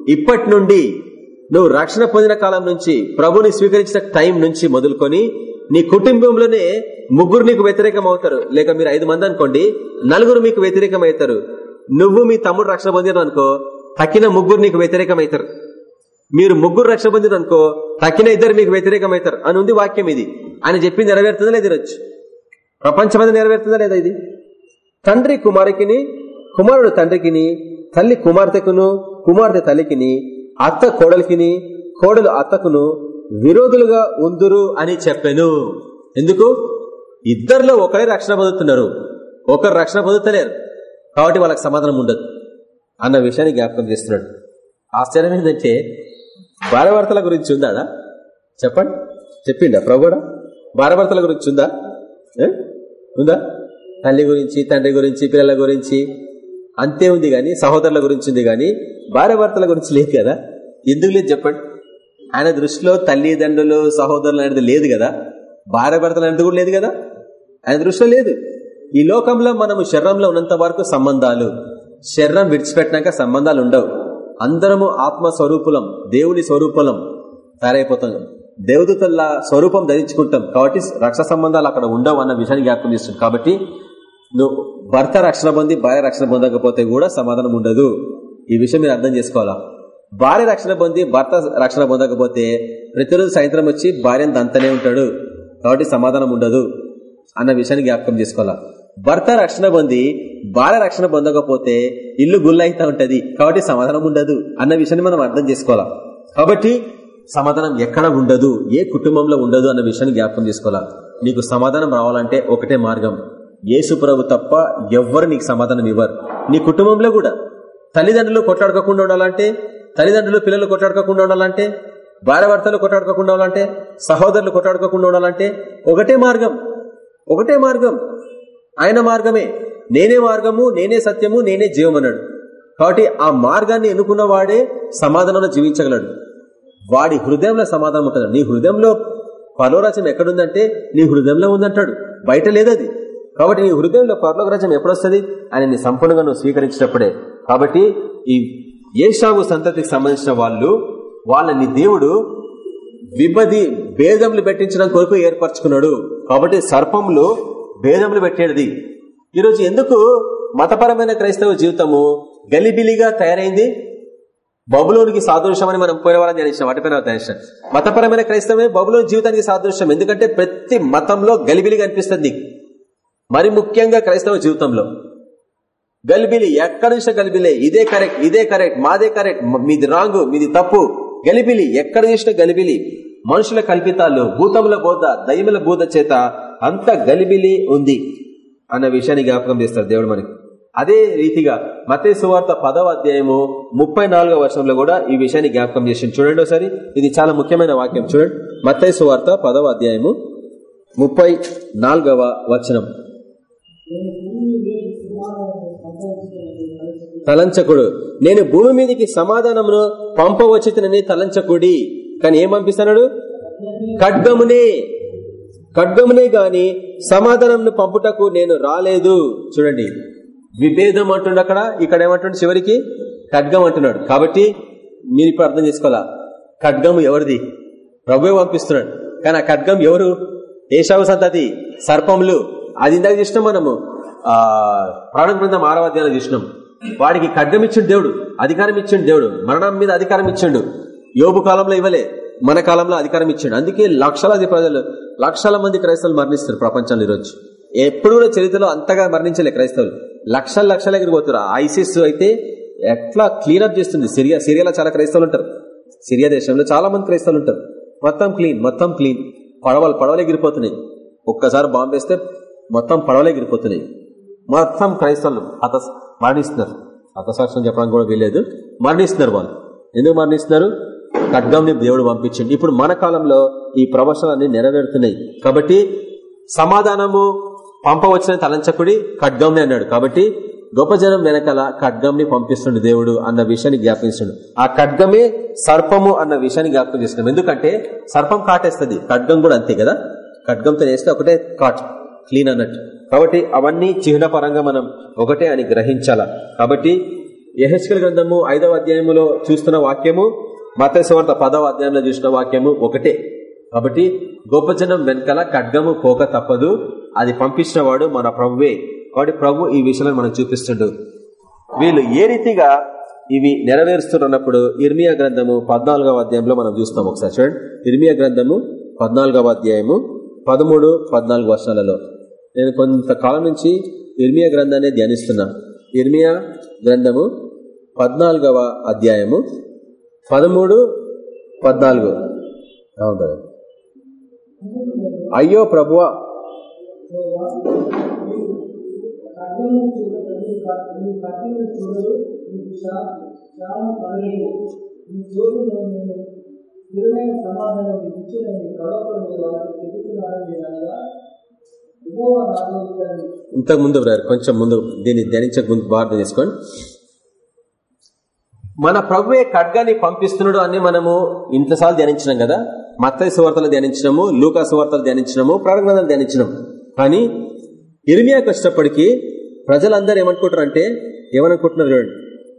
ఇప్పటి నుండి నువ్వు రక్షణ పొందిన కాలం నుంచి ప్రభుని స్వీకరించిన టైం నుంచి మొదలుకొని నీ కుటుంబంలోనే ముగ్గురు నీకు వ్యతిరేకం అవుతారు లేక మీరు ఐదు మంది అనుకోండి నలుగురు మీకు వ్యతిరేకం అవుతారు నువ్వు మీ తమ్ముడు రక్షణ పొందిన అనుకో తక్కిన ముగ్గురు నీకు వ్యతిరేకం అవుతారు మీరు ముగ్గురు రక్షణ పొందిన అనుకో తక్కిన ఇద్దరు మీకు వ్యతిరేకం అవుతారు అని ఉంది వాక్యం ఇది. ఆయన చెప్పింది నెరవేరుతుందా లేదా ఈరోజు? ప్రపంచమంతా నెరవేరుతుందా లేదా ఇది? తండ్రి కుమారుకిని కుమారుడు తండ్రికిని తల్లి కుమార్తెకును కుమార్తె తల్లికిని అత్త కోడలికిని కోడలు అత్తకును విరోధులుగా ఉందురు అని చెప్పాను. ఎందుకు? ఇద్దరిలో ఒకరే రక్షణ పొందుతున్నారు. ఒకరు రక్షణ పొందుతలేరు. కాబట్టి వాళ్ళకి సమాధానం ఉండదు. అన్న విషయాన్ని జ్ఞాపకం చేస్తున్నాడు. ఆశ్చర్యం ఏంటంటే భార్యభర్తల గురించి ఉందాడా చెప్పండి. చెప్పిండా? ప్రభుడా భారభర్తల గురించి ఉందా? ఉందా? తల్లి గురించి తండ్రి గురించి పిల్లల గురించి? అంతే ఉంది గాని సహోదరుల గురించి ఉంది గాని భార్యభర్తల గురించి లేదు కదా? ఎందుకు లేదు చెప్పండి. ఆయన దృష్టిలో తల్లిదండ్రులు సహోదరులు అనేది లేదు కదా? భార్యభర్తలు అనేది కూడా లేదు కదా? ఆయన దృష్టిలో లేదు. ఈ లోకంలో మనము శరీరంలో ఉన్నంత వరకు సంబంధాలు శరీరం విడిచిపెట్టినాక సంబంధాలు ఉండవు. అందరము ఆత్మ స్వరూపులం దేవుని స్వరూపులం తయారైపోతాం. దేవదూతల స్వరూపం ధరించుకుంటాం కాబట్టి రక్షణ సంబంధాలు అక్కడ ఉండవు అన్న విషయాన్ని జ్ఞాపకం చేస్తుంది. కాబట్టి నువ్వు భర్త రక్షణ పొంది భార్య రక్షణ పొందకపోతే కూడా సమాధానం ఉండదు. ఈ విషయం మీరు అర్థం చేసుకోవాలా? భార్య రక్షణ పొంది భర్త రక్షణ పొందకపోతే ప్రతిరోజు సాయంత్రం వచ్చి భార్యను దంతనే ఉంటాడు. కాబట్టి సమాధానం ఉండదు అన్న విషయాన్ని జ్ఞాపకం చేసుకోవాలా? భర్త రక్షణ పొంది భార్య రక్షణ పొందకపోతే ఇల్లు గుల్లైతా ఉంటది. కాబట్టి సమాధానం ఉండదు అన్న విషయాన్ని మనం అర్థం చేసుకోవాలా? కాబట్టి సమాధానం ఎక్కడ ఉండదు ఏ కుటుంబంలో ఉండదు అన్న విషయాన్ని జ్ఞాపకం చేసుకోవాలా? నీకు సమాధానం రావాలంటే ఒకటే మార్గం. యేసు ప్రభు తప్ప ఎవ్వరు నీకు సమాధానం ఇవ్వరు. నీ కుటుంబంలో కూడా. తల్లిదండ్రులు కొట్లాడుకోకుండా ఉండాలంటే తల్లిదండ్రులు పిల్లలు కొట్లాడుకోకుండా ఉండాలంటే భార్య భర్తలు కొట్లాడుకోకుండా ఉండాలంటే సహోదరులు కొట్లాడుకోకుండా ఉండాలంటే ఒకటే మార్గం. ఒకటే మార్గం. ఆయన మార్గమే. నేనే మార్గము నేనే సత్యము నేనే జీవం అన్నాడు కాబట్టి ఆ మార్గాన్ని ఎన్నుకున్న వాడే సమాధానంలో జీవించగలడు. వాడి హృదయంలో సమాధానం ఉంటుంది. నీ హృదయంలో పరలోరాజ్యం ఎక్కడుందంటే నీ హృదయంలో ఉందంటాడు. బయట లేదది కాబట్టి నీ హృదయంలో పరలోక రాజ్యం ఎప్పుడొస్తుంది? అని నీ సంపూర్ణంగా నువ్వు స్వీకరించినప్పుడే. కాబట్టి ఈ ఏషావు సంతతికి సంబంధించిన వాళ్ళు వాళ్ళని దేవుడు విభది భేదములు పెట్టించడం కొరకు ఏర్పరచుకున్నాడు. కాబట్టి సర్పములు భేదములు పెట్టేది. ఈరోజు ఎందుకు మతపరమైన క్రైస్తవ జీవితము గలిబిలిగా తయారైంది? బబులోనికి సాదృశ్యం అని మనం పోయిన వాళ్ళని ధ్యానించిన. వాటిపైన ధ్యానించాం మతపరమైన క్రైస్తవమే బబులోని జీవితానికి సాదృశ్యం. ఎందుకంటే ప్రతి మతంలో గలిబిలి కనిపిస్తుంది. మరి ముఖ్యంగా క్రైస్తవ జీవితంలో. గలిబిలి ఎక్కడి నుంచి గలిబిలే. ఇదే కరెక్ట్ ఇదే కరెక్ట్ మాదే కరెక్ట్ మీది రాంగ్ మీది తప్పు. గలిబిలి ఎక్కడ చూసిన గలిబిలి. మనుషుల కల్పితాలు భూతముల బోధ దయ్యముల బోధ చేత అంత గలిబిలి ఉంది అన్న విషయాన్ని జ్ఞాపకం చేస్తారు దేవుడు మనకి. అదే రీతిగా మతే సువార్త పదవ అధ్యాయము ముప్పై నాలుగవ వర్షంలో కూడా ఈ విషయాన్ని జ్ఞాపకం చేసి చూడండి ఒకసారి. ఇది చాలా ముఖ్యమైన వాక్యం. చూడండి. మత్తయి సువార్త పదవ అధ్యాయము ముప్పై నాలుగవ వచనం. తలంచకుడు. నేను భూమి మీదకి సమాధానమును పంపవచ్చుతనని తలంచకుడి. కానీ ఏం పంపిస్తున్నాడు ఖడ్గమునే. ఖడ్గమునే గాని సమాధానం పంపుటకు నేను రాలేదు. చూడండి. విభేదం అంటుండ అక్కడ ఇక్కడ ఏమంటుండే చివరికి? ఖడ్గం అంటున్నాడు. కాబట్టి మీరు ఇప్పుడు అర్థం చేసుకోవాలా? ఖడ్గం ఎవరిది? ప్రభువే పంపిస్తున్నాడు. కానీ ఆ ఖడ్గం ఎవరు? ఏషావు సంతతి సర్పములు. అది ఇందాక చూసినాం మనము. ఆ ప్రాణ బృందం ఆరవ అధ్యాయంలో చూసినాం. వాడికి ఖడ్గం ఇచ్చిండు దేవుడు అధికారం ఇచ్చిండు దేవుడు. మరణం మీద అధికారం ఇచ్చిండు. యోబు కాలంలో ఇవ్వలే మన కాలంలో అధికారం ఇచ్చిండు. అందుకే లక్షలాది ప్రజలు లక్షల మంది క్రైస్తవులు మరణిస్తారు ప్రపంచంలో ఈరోజు. ఎప్పుడు కూడా చరిత్రలో అంతగా మరణించలే క్రైస్తవులు. లక్షల లక్షల ఎగిరిపోతారు ఐసిస్ అయితే ఎట్లా క్లీనప్ చేస్తుంది? సిరియా సిరియాలో చాలా క్రైస్తవులు ఉంటారు. సిరియా దేశంలో చాలా మంది క్రైస్తవులు ఉంటారు. మొత్తం క్లీన్ మొత్తం క్లీన్ పడవలు పడవలు ఎగిరిపోతున్నాయి. ఒక్కసారి బాంబు వేస్తే మొత్తం పడవలు ఎగిరిపోతున్నాయి. మొత్తం క్రైస్తవులు హత మరణిస్తున్నారు. హతసాక్ష్యం చెప్పడానికి కూడా వీలేదు మరణిస్తున్నారు వాళ్ళు. ఎందుకు మరణిస్తున్నారు? ఖడ్గంని దేవుడు పంపించండి. ఇప్పుడు మన కాలంలో ఈ ప్రవచనాలన్నీ నెరవేరుతున్నాయి. కాబట్టి సమాధానము పంపవచ్చిన తలంచకుడి ఖడ్గంని అన్నాడు. కాబట్టి గొప్ప జనం వెనకాల ఖడ్గంని పంపిస్తుండు దేవుడు అన్న విషయాన్ని జ్ఞాపిస్తుండు ఆ ఖడ్గమే సర్పము అన్న విషయాన్ని జ్ఞాపకం చేస్తున్నాం ఎందుకంటే సర్పం కాటేస్తుంది. ఖడ్గం కూడా అంతే కదా? ఖడ్గంతో వేస్తే ఒకటే కాట్ క్లీన్ అన్నట్టు. కాబట్టి అవన్నీ చిహ్నపరంగా మనం ఒకటే అని గ్రహించాల. కాబట్టి యహెచ్కల్ గ్రంథము ఐదవ అధ్యాయములో చూస్తున్న వాక్యము మత మతేశ్వార్త పదవ అధ్యాయంలో చూసిన వాక్యము ఒకటే. కాబట్టి గొప్ప జనం వెనకాల ఖడ్గము పోక తప్పదు. అది పంపించిన వాడు మన ప్రభువే. కాబట్టి ప్రభు ఈ విషయాలను మనకు చూపిస్తుండు. వీళ్ళు ఏ రీతిగా ఇవి నెరవేరుస్తున్నప్పుడు ఇర్మియా గ్రంథము పద్నాలుగవ అధ్యాయంలో మనం చూస్తాం ఒకసారి చూడండి. ఇర్మియా గ్రంథము పద్నాలుగవ అధ్యాయము పదమూడు పద్నాలుగు వర్షాలలో నేను కొంతకాలం నుంచి ఇర్మియా గ్రంథాన్ని ధ్యానిస్తున్నా. ఇర్మియా గ్రంథము పద్నాలుగవ అధ్యాయము పదమూడు పద్నాలుగు. అవును అయ్యో ప్రభువా. సమాధానం ఇచ్చిన ఇంతకు ముందు కొంచెం ముందు దీన్ని ధ్యానించక ముందు ప్రార్థన చేసుకోండి. మన ప్రభువే ఖడ్గాన్ని పంపిస్తున్నాడు అని మనము ఇంతసార్లు ధ్యానించినాం కదా. మత్తయ్య సువార్తలు ధ్యానించినము లూకా సువార్తలు ధ్యానించినము ప్రాణగ్రంథాలు ధ్యానించినాం. కానీ ఇరిమియాకి వచ్చినప్పటికీ ప్రజలందరూ ఏమనుకుంటారు అంటే ఏమనుకుంటున్నారు చూడండి.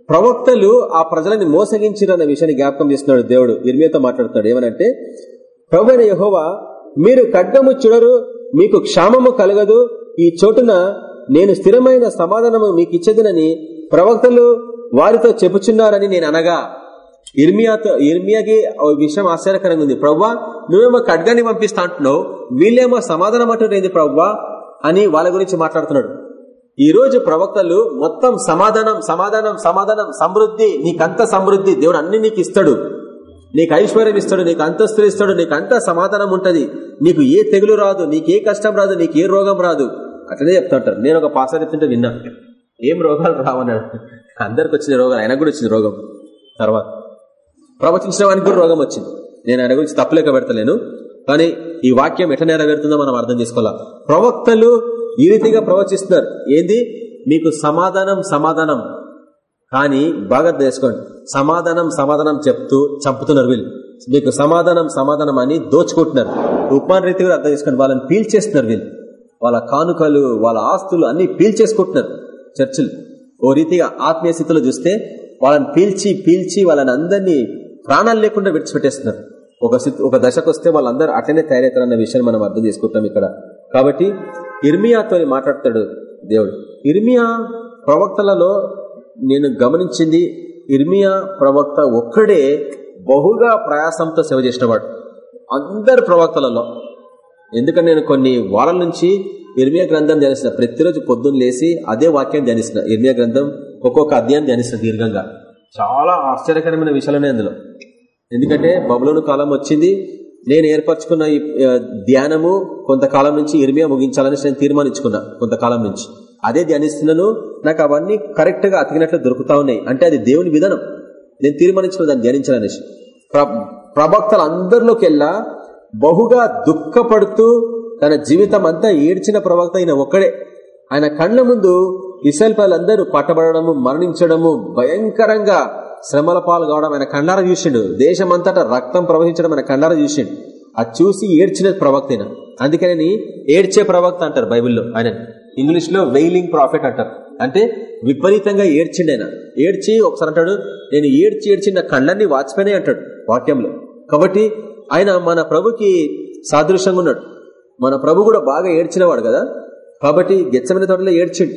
ప్రవక్తలు ఆ ప్రజలని మోసగించారు అన్న విషయాన్ని జ్ఞాపకం చేస్తున్నాడు దేవుడు. ఇర్మియాతో మాట్లాడుతాడు ఏమనంటే ప్రభు యహోవా మీరు ఖడ్గము చూడరు మీకు క్షామము కలగదు ఈ చోటున నేను స్థిరమైన సమాధానము మీకు ఇచ్చేదనని ప్రవక్తలు వారితో చెప్పుచున్నారని నేను అనగా ఇర్మియాతో ఇర్మియాకి విషయం ఆశ్చర్యకరంగా ఉంది. ప్రవ్వా నువ్వేమో ఖడ్గాన్ని పంపిస్తా అంటున్నావు వీళ్ళేమో సమాధానం అంటున్నది ప్రవ్వా? అని వాళ్ళ గురించి మాట్లాడుతున్నాడు. ఈ రోజు ప్రవక్తలు మొత్తం సమాధానం సమాధానం సమాధానం సమృద్ధి నీకంత సమృద్ధి దేవుడు అన్ని నీకు ఇస్తాడు. నీకు ఐశ్వర్యం ఇస్తాడు నీకు అంతస్తులు ఇస్తాడు నీకు అంత సమాధానం ఉంటది. నీకు ఏ తెగులు రాదు నీకు ఏ కష్టం రాదు నీకు ఏ రోగం రాదు. అట్లనే చెప్తుంటారు నేను ఒక పాస చెప్తుంటే విన్నా. ఏం రోగాలు రావన్నాడు అందరికి వచ్చిన రోగాలు ఆయనకు కూడా వచ్చింది రోగం తర్వాత. ప్రవచించిన వానికి కూడా రోగం వచ్చింది. నేను ఆయన గురించి తప్పలేక పెడతలేను కానీ ఈ వాక్యం ఎట్లా నెరవేరుతుందో మనం అర్థం చేసుకోవాలా? ప్రవక్తలు ఈ రీతిగా ప్రవచిస్తున్నారు. ఏంది? మీకు సమాధానం సమాధానం. కానీ బాగా తెలుసుకోండి. సమాధానం సమాధానం చెప్తూ చంపుతున్నారు వీళ్ళు. మీకు సమాధానం సమాధానం అని దోచుకుంటున్నారు. ఉపాధ్రిత కూడా అర్థం చేసుకోండి. వాళ్ళని పీల్చేస్తున్నారు వీళ్ళు. వాళ్ళ కానుకలు వాళ్ళ ఆస్తులు అన్ని పీల్చేసుకుంటున్నారు. చర్చిలు. ఓ రీతిగా ఆత్మీయ స్థితిలో చూస్తే వాళ్ళని పీల్చి పీల్చి వాళ్ళని అందరినీ ప్రాణాలు లేకుండా విడిచిపెట్టేస్తున్నారు. ఒక ఒక దశకు వస్తే వాళ్ళందరూ అట్లనే తయారవుతారన్న విషయాన్ని మనం అర్థం చేసుకుంటాం ఇక్కడ. కాబట్టి ఇర్మియాతో మాట్లాడతాడు దేవుడు. ఇర్మియా ప్రవక్తలలో నేను గమనించింది ఇర్మియా ప్రవక్త ఒక్కడే బహుగా ప్రయాసంతో సేవ చేసినవాడు అందరు ప్రవక్తలలో. ఎందుకంటే నేను కొన్ని వారాల నుంచి ఇర్మియా గ్రంథం ధ్యానిస్తున్న ప్రతిరోజు పొద్దున్న లేసి అదే వాక్యం ధ్యానిస్తున్న ఇర్మియా గ్రంథం ఒక్కొక్క అధ్యాయం ధ్యానిస్తున్న దీర్ఘంగా. చాలా ఆశ్చర్యకరమైన విషయాలనే అందులో. ఎందుకంటే బబులోను కాలం వచ్చింది. నేను ఏర్పరచుకున్న ఈ ధ్యానము కొంతకాలం నుంచి ఇర్మియా ముగించాలని నేను తీర్మానించుకున్నా కొంతకాలం నుంచి. అదే ధ్యానిస్తున్నాను నాకు అవన్నీ కరెక్ట్గా అతికినట్లు దొరుకుతా ఉన్నాయి. అంటే అది దేవుని విధానం. నేను తీర్మానించిన దాన్ని ధ్యానించాలనేసి. ప్రభక్తలు అందరిలోకెల్లా బహుగా దుఃఖపడుతూ తన జీవితం అంతా ఏడ్చిన ప్రవక్త అయిన ఒక్కడే. ఆయన కళ్ళ ముందు ఇసల్పాలందరూ అందరూ పట్టబడము మరణించడము భయంకరంగా శ్రమల పాలు కావడం ఆయన కండార చూసిండు. దేశమంతటా రక్తం ప్రవహించడం ఆయన కండార చూసిండు. అది చూసి ఏడ్చిన ప్రవక్త అందుకని ఏడ్చే ప్రవక్త అంటారు బైబిల్లో ఆయన. ఇంగ్లీష్లో వెయిలింగ్ ప్రాఫిట్ అంటారు. అంటే విపరీతంగా ఏడ్చిండు ఆయన. ఏడ్చి ఒకసారి అంటాడు నేను ఏడ్చి ఏడ్చి నా కళ్ళన్ని వాచిపోయినాయి అంటాడు వాక్యంలో. కాబట్టి ఆయన మన ప్రభుకి సాదృశ్యంగా ఉన్నాడు. మన ప్రభు కూడా బాగా ఏడ్చినవాడు కదా? కాబట్టి గెచ్చమైన తోటలో ఏడ్చిండు.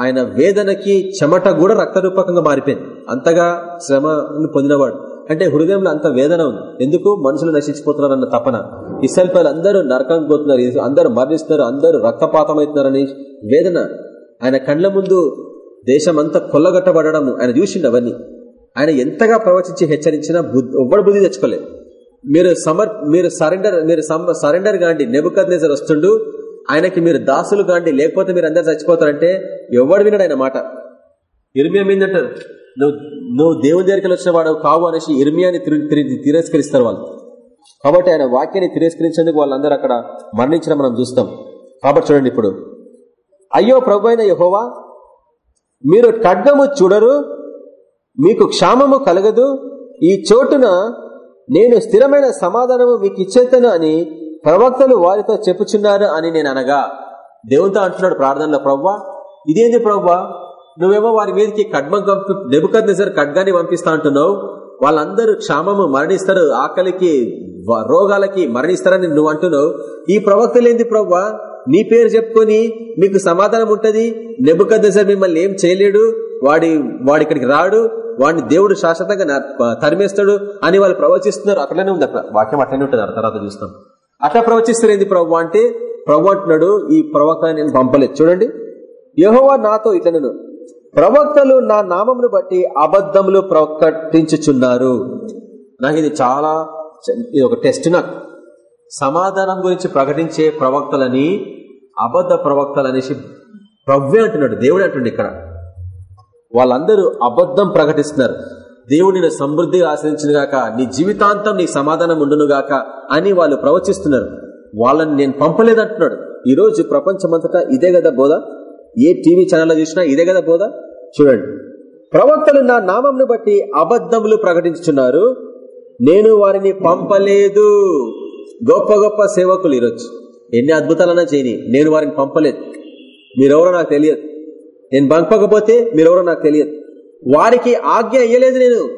ఆయన వేదనకి చెమట కూడా రక్తరూపకంగా మారిపోయింది. అంతగా శ్రమను పొందినవాడు. అంటే హృదయంలో అంత వేదన ఉంది. ఎందుకు? మనుషులు నశించిపోతున్నారు అన్న తపన. ఇసల్పలు అందరూ నరకం పోతున్నారు అందరూ మరణిస్తున్నారు. అందరూ రక్తపాతం అవుతున్నారని వేదన. ఆయన కండ్ల ముందు దేశం అంతా కొల్లగట్టబడడం ఆయన చూసిండు అవన్నీ. ఆయన ఎంతగా ప్రవచించి హెచ్చరించినా ఎవ్వడు బుద్ధి తెచ్చుకోలేదు. మీరు సమర్ మీరు సరెండర్ మీరు సరెండర్ కాండి. నెబుకద్ వస్తుండు. ఆయనకి మీరు దాసులు కాండి. లేకపోతే మీరు అందరు చచ్చిపోతారంటే ఎవడు విన్నాడు ఆయన మాట. ఇర్మియా మీదంటారు నువ్వు నువ్వు దేవుని దగ్గరికి వచ్చిన వాడు కావు అనేసి ఇర్మియాని తిరస్కరిస్తారు వాళ్ళు. కాబట్టి ఆయన వాక్యాన్ని తిరస్కరించేందుకు వాళ్ళందరూ అక్కడ మరణించడం మనం చూస్తాం. కాబట్టి చూడండి ఇప్పుడు. అయ్యో ప్రభు అయిన యహోవా మీరు ఖడ్గము చూడరు మీకు క్షామము కలగదు ఈ చోటున నేను స్థిరమైన సమాధానము మీకు ఇచ్చేతను అని ప్రవక్తలు వారితో చెప్పుచున్నారు అని నేను అనగా దేవునితో అంటున్నాడు ప్రార్థనలో ప్రవ్వా ఇదేంది ప్రవ్వా? నువ్వేమో వారి మీదకి ఖడ్మం నెబుకద్ నిజర్ ఖడ్గాన్ని పంపిస్తా అంటున్నావు. వాళ్ళందరూ క్షామము మరణిస్తారు ఆకలికి రోగాలకి మరణిస్తారని నువ్వు అంటున్నావు. ఈ ప్రవక్తలేంది ప్రవ్వా? నీ పేరు చెప్పుకొని మీకు సమాధానం ఉంటుంది? నెబుకద్ మిమ్మల్ని ఏం చేయలేడు? వాడి వాడి ఇక్కడికి రాడు. వాడిని దేవుడు శాశ్వతంగా తరిమేస్తాడు అని వాళ్ళు ప్రవచిస్తున్నారు. అట్లనే ఉంది వాక్యం అట్లనే ఉంటుంది. తర్వాత చూస్తాం. అట్లా ప్రవచిస్తారు ఏంది ప్రభు అంటే ప్రభు అంటున్నాడు ఈ ప్రవక్త నేను పంపలేదు. చూడండి. యహోవా నాతో ఇట్లనను. ప్రవక్తలు నా నామమును బట్టి అబద్ధములు ప్రకటించుచున్నారు. నాకు ఇది చాలా ఇది ఒక టెస్ట్ నాకు. సమాధానం గురించి ప్రకటించే ప్రవక్తలని అబద్ధ ప్రవక్తలు అనేసి ప్రవ్వే అంటున్నాడు దేవుడు అంటుండే ఇక్కడ. వాళ్ళందరూ అబద్ధం ప్రకటిస్తున్నారు. దేవుడు నేను సమృద్ధిగా ఆశ్రయించినగాక నీ జీవితాంతం నీ సమాధానం ఉండునుగాక అని వాళ్ళు ప్రవచిస్తున్నారు. వాళ్ళని నేను పంపలేదంటున్నాడు. ఈరోజు రోజు ప్రపంచమంతటా ఇదే కదా బోధ? ఏ టీవీ ఛానల్లో చూసినా ఇదే కదా బోధ? చూడండి. ప్రవక్తలు నా నామంను బట్టి అబద్ధములు ప్రకటించుతున్నారు నేను వారిని పంపలేదు. గొప్ప గొప్ప సేవకులు ఈరోజు. ఎన్ని అద్భుతాలన్నా చేయని నేను వారిని పంపలేదు. మీరెవరో నాకు తెలియదు. నేను పంపకపోతే మీరెవరో నాకు తెలియదు. వారికి ఆజ్ఞ ఇయ్యలేదు నేను.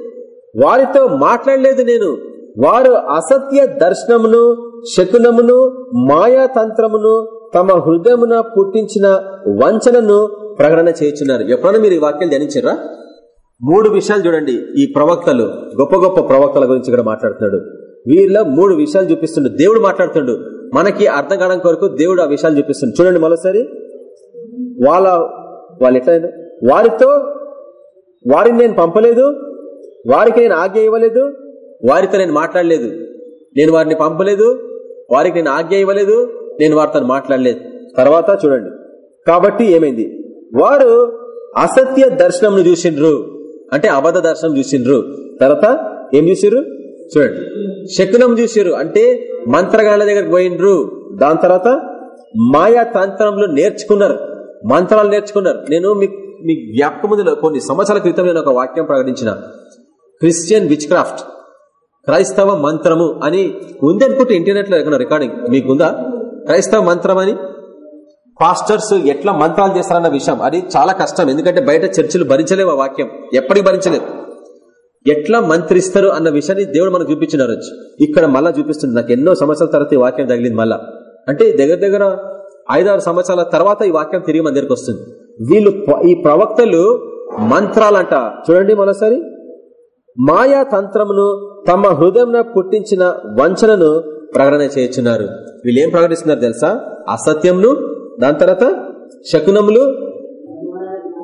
వారితో మాట్లాడలేదు నేను. వారు అసత్య దర్శనమును శకునమును మాయాతంత్రమును తమ హృదయమున పుట్టించిన వంచనను ప్రకటన చేయుచున్నారు. ఎప్పుడైనా మీరు ఈ వాక్యాలు ధ్యానించారా? మూడు విషయాలు చూడండి ఈ ప్రవక్తలు గొప్ప గొప్ప ప్రవక్తల గురించి ఇక్కడ మాట్లాడుతున్నాడు. వీళ్ళ మూడు విషయాలు చూపిస్తుండు. దేవుడు మాట్లాడుతుండు. మనకి అర్థం కావడం కొరకు దేవుడు ఆ విషయాలు చూపిస్తుంది చూడండి మరోసారి. వాళ్ళ వాళ్ళు ఎట్లా వారితో వారిని నేను పంపలేదు. వారికి నేను ఆజ్ఞ ఇవ్వలేదు. వారితో నేను మాట్లాడలేదు. నేను వారిని పంపలేదు. వారికి నేను ఆజ్ఞ ఇవ్వలేదు. నేను వారితో మాట్లాడలేదు. తర్వాత చూడండి. కాబట్టి ఏమైంది? వారు అసత్య దర్శనం చూసిండ్రు. అంటే అబద్ధ దర్శనం చూసిండ్రు. తర్వాత ఏం చూసిర్రు? చూడండి శకునం చూసిర్రు. అంటే మంత్రగాళ్ళ దగ్గరకు పోయిండ్రు దాని తర్వాత మాయా తంత్రంలో నేర్చుకున్నారు. మంత్రాలు నేర్చుకున్నారు. నేను మీకు మీ జ్ఞాపకముందులో కొన్ని సంవత్సరాల క్రితం నేను ఒక వాక్యం ప్రకటించిన. క్రిస్టియన్ విచ్ క్రాఫ్ట్ క్రైస్తవ మంత్రము అని ఉంది అనుకుంటే ఇంటర్నెట్లో ఎక్కడ రికార్డింగ్ మీకుందా? క్రైస్తవ మంత్రం అని? పాస్టర్స్ ఎట్లా మంత్రాలు చేస్తారన్న విషయం. అది చాలా కష్టం. ఎందుకంటే బయట చర్చలు భరించలేవు ఆ వాక్యం. ఎప్పటికీ భరించలేదు ఎట్లా మంత్రిస్తారు అన్న విషయాన్ని దేవుడు మనకు చూపించినారు ఇక్కడ మళ్ళా చూపిస్తుంది. నాకు ఎన్నో సంవత్సరాల తర్వాత ఈ వాక్యం తగిలింది మళ్ళా. అంటే దగ్గర దగ్గర ఐదారు సంవత్సరాల తర్వాత ఈ వాక్యం తిరిగి మన దగ్గరకు వస్తుంది. వీళ్ళు ఈ ప్రవక్తలు మంత్రాలంట. చూడండి మరోసారి. మాయా తంత్రమును తమ హృదయం పుట్టించిన వంచనను ప్రకటన చేస్తున్నారు వీళ్ళు ఏం ప్రకటిస్తున్నారు తెలుసా? అసత్యంను దాని తర్వాత శకునములు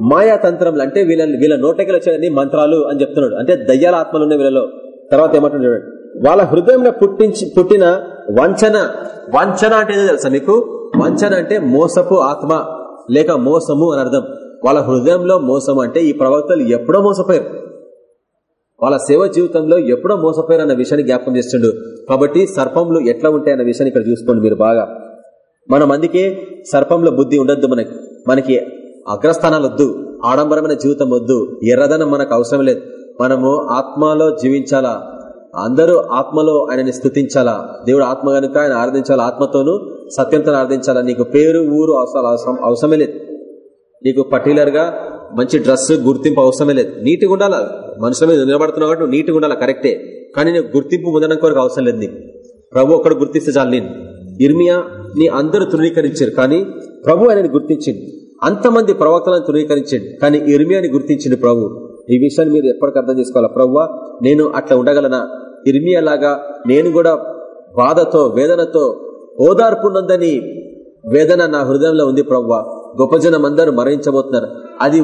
మాయాతంత్రములు అంటే వీళ్ళ వీళ్ళ నోటకి వచ్చేది మంత్రాలు అని చెప్తున్నాడు. అంటే దయ్యాల ఆత్మలు ఉన్నాయి వీళ్ళలో. తర్వాత ఏమంటున్నాడు చూడండి. వాళ్ళ హృదయంలో పుట్టించి పుట్టిన వంచన వంచన అంటే తెలుసా మీకు? వంచన అంటే మోసపు ఆత్మ లేక మోసము అని అర్థం. వాళ్ళ హృదయంలో మోసం అంటే ఈ ప్రవక్తలు ఎప్పుడో మోసపోయారు. వాళ్ళ సేవ జీవితంలో ఎప్పుడో మోసపోయారు అన్న విషయాన్ని జ్ఞాపకం చేస్తుండు. కాబట్టి సర్పంలు ఎట్లా ఉంటాయి అన్న విషయాన్ని ఇక్కడ చూసుకోండి మీరు బాగా. మనం అందుకే సర్పంలో బుద్ధి ఉండొద్దు మనకి. మనకి అగ్రస్థానాలు వద్దు ఆడంబరమైన జీవితం వద్దు. ఎర్రదనం మనకు అవసరం లేదు. మనము ఆత్మలో జీవించాలా? అందరూ ఆత్మలో ఆయనని స్థుతించాలా? దేవుడు ఆత్మ గనుక ఆయన ఆరాధించాలా? ఆత్మతోనూ సత్యంతో ఆరాధించాలా? నీకు పేరు ఊరు అవసరం అవసరం అవసరమే లేదు. నీకు పర్టికులర్గా మంచి డ్రెస్ గుర్తింపు అవసరమే లేదు. నీట్గా ఉండాలా? మనుషుల మీద నిలబడుతున్నావు కాబట్టి నువ్వు నీట్గా ఉండాలా? కరెక్టే. కానీ నీకు గుర్తింపు పొందడం కొరకు అవసరం లేదు నీకు. ప్రభు ఒక్కడు గుర్తిస్తే చాలు నేను. ఇర్మియా నీ అందరూ తృణీకరించారు కానీ ప్రభు ఆయనని గుర్తించింది అంతమంది ప్రవక్తలను తృణీకరించాడు కానీ ఇర్మియాని గుర్తించింది ప్రభు. ఈ విషయాన్ని మీరు ఎప్పటికీ అర్థం చేసుకోవాలా? ప్రభు నేను అట్లా ఉండగలనా? ఇర్మియాలాగా నేను కూడా బాధతో వేదనతో ఓదార్పున్నందని వేదన నా హృదయంలో ఉంది ప్రవ్వా. గొప్ప జనం అందరూ మరణించబోతున్నారు. అది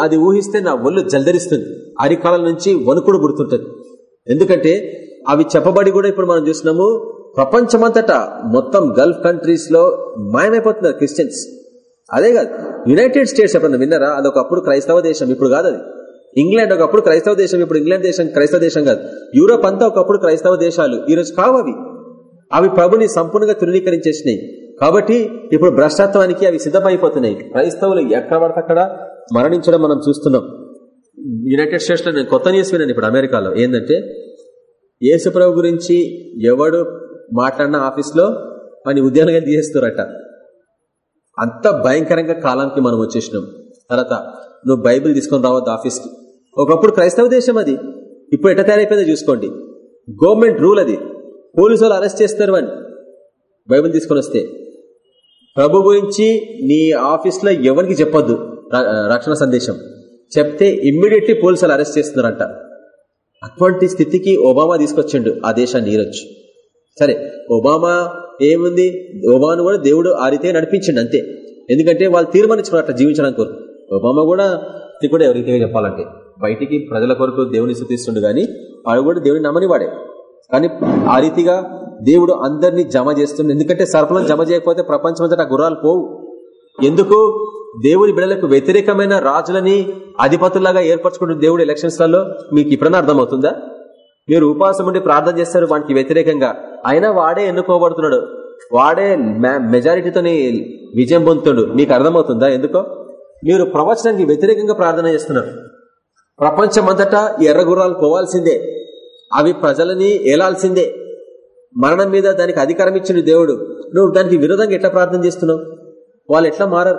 అది ఊహిస్తే నా ఒళ్ళు జల్దరిస్తుంది అరికాలం నుంచి వణుకుడు గుర్తుంటుంది ఎందుకంటే అవి చెప్పబడి కూడా ఇప్పుడు మనం చూసినాము ప్రపంచమంతటా మొత్తం గల్ఫ్ కంట్రీస్లో మాయమైపోతున్నారు క్రిస్టియన్స్. అదే కాదు యునైటెడ్ స్టేట్స్ ఎప్పుడన్నా విన్నారా? అది ఒకప్పుడు క్రైస్తవ దేశం ఇప్పుడు కాదు అది. ఇంగ్లాండ్ ఒకప్పుడు క్రైస్తవ దేశం ఇప్పుడు ఇంగ్లాండ్ దేశం క్రైస్తవ దేశం కాదు. యూరోప్ అంతా ఒకప్పుడు క్రైస్తవ దేశాలు. ఈరోజు కావు అవి. అవి ప్రభుని సంపూర్ణంగా తృణీకరించేసినాయి. కాబట్టి ఇప్పుడు భ్రష్టత్వానికి అవి సిద్ధమైపోతున్నాయి. క్రైస్తవులు ఎక్కడ పడితే అక్కడ మరణించడం మనం చూస్తున్నాం. యునైటెడ్ స్టేట్స్లో నేను కొత్త న్యూస్ విన్నాను ఇప్పుడు అమెరికాలో. ఏంటంటే యేసు గురించి ఎవడు మాట్లాడిన ఆఫీస్లో అని ఉద్యోగంగా తీసేస్తారట. అంత భయంకరంగా కాలానికి మనం వచ్చేసినాం. తర్వాత నువ్వు బైబిల్ తీసుకొని రావద్దు ఆఫీస్కి. ఒకప్పుడు క్రైస్తవ దేశం అది. ఇప్పుడు ఎట్ట తయారైపోయిందో చూసుకోండి. గవర్నమెంట్ రూల్ అది. పోలీసు అరెస్ట్ చేస్తారు అని. బైబిల్ తీసుకొని వస్తే. ప్రభు గురించి నీ ఆఫీస్లో ఎవరికి చెప్పొద్దు. రక్షణ సందేశం. చెప్తే ఇమ్మీడియట్లీ పోలీసులు అరెస్ట్ చేస్తున్నారంట. అటువంటి స్థితికి ఒబామా తీసుకొచ్చిండు ఆ దేశాన్ని ఈరోజు. సరే ఒబామా ఏముంది? ఒబాను కూడా దేవుడు ఆ రీతే నడిపించిండు అంతే. ఎందుకంటే వాళ్ళు తీర్మానించుకున్నారు అట్లా జీవించడానికి కొరకు. ఒబామా కూడా కూడా ఎవరికి చెప్పాలంటే బయటికి ప్రజల కొరకు దేవుని స్థుతిస్తుండు కానీ వాడు కూడా దేవుని నమ్మని వాడే. కానీ ఆ రీతిగా దేవుడు అందరినీ జమ చేస్తుంది ఎందుకంటే సర్పలను జమ చేయకపోతే ప్రపంచం అంతటా గుర్రాలు పోవు. ఎందుకు? దేవుని బిడలకు వ్యతిరేకమైన రాజులని అధిపతులాగా ఏర్పరచుకుంటున్న దేవుడు ఎలక్షన్స్లలో మీకు ఇప్పుడన్నా అర్థమవుతుందా? మీరు ఉపవాసం ఉండి ప్రార్థన చేస్తారు వానికి వ్యతిరేకంగా. అయినా వాడే ఎన్నుకోబడుతున్నాడు. వాడే మెజారిటీతోని విజయం పొందుతాడు. మీకు అర్థమవుతుందా? ఎందుకో? మీరు ప్రవచనానికి వ్యతిరేకంగా ప్రార్థన చేస్తున్నారు. ప్రపంచమంతటా ఎర్ర గుర్రాలు పోవాల్సిందే. అవి ప్రజలని ఏలాల్సిందే. మరణం మీద దానికి అధికారం ఇచ్చిన దేవుడు. నువ్వు దానికి విరోధంగా ఎట్లా ప్రార్థన చేస్తున్నావు? వాళ్ళు ఎట్లా మారరు?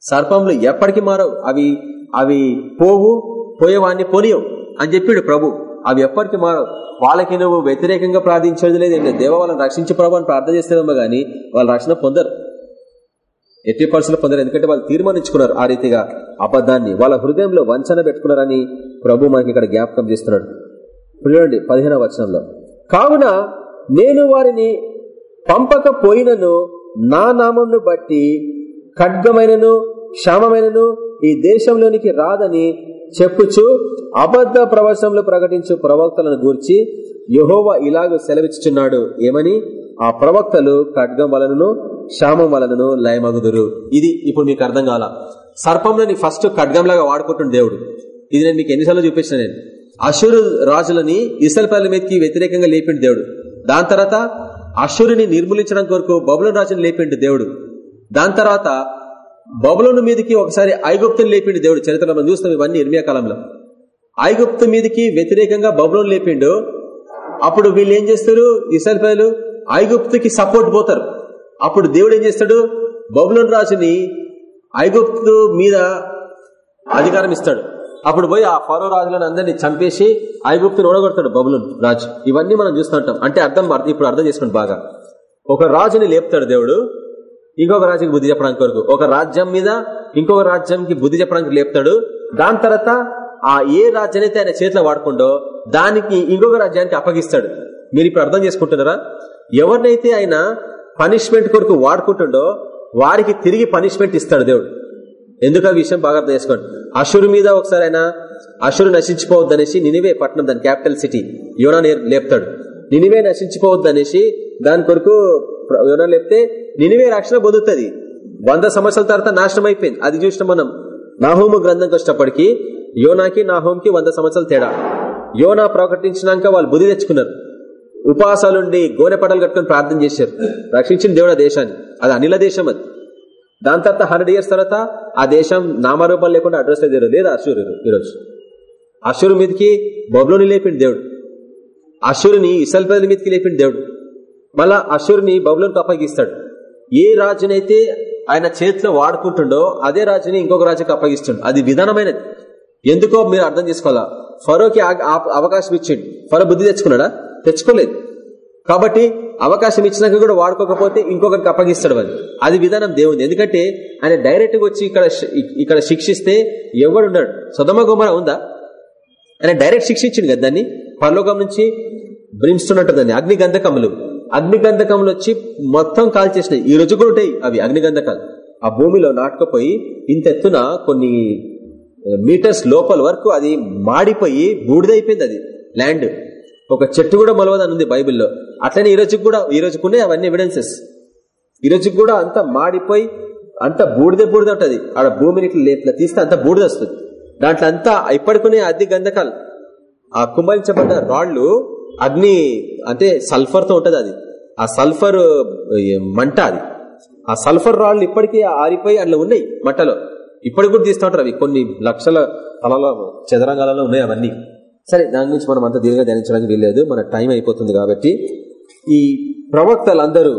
సర్పంలు ఎప్పటికీ మారవు. అవి అవి పోవు పోయేవాడిని పోనీయవు అని చెప్పాడు ప్రభు. అవి ఎప్పటికీ మారవు వాళ్ళకి నువ్వు వ్యతిరేకంగా ప్రార్థించేది లేదు. దేవ వాళ్ళని రక్షించి ప్రభు అని ప్రార్థన చేస్తేమో కానీ వాళ్ళు రక్షణ పొందరు. ఎట్టి పరిస్థితులు పొందరు. ఎందుకంటే వాళ్ళు తీర్మానించుకున్నారు ఆ రీతిగా అబద్ధాన్ని. వాళ్ళ హృదయంలో వంచన పెట్టుకున్నారని ప్రభు మనకి ఇక్కడ జ్ఞాపకం చేస్తున్నాడు. చూడండి పదిహేనవ వచనంలో. కావున నేను వారిని పంపకపోయినను నా నామంను బట్టి ఖడ్గమైనను క్షామమైనను ఈ దేశంలోనికి రాదని చెప్పుచు అబద్ధ ప్రవచనంలో ప్రకటించు ప్రవక్తలను గూర్చి యహోవ ఇలాగ సెలవిచ్చుచున్నాడు. ఏమని? ఆ ప్రవక్తలు ఖడ్గం వలనను క్షామం వలనను లయమగుదురు. ఇది ఇప్పుడు మీకు అర్థం కాల. సర్పంలోని ఫస్ట్ ఖడ్గంలాగా వాడుకుంటున్న దేవుడు. ఇది నేను మీకు ఎన్నిసార్లు చూపించిన నేను. అశురు రాజులని ఇసల్పల్లి మీదకి వ్యతిరేకంగా లేపిండు దేవుడు. దాని తర్వాత అశురుని నిర్మూలించడం కొరకు బబులోని రాజుని లేపిండు దేవుడు. దాని తర్వాత బబులోను మీదకి ఒకసారి ఐగుప్తుని లేపిండు దేవుడు చరిత్రలో మనం చూస్తాం ఇవన్నీ ఇర్మియా కాలంలో. ఐగుప్తు మీదకి వ్యతిరేకంగా బబులోని లేపిండు. అప్పుడు వీళ్ళు ఏం చేస్తారు? ఇసల్పల్లు ఐగుప్తుకి సపోర్ట్ పోతారు. అప్పుడు దేవుడు ఏం చేస్తాడు? బబులోని రాజుని ఐగుప్తు మీద అధికారం ఇస్తాడు. అప్పుడు పోయి ఆ ఫరో రాజులను అందరినీ చంపేసి ఐగుప్తుని ఓడగొడతాడు బబులోన్ రాజు. ఇవన్నీ మనం చూస్తుంటాం అంటే అర్థం ఇప్పుడు అర్థం చేసుకోండి బాగా. ఒక రాజుని లేపుతాడు దేవుడు. ఇంకొక రాజుకి బుద్ధి చెప్పడానికి కొరకు. ఒక రాజ్యం మీద ఇంకొక రాజ్యంకి బుద్ధి చెప్పడానికి లేపుతాడు. దాని తర్వాత ఆ ఏ రాజ్యాన్ని అయితే ఆయన చేతిలో వాడుకుండో దానికి ఇంకొక రాజ్యానికి అప్పగిస్తాడు. మీరు ఇప్పుడు అర్థం చేసుకుంటున్నారా? ఎవరినైతే ఆయన పనిష్మెంట్ కొరకు వాడుకుంటుండో వారికి తిరిగి పనిష్మెంట్ ఇస్తాడు దేవుడు. ఎందుకు ఆ విషయం బాగా అర్థం చేసుకోండి? అషురు మీద ఒకసారి ఆయన అషురు నశించిపోవద్దనేసి నినివే పట్టణం దాని క్యాపిటల్ సిటీ యోనా నేర్- లేపుతాడు. నినివే నశించిపోవద్దనేసి దాని కొరకు యోనా లేపితే నినివే రక్షణ పొందుతుంది. వంద సంవత్సరాల తర్వాత నాశనం అయిపోయింది. అది చూసిన మనం. నాహోము గ్రంథంకి వచ్చినప్పటికీ యోనాకి నాహోంకి వంద సంవత్సరాల తేడా. యోనా ప్రకటించినాక వాళ్ళు బుద్ధి తెచ్చుకున్నారు. ఉపవాసాలుండి గోనె పటాలు కట్టుకుని ప్రార్థన చేశారు. రక్షించిన దేవుడు ఆ దేశాన్ని. అది అనిల దేశం అది. దాని తర్వాత హండ్రెడ్ ఇయర్స్ తర్వాత ఆ దేశం నామరూపాలు లేకుండా అడ్రస్ లేదు. లేదా అసూరు ఈరోజు. అసూరు మీదకి బబులోని లేపిండి దేవుడు. అశురుని ఇసల్పేద మీదకి లేపిండి దేవుడు. మళ్ళా అశురుని బబులోనికి అప్పగిస్తాడు. ఏ రాజునైతే ఆయన చేతిలో వాడుకుంటుండో అదే రాజుని ఇంకొక రాజుకి అప్పగిస్తుండు. అది విధానమైనది. ఎందుకో మీరు అర్థం చేసుకోవాలా? ఫరోకి ఆ- అవకాశం ఇచ్చిండు. ఫరో బుద్ధి తెచ్చుకున్నాడా? తెచ్చుకోలేదు. కాబట్టి అవకాశం ఇచ్చినాక కూడా వాడుకోకపోతే ఇంకొకరికి అప్పగిస్తాడు అది అది విధానం దేవుంది ఎందుకంటే ఆయన డైరెక్ట్గా వచ్చి ఇక్కడ ఇక్కడ శిక్షిస్తే ఎవడున్నాడు సుధమ గుమర ఉందా? ఆయన డైరెక్ట్ శిక్షించింది కదా దాన్ని? పరలోకం నుంచి బ్రిమ్స్తున్నట్టు దాన్ని. అగ్నిగంధకములు. అగ్నిగంధకంలో వచ్చి మొత్తం కాల్చేసినాయి ఈ రోజు కూడా ఉంటాయి అవి అగ్నిగంధకాలు. ఆ భూమిలో నాటుకపోయి ఇంత ఎత్తున కొన్ని మీటర్స్ లోపల వరకు అది మాడిపోయి బూడిదైపోయింది అది ల్యాండ్ ఒక చెట్టు కూడా మొలవదని ఉంది బైబిల్లో. అట్లనే ఈ రోజు కూడా ఈ రోజుకునే అవన్నీ ఎవిడెన్సెస్ ఈ రోజు కూడా అంత మాడిపోయి అంత బూడిద బూడిద ఉంటుంది. ఆడ భూమిని ఇట్లా ఇట్లా తీస్తే అంత బూడిద వస్తుంది. దాంట్లో అంతా ఇప్పటికునే అద్దె గంధకాలు ఆ కుమరించబడ్డ రాళ్ళు అగ్ని అంటే సల్ఫర్తో ఉంటుంది అది. ఆ సల్ఫర్ మంట అది. ఆ సల్ఫర్ రాళ్ళు ఇప్పటికీ ఆరిపోయి అట్లా ఉన్నాయి మంటలో. ఇప్పటికి కూడా తీస్తూ ఉంటారు అవి. కొన్ని లక్షల తలలో చదరంగాలలో ఉన్నాయి అవన్నీ. సరే దాని గురించి మనం అంత దీర్ఘంగా ధ్యానించడానికి వీల్లేదు. మన టైం అయిపోతుంది కాబట్టి. ఈ ప్రవక్తలందరూ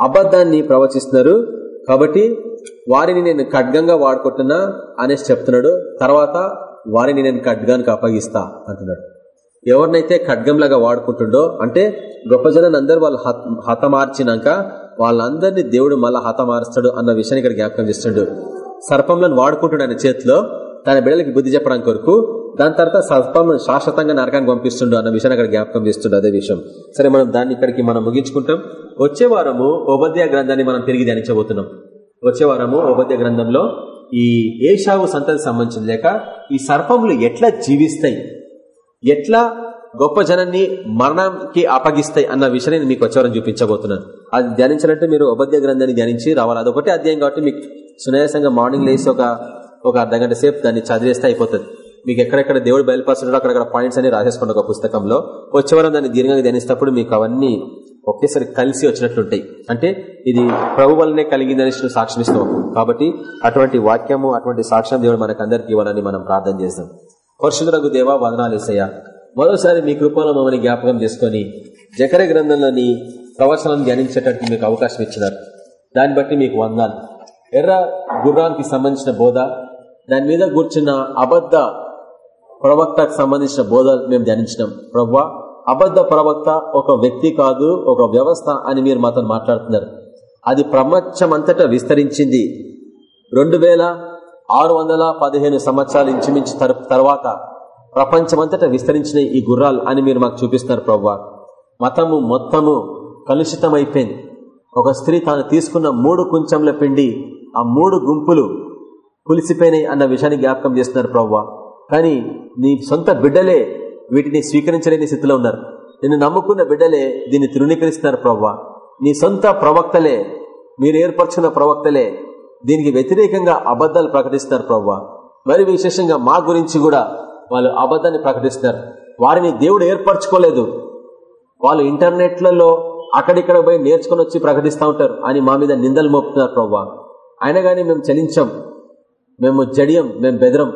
అబద్ధాన్ని ప్రవచిస్తున్నారు కాబట్టి వారిని నేను ఖడ్గంగా వాడుకుంటున్నా అనేసి చెప్తున్నాడు. తర్వాత వారిని నేను ఖడ్గానికి అప్పగిస్తా అంటున్నాడు. ఎవరినైతే ఖడ్గంలాగా వాడుకుంటుండో అంటే గొప్ప జనాన్ని అందరూ వాళ్ళు హత- హతమార్చినాక వాళ్ళందరినీ దేవుడు మళ్ళా హతమారుస్తాడు అన్న విషయాన్ని ఇక్కడ జ్ఞాపకం చేస్తుండడు సర్పంలను వాడుకుంటున్నాడు ఆయన చేతిలో తన బిడ్డలకి బుద్ధి చెప్పడానికి కొరకు దాని తర్వాత సర్పం శాశ్వతంగా నరకానికి పంపిస్తుండు అన్న విషయాన్ని అక్కడ జ్ఞాపకం చేస్తుండే అదే విషయం. సరే మనం దాన్ని ఇక్కడికి మనం ముగించుకుంటాం. వచ్చే వారము ఉపధ్యాయ గ్రంథాన్ని మనం తిరిగి ధ్యానించబోతున్నాం. వచ్చే వారము ఉపధ్య గ్రంథంలో ఈ ఏషావు సంతతి సంబంధించిన లేక ఈ సర్పములు ఎట్లా జీవిస్తాయి? ఎట్లా గొప్ప జనాన్ని మరణానికి అప్పగిస్తాయి అన్న విషయాన్ని మీకు వచ్చేవారం చూపించబోతున్నాను. అది ధ్యానించాలంటే మీరు ఉపద్య గ్రంథాన్ని ధ్యానించి రావాలి. అదొకటే అధ్యాయం కాబట్టి మీకు సునాయాసంగా మార్నింగ్ లేసి ఒక ఒక అర్ధ గంట సేపు దాన్ని చదివేస్తే అయిపోతుంది. మీకు ఎక్కడెక్కడ దేవుడు బయలుపరచుడు అక్కడక్కడ పాయింట్స్ అని రాసేసుకోండి ఒక పుస్తకంలో. వచ్చేవారం దాన్ని దీర్ఘంగా ధ్యానిస్తప్పుడు మీకు అవన్నీ ఒకేసారి కలిసి వచ్చినట్లుంటాయి. అంటే ఇది ప్రభు వల్లనే కలిగిందని సాక్ష్యం ఇస్తాం కాబట్టి అటువంటి వాక్యము అటువంటి సాక్ష్యం దేవుడు మనకందరికి ఇవ్వాలని మనం ప్రార్థన చేస్తాం. పరిశుద్ధులకు దేవా వదనాలేసయ్య మరోసారి మీ కృపలో మమ్మల్ని జ్ఞాపకం చేసుకుని జకర గ్రంథంలోని ప్రవచనాలను ధ్యానించేటట్టు మీకు అవకాశం ఇచ్చినారు. దాన్ని బట్టి మీకు వందాలు ఎర్ర గుర్రానికి సంబంధించిన బోధ దాని మీద కూర్చున్న అబద్ధ ప్రవక్తకు సంబంధించిన బోధ మేము ధ్యానించినాం. ప్రవ్వా అబద్ధ ప్రవక్త ఒక వ్యక్తి కాదు ఒక వ్యవస్థ అని మీరు మాతో మాట్లాడుతున్నారు. అది ప్రపంచమంతటా విస్తరించింది. రెండు వేల ఆరు వందల పదిహేను సంవత్సరాలు ఇంచుమించు తర్వాత ప్రపంచమంతటా విస్తరించిన ఈ గుర్రాలు అని మీరు మాకు చూపిస్తున్నారు ప్రవ్వా. మతము మొత్తము కలుషితమైపోయింది. ఒక స్త్రీ తాను తీసుకున్న మూడు కుంచంల పిండి ఆ మూడు గుంపులు పులిసిపోయినాయి అన్న విషయాన్ని జ్ఞాపకం చేస్తున్నారు ప్రవ్వా. కానీ నీ సొంత బిడ్డలే వీటిని స్వీకరించలేని స్థితిలో ఉన్నారు. నిన్ను నమ్ముకున్న బిడ్డలే దీన్ని తృణీకరిస్తున్నారు ప్రవ్వా. నీ సొంత ప్రవక్తలే మీరు ఏర్పరచుకున్న ప్రవక్తలే దీనికి వ్యతిరేకంగా అబద్ధాలు ప్రకటిస్తారు ప్రవ్వా. మరి విశేషంగా మా గురించి కూడా వాళ్ళు అబద్ధాన్ని ప్రకటిస్తున్నారు వారిని దేవుడు ఏర్పరచుకోలేదు. వాళ్ళు ఇంటర్నెట్లలో అక్కడిక్కడ పోయి నేర్చుకుని వచ్చి ప్రకటిస్తూ ఉంటారు. అని మా మీద నిందలు మోపుతున్నారు ప్రవ్వా. అయినా కానీ మేము చలించాం మేము జడియం మేము బెదరం.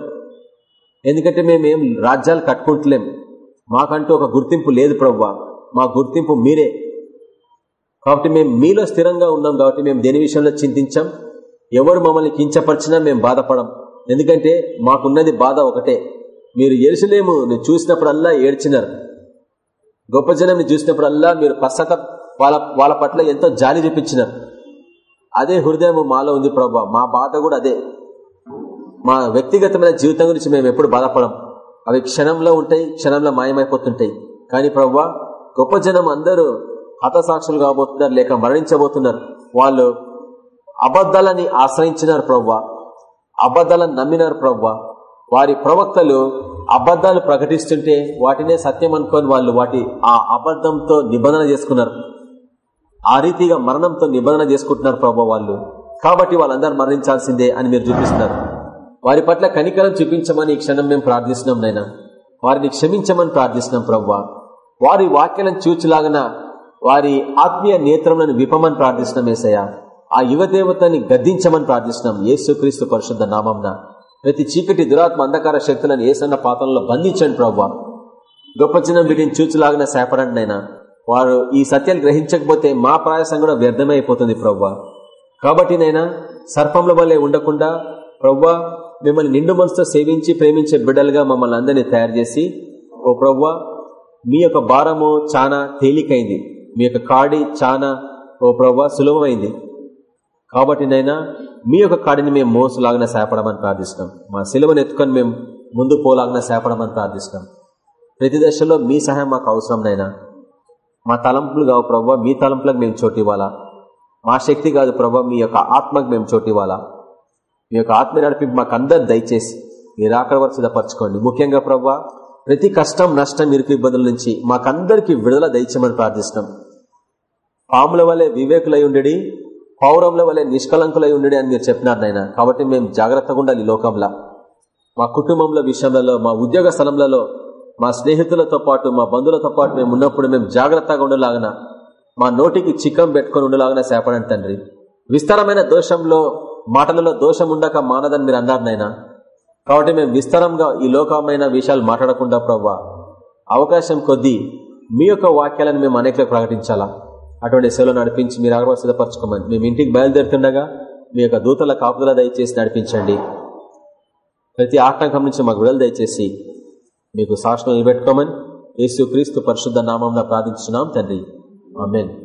ఎందుకంటే మేము ఏం రాజ్యాలు కట్టుకుంటలేం. మాకంటూ ఒక గుర్తింపు లేదు ప్రవ్వా. మా గుర్తింపు మీరే. కాబట్టి మేము మీలో స్థిరంగా ఉన్నాం కాబట్టి మేము దేని విషయంలో చింతించాం? ఎవరు మమ్మల్ని కించపరిచినా మేము బాధపడం. ఎందుకంటే మాకున్నది బాధ ఒకటే. మీరు ఎరుసలేము చూసినప్పుడల్లా ఏడ్చినారు. గొప్ప జనంని చూసినప్పుడల్లా మీరు పశ్చాత్త వాళ్ళ వాళ్ళ పట్ల ఎంతో జాలి చూపించినారు. అదే హృదయం మాలో ఉంది ప్రభా. మా బాధ కూడా అదే. మా వ్యక్తిగతమైన జీవితం గురించి మేము ఎప్పుడు బాధపడం. అవి క్షణంలో ఉంటాయి క్షణంలో మాయమైపోతుంటాయి. కానీ ప్రవ్వా గొప్ప జనం అందరూ హతసాక్షులు కాబోతున్నారు లేక మరణించబోతున్నారు. వాళ్ళు అబద్ధాలని ఆశ్రయించినారు ప్రవ్వ. అబద్ధాలను నమ్మినారు ప్రవ్వ. వారి ప్రవక్తలు అబద్ధాలు ప్రకటిస్తుంటే వాటినే సత్యం అనుకొని వాళ్ళు వాటి ఆ అబద్ధంతో నిబంధన చేసుకున్నారు. ఆ రీతిగా మరణంతో నిబంధన చేసుకుంటున్నారు ప్రభా వాళ్ళు. కాబట్టి వాళ్ళందరూ మరణించాల్సిందే అని మీరు చూపిస్తున్నారు. వారి పట్ల కనికరం చూపించమని ఈ క్షణం మేము ప్రార్థిస్తున్నాం నాయన. వారిని క్షమించమని ప్రార్థిస్తున్నాం ప్రవ్వా. వారి వాక్యాలను చూచులాగన వారి ఆత్మీయ నేత్రములను విపమని ప్రార్థిస్తున్నాం ఏసయ్యా. ఆ యువదేవతని గద్దించమని ప్రార్థిస్తున్నాం. యేసుక్రీస్తు పరిశుద్ధ నామంన. ప్రతి చీకటి దురాత్మ అంధకార శక్తులను ఏసన్న పాత్రలో బంధించండి ప్రభావ గొప్ప చిన్న వీటిని చూచులాగిన సేపడండి నైనా వారు ఈ సత్యాలు గ్రహించకపోతే మా ప్రయాసం కూడా వ్యర్థమైపోతుంది ప్రవ్వా కాబట్టి నైనా సర్పంల వల్లే ఉండకుండా ప్రవ్వా మిమ్మల్ని నిండు మనసుతో సేవించి ప్రేమించే బిడ్డలుగా మమ్మల్ని అందరినీ తయారు చేసి ఓ ప్రవ్వా మీ యొక్క భారము చాలా తేలికైంది. మీ యొక్క కాడి చాలా ఓ ప్రవ్వా సులభమైంది. కాబట్టి నైనా మీ యొక్క కాడిని మేము మోసలాగిన సేపడమని ప్రార్థిస్తున్నాం. మా సిలువను ఎత్తుకొని మేము ముందు పోలాగిన సేపడమని ప్రార్థిస్తున్నాం. ప్రతి దశలో మీ సహాయం మాకు అవసరం నైనా. మా తలంపులు కావు ప్రభావ మీ తలంపులకు మేము చోటు ఇవ్వాలా? మా శక్తి కాదు ప్రభావ మీ యొక్క ఆత్మకు మేము చోటు ఇవ్వాలా? మీ యొక్క ఆత్మ నడిపి మాకు అందరు దయచేసి మీరు అక్కడ వరకు సిద్ధపరచుకోండి ముఖ్యంగా ప్రభావ ప్రతి కష్టం నష్టం ఇరుకు ఇబ్బందుల నుంచి మాకందరికి విడుదల దయచేయమని ప్రార్థిస్తున్నాం. పాముల వల్లే వివేకులై ఉండడి. పౌరంల వలె నిష్కలంకులై ఉండడి అని మీరు చెప్పినారు నాయన. కాబట్టి మేము జాగ్రత్తగా ఉండాలి ఈ లోకంలో. మా కుటుంబంలో విషయంలో మా ఉద్యోగ స్థలంలో మా స్నేహితులతో పాటు మా బంధువులతో పాటు మేము ఉన్నప్పుడు మేము జాగ్రత్తగా ఉండలాగన మా నోటికి చిక్కం పెట్టుకొని ఉండలాగన సేపడండి తండ్రి. విస్తారమైన దోషంలో మాటలలో దోషం ఉండక మానదని మీరు అన్నారు నాయన. కాబట్టి మేము విస్తారంగా ఈ లోకమైన విషయాలు మాట్లాడకుండా ప్రవ్వా అవకాశం కొద్దీ మీ యొక్క వాక్యాలను మేము అనేకలకు ప్రకటించాలా? అటువంటి సేవలు నడిపించి మీరు ఆగ్రహ సిద్ధపరచుకోమని. మేము ఇంటికి బయలుదేరుతుండగా మీ యొక్క దూతల కాపుదల దయచేసి నడిపించండి. ప్రతి ఆటంకం నుంచి మాకు విడుదల దయచేసి మీకు సాక్షులు నిలబెట్టుకోమని యేసు క్రీస్తు పరిశుద్ధ నామంగా ప్రార్థించున్నాం తండ్రి. ఆమెన్.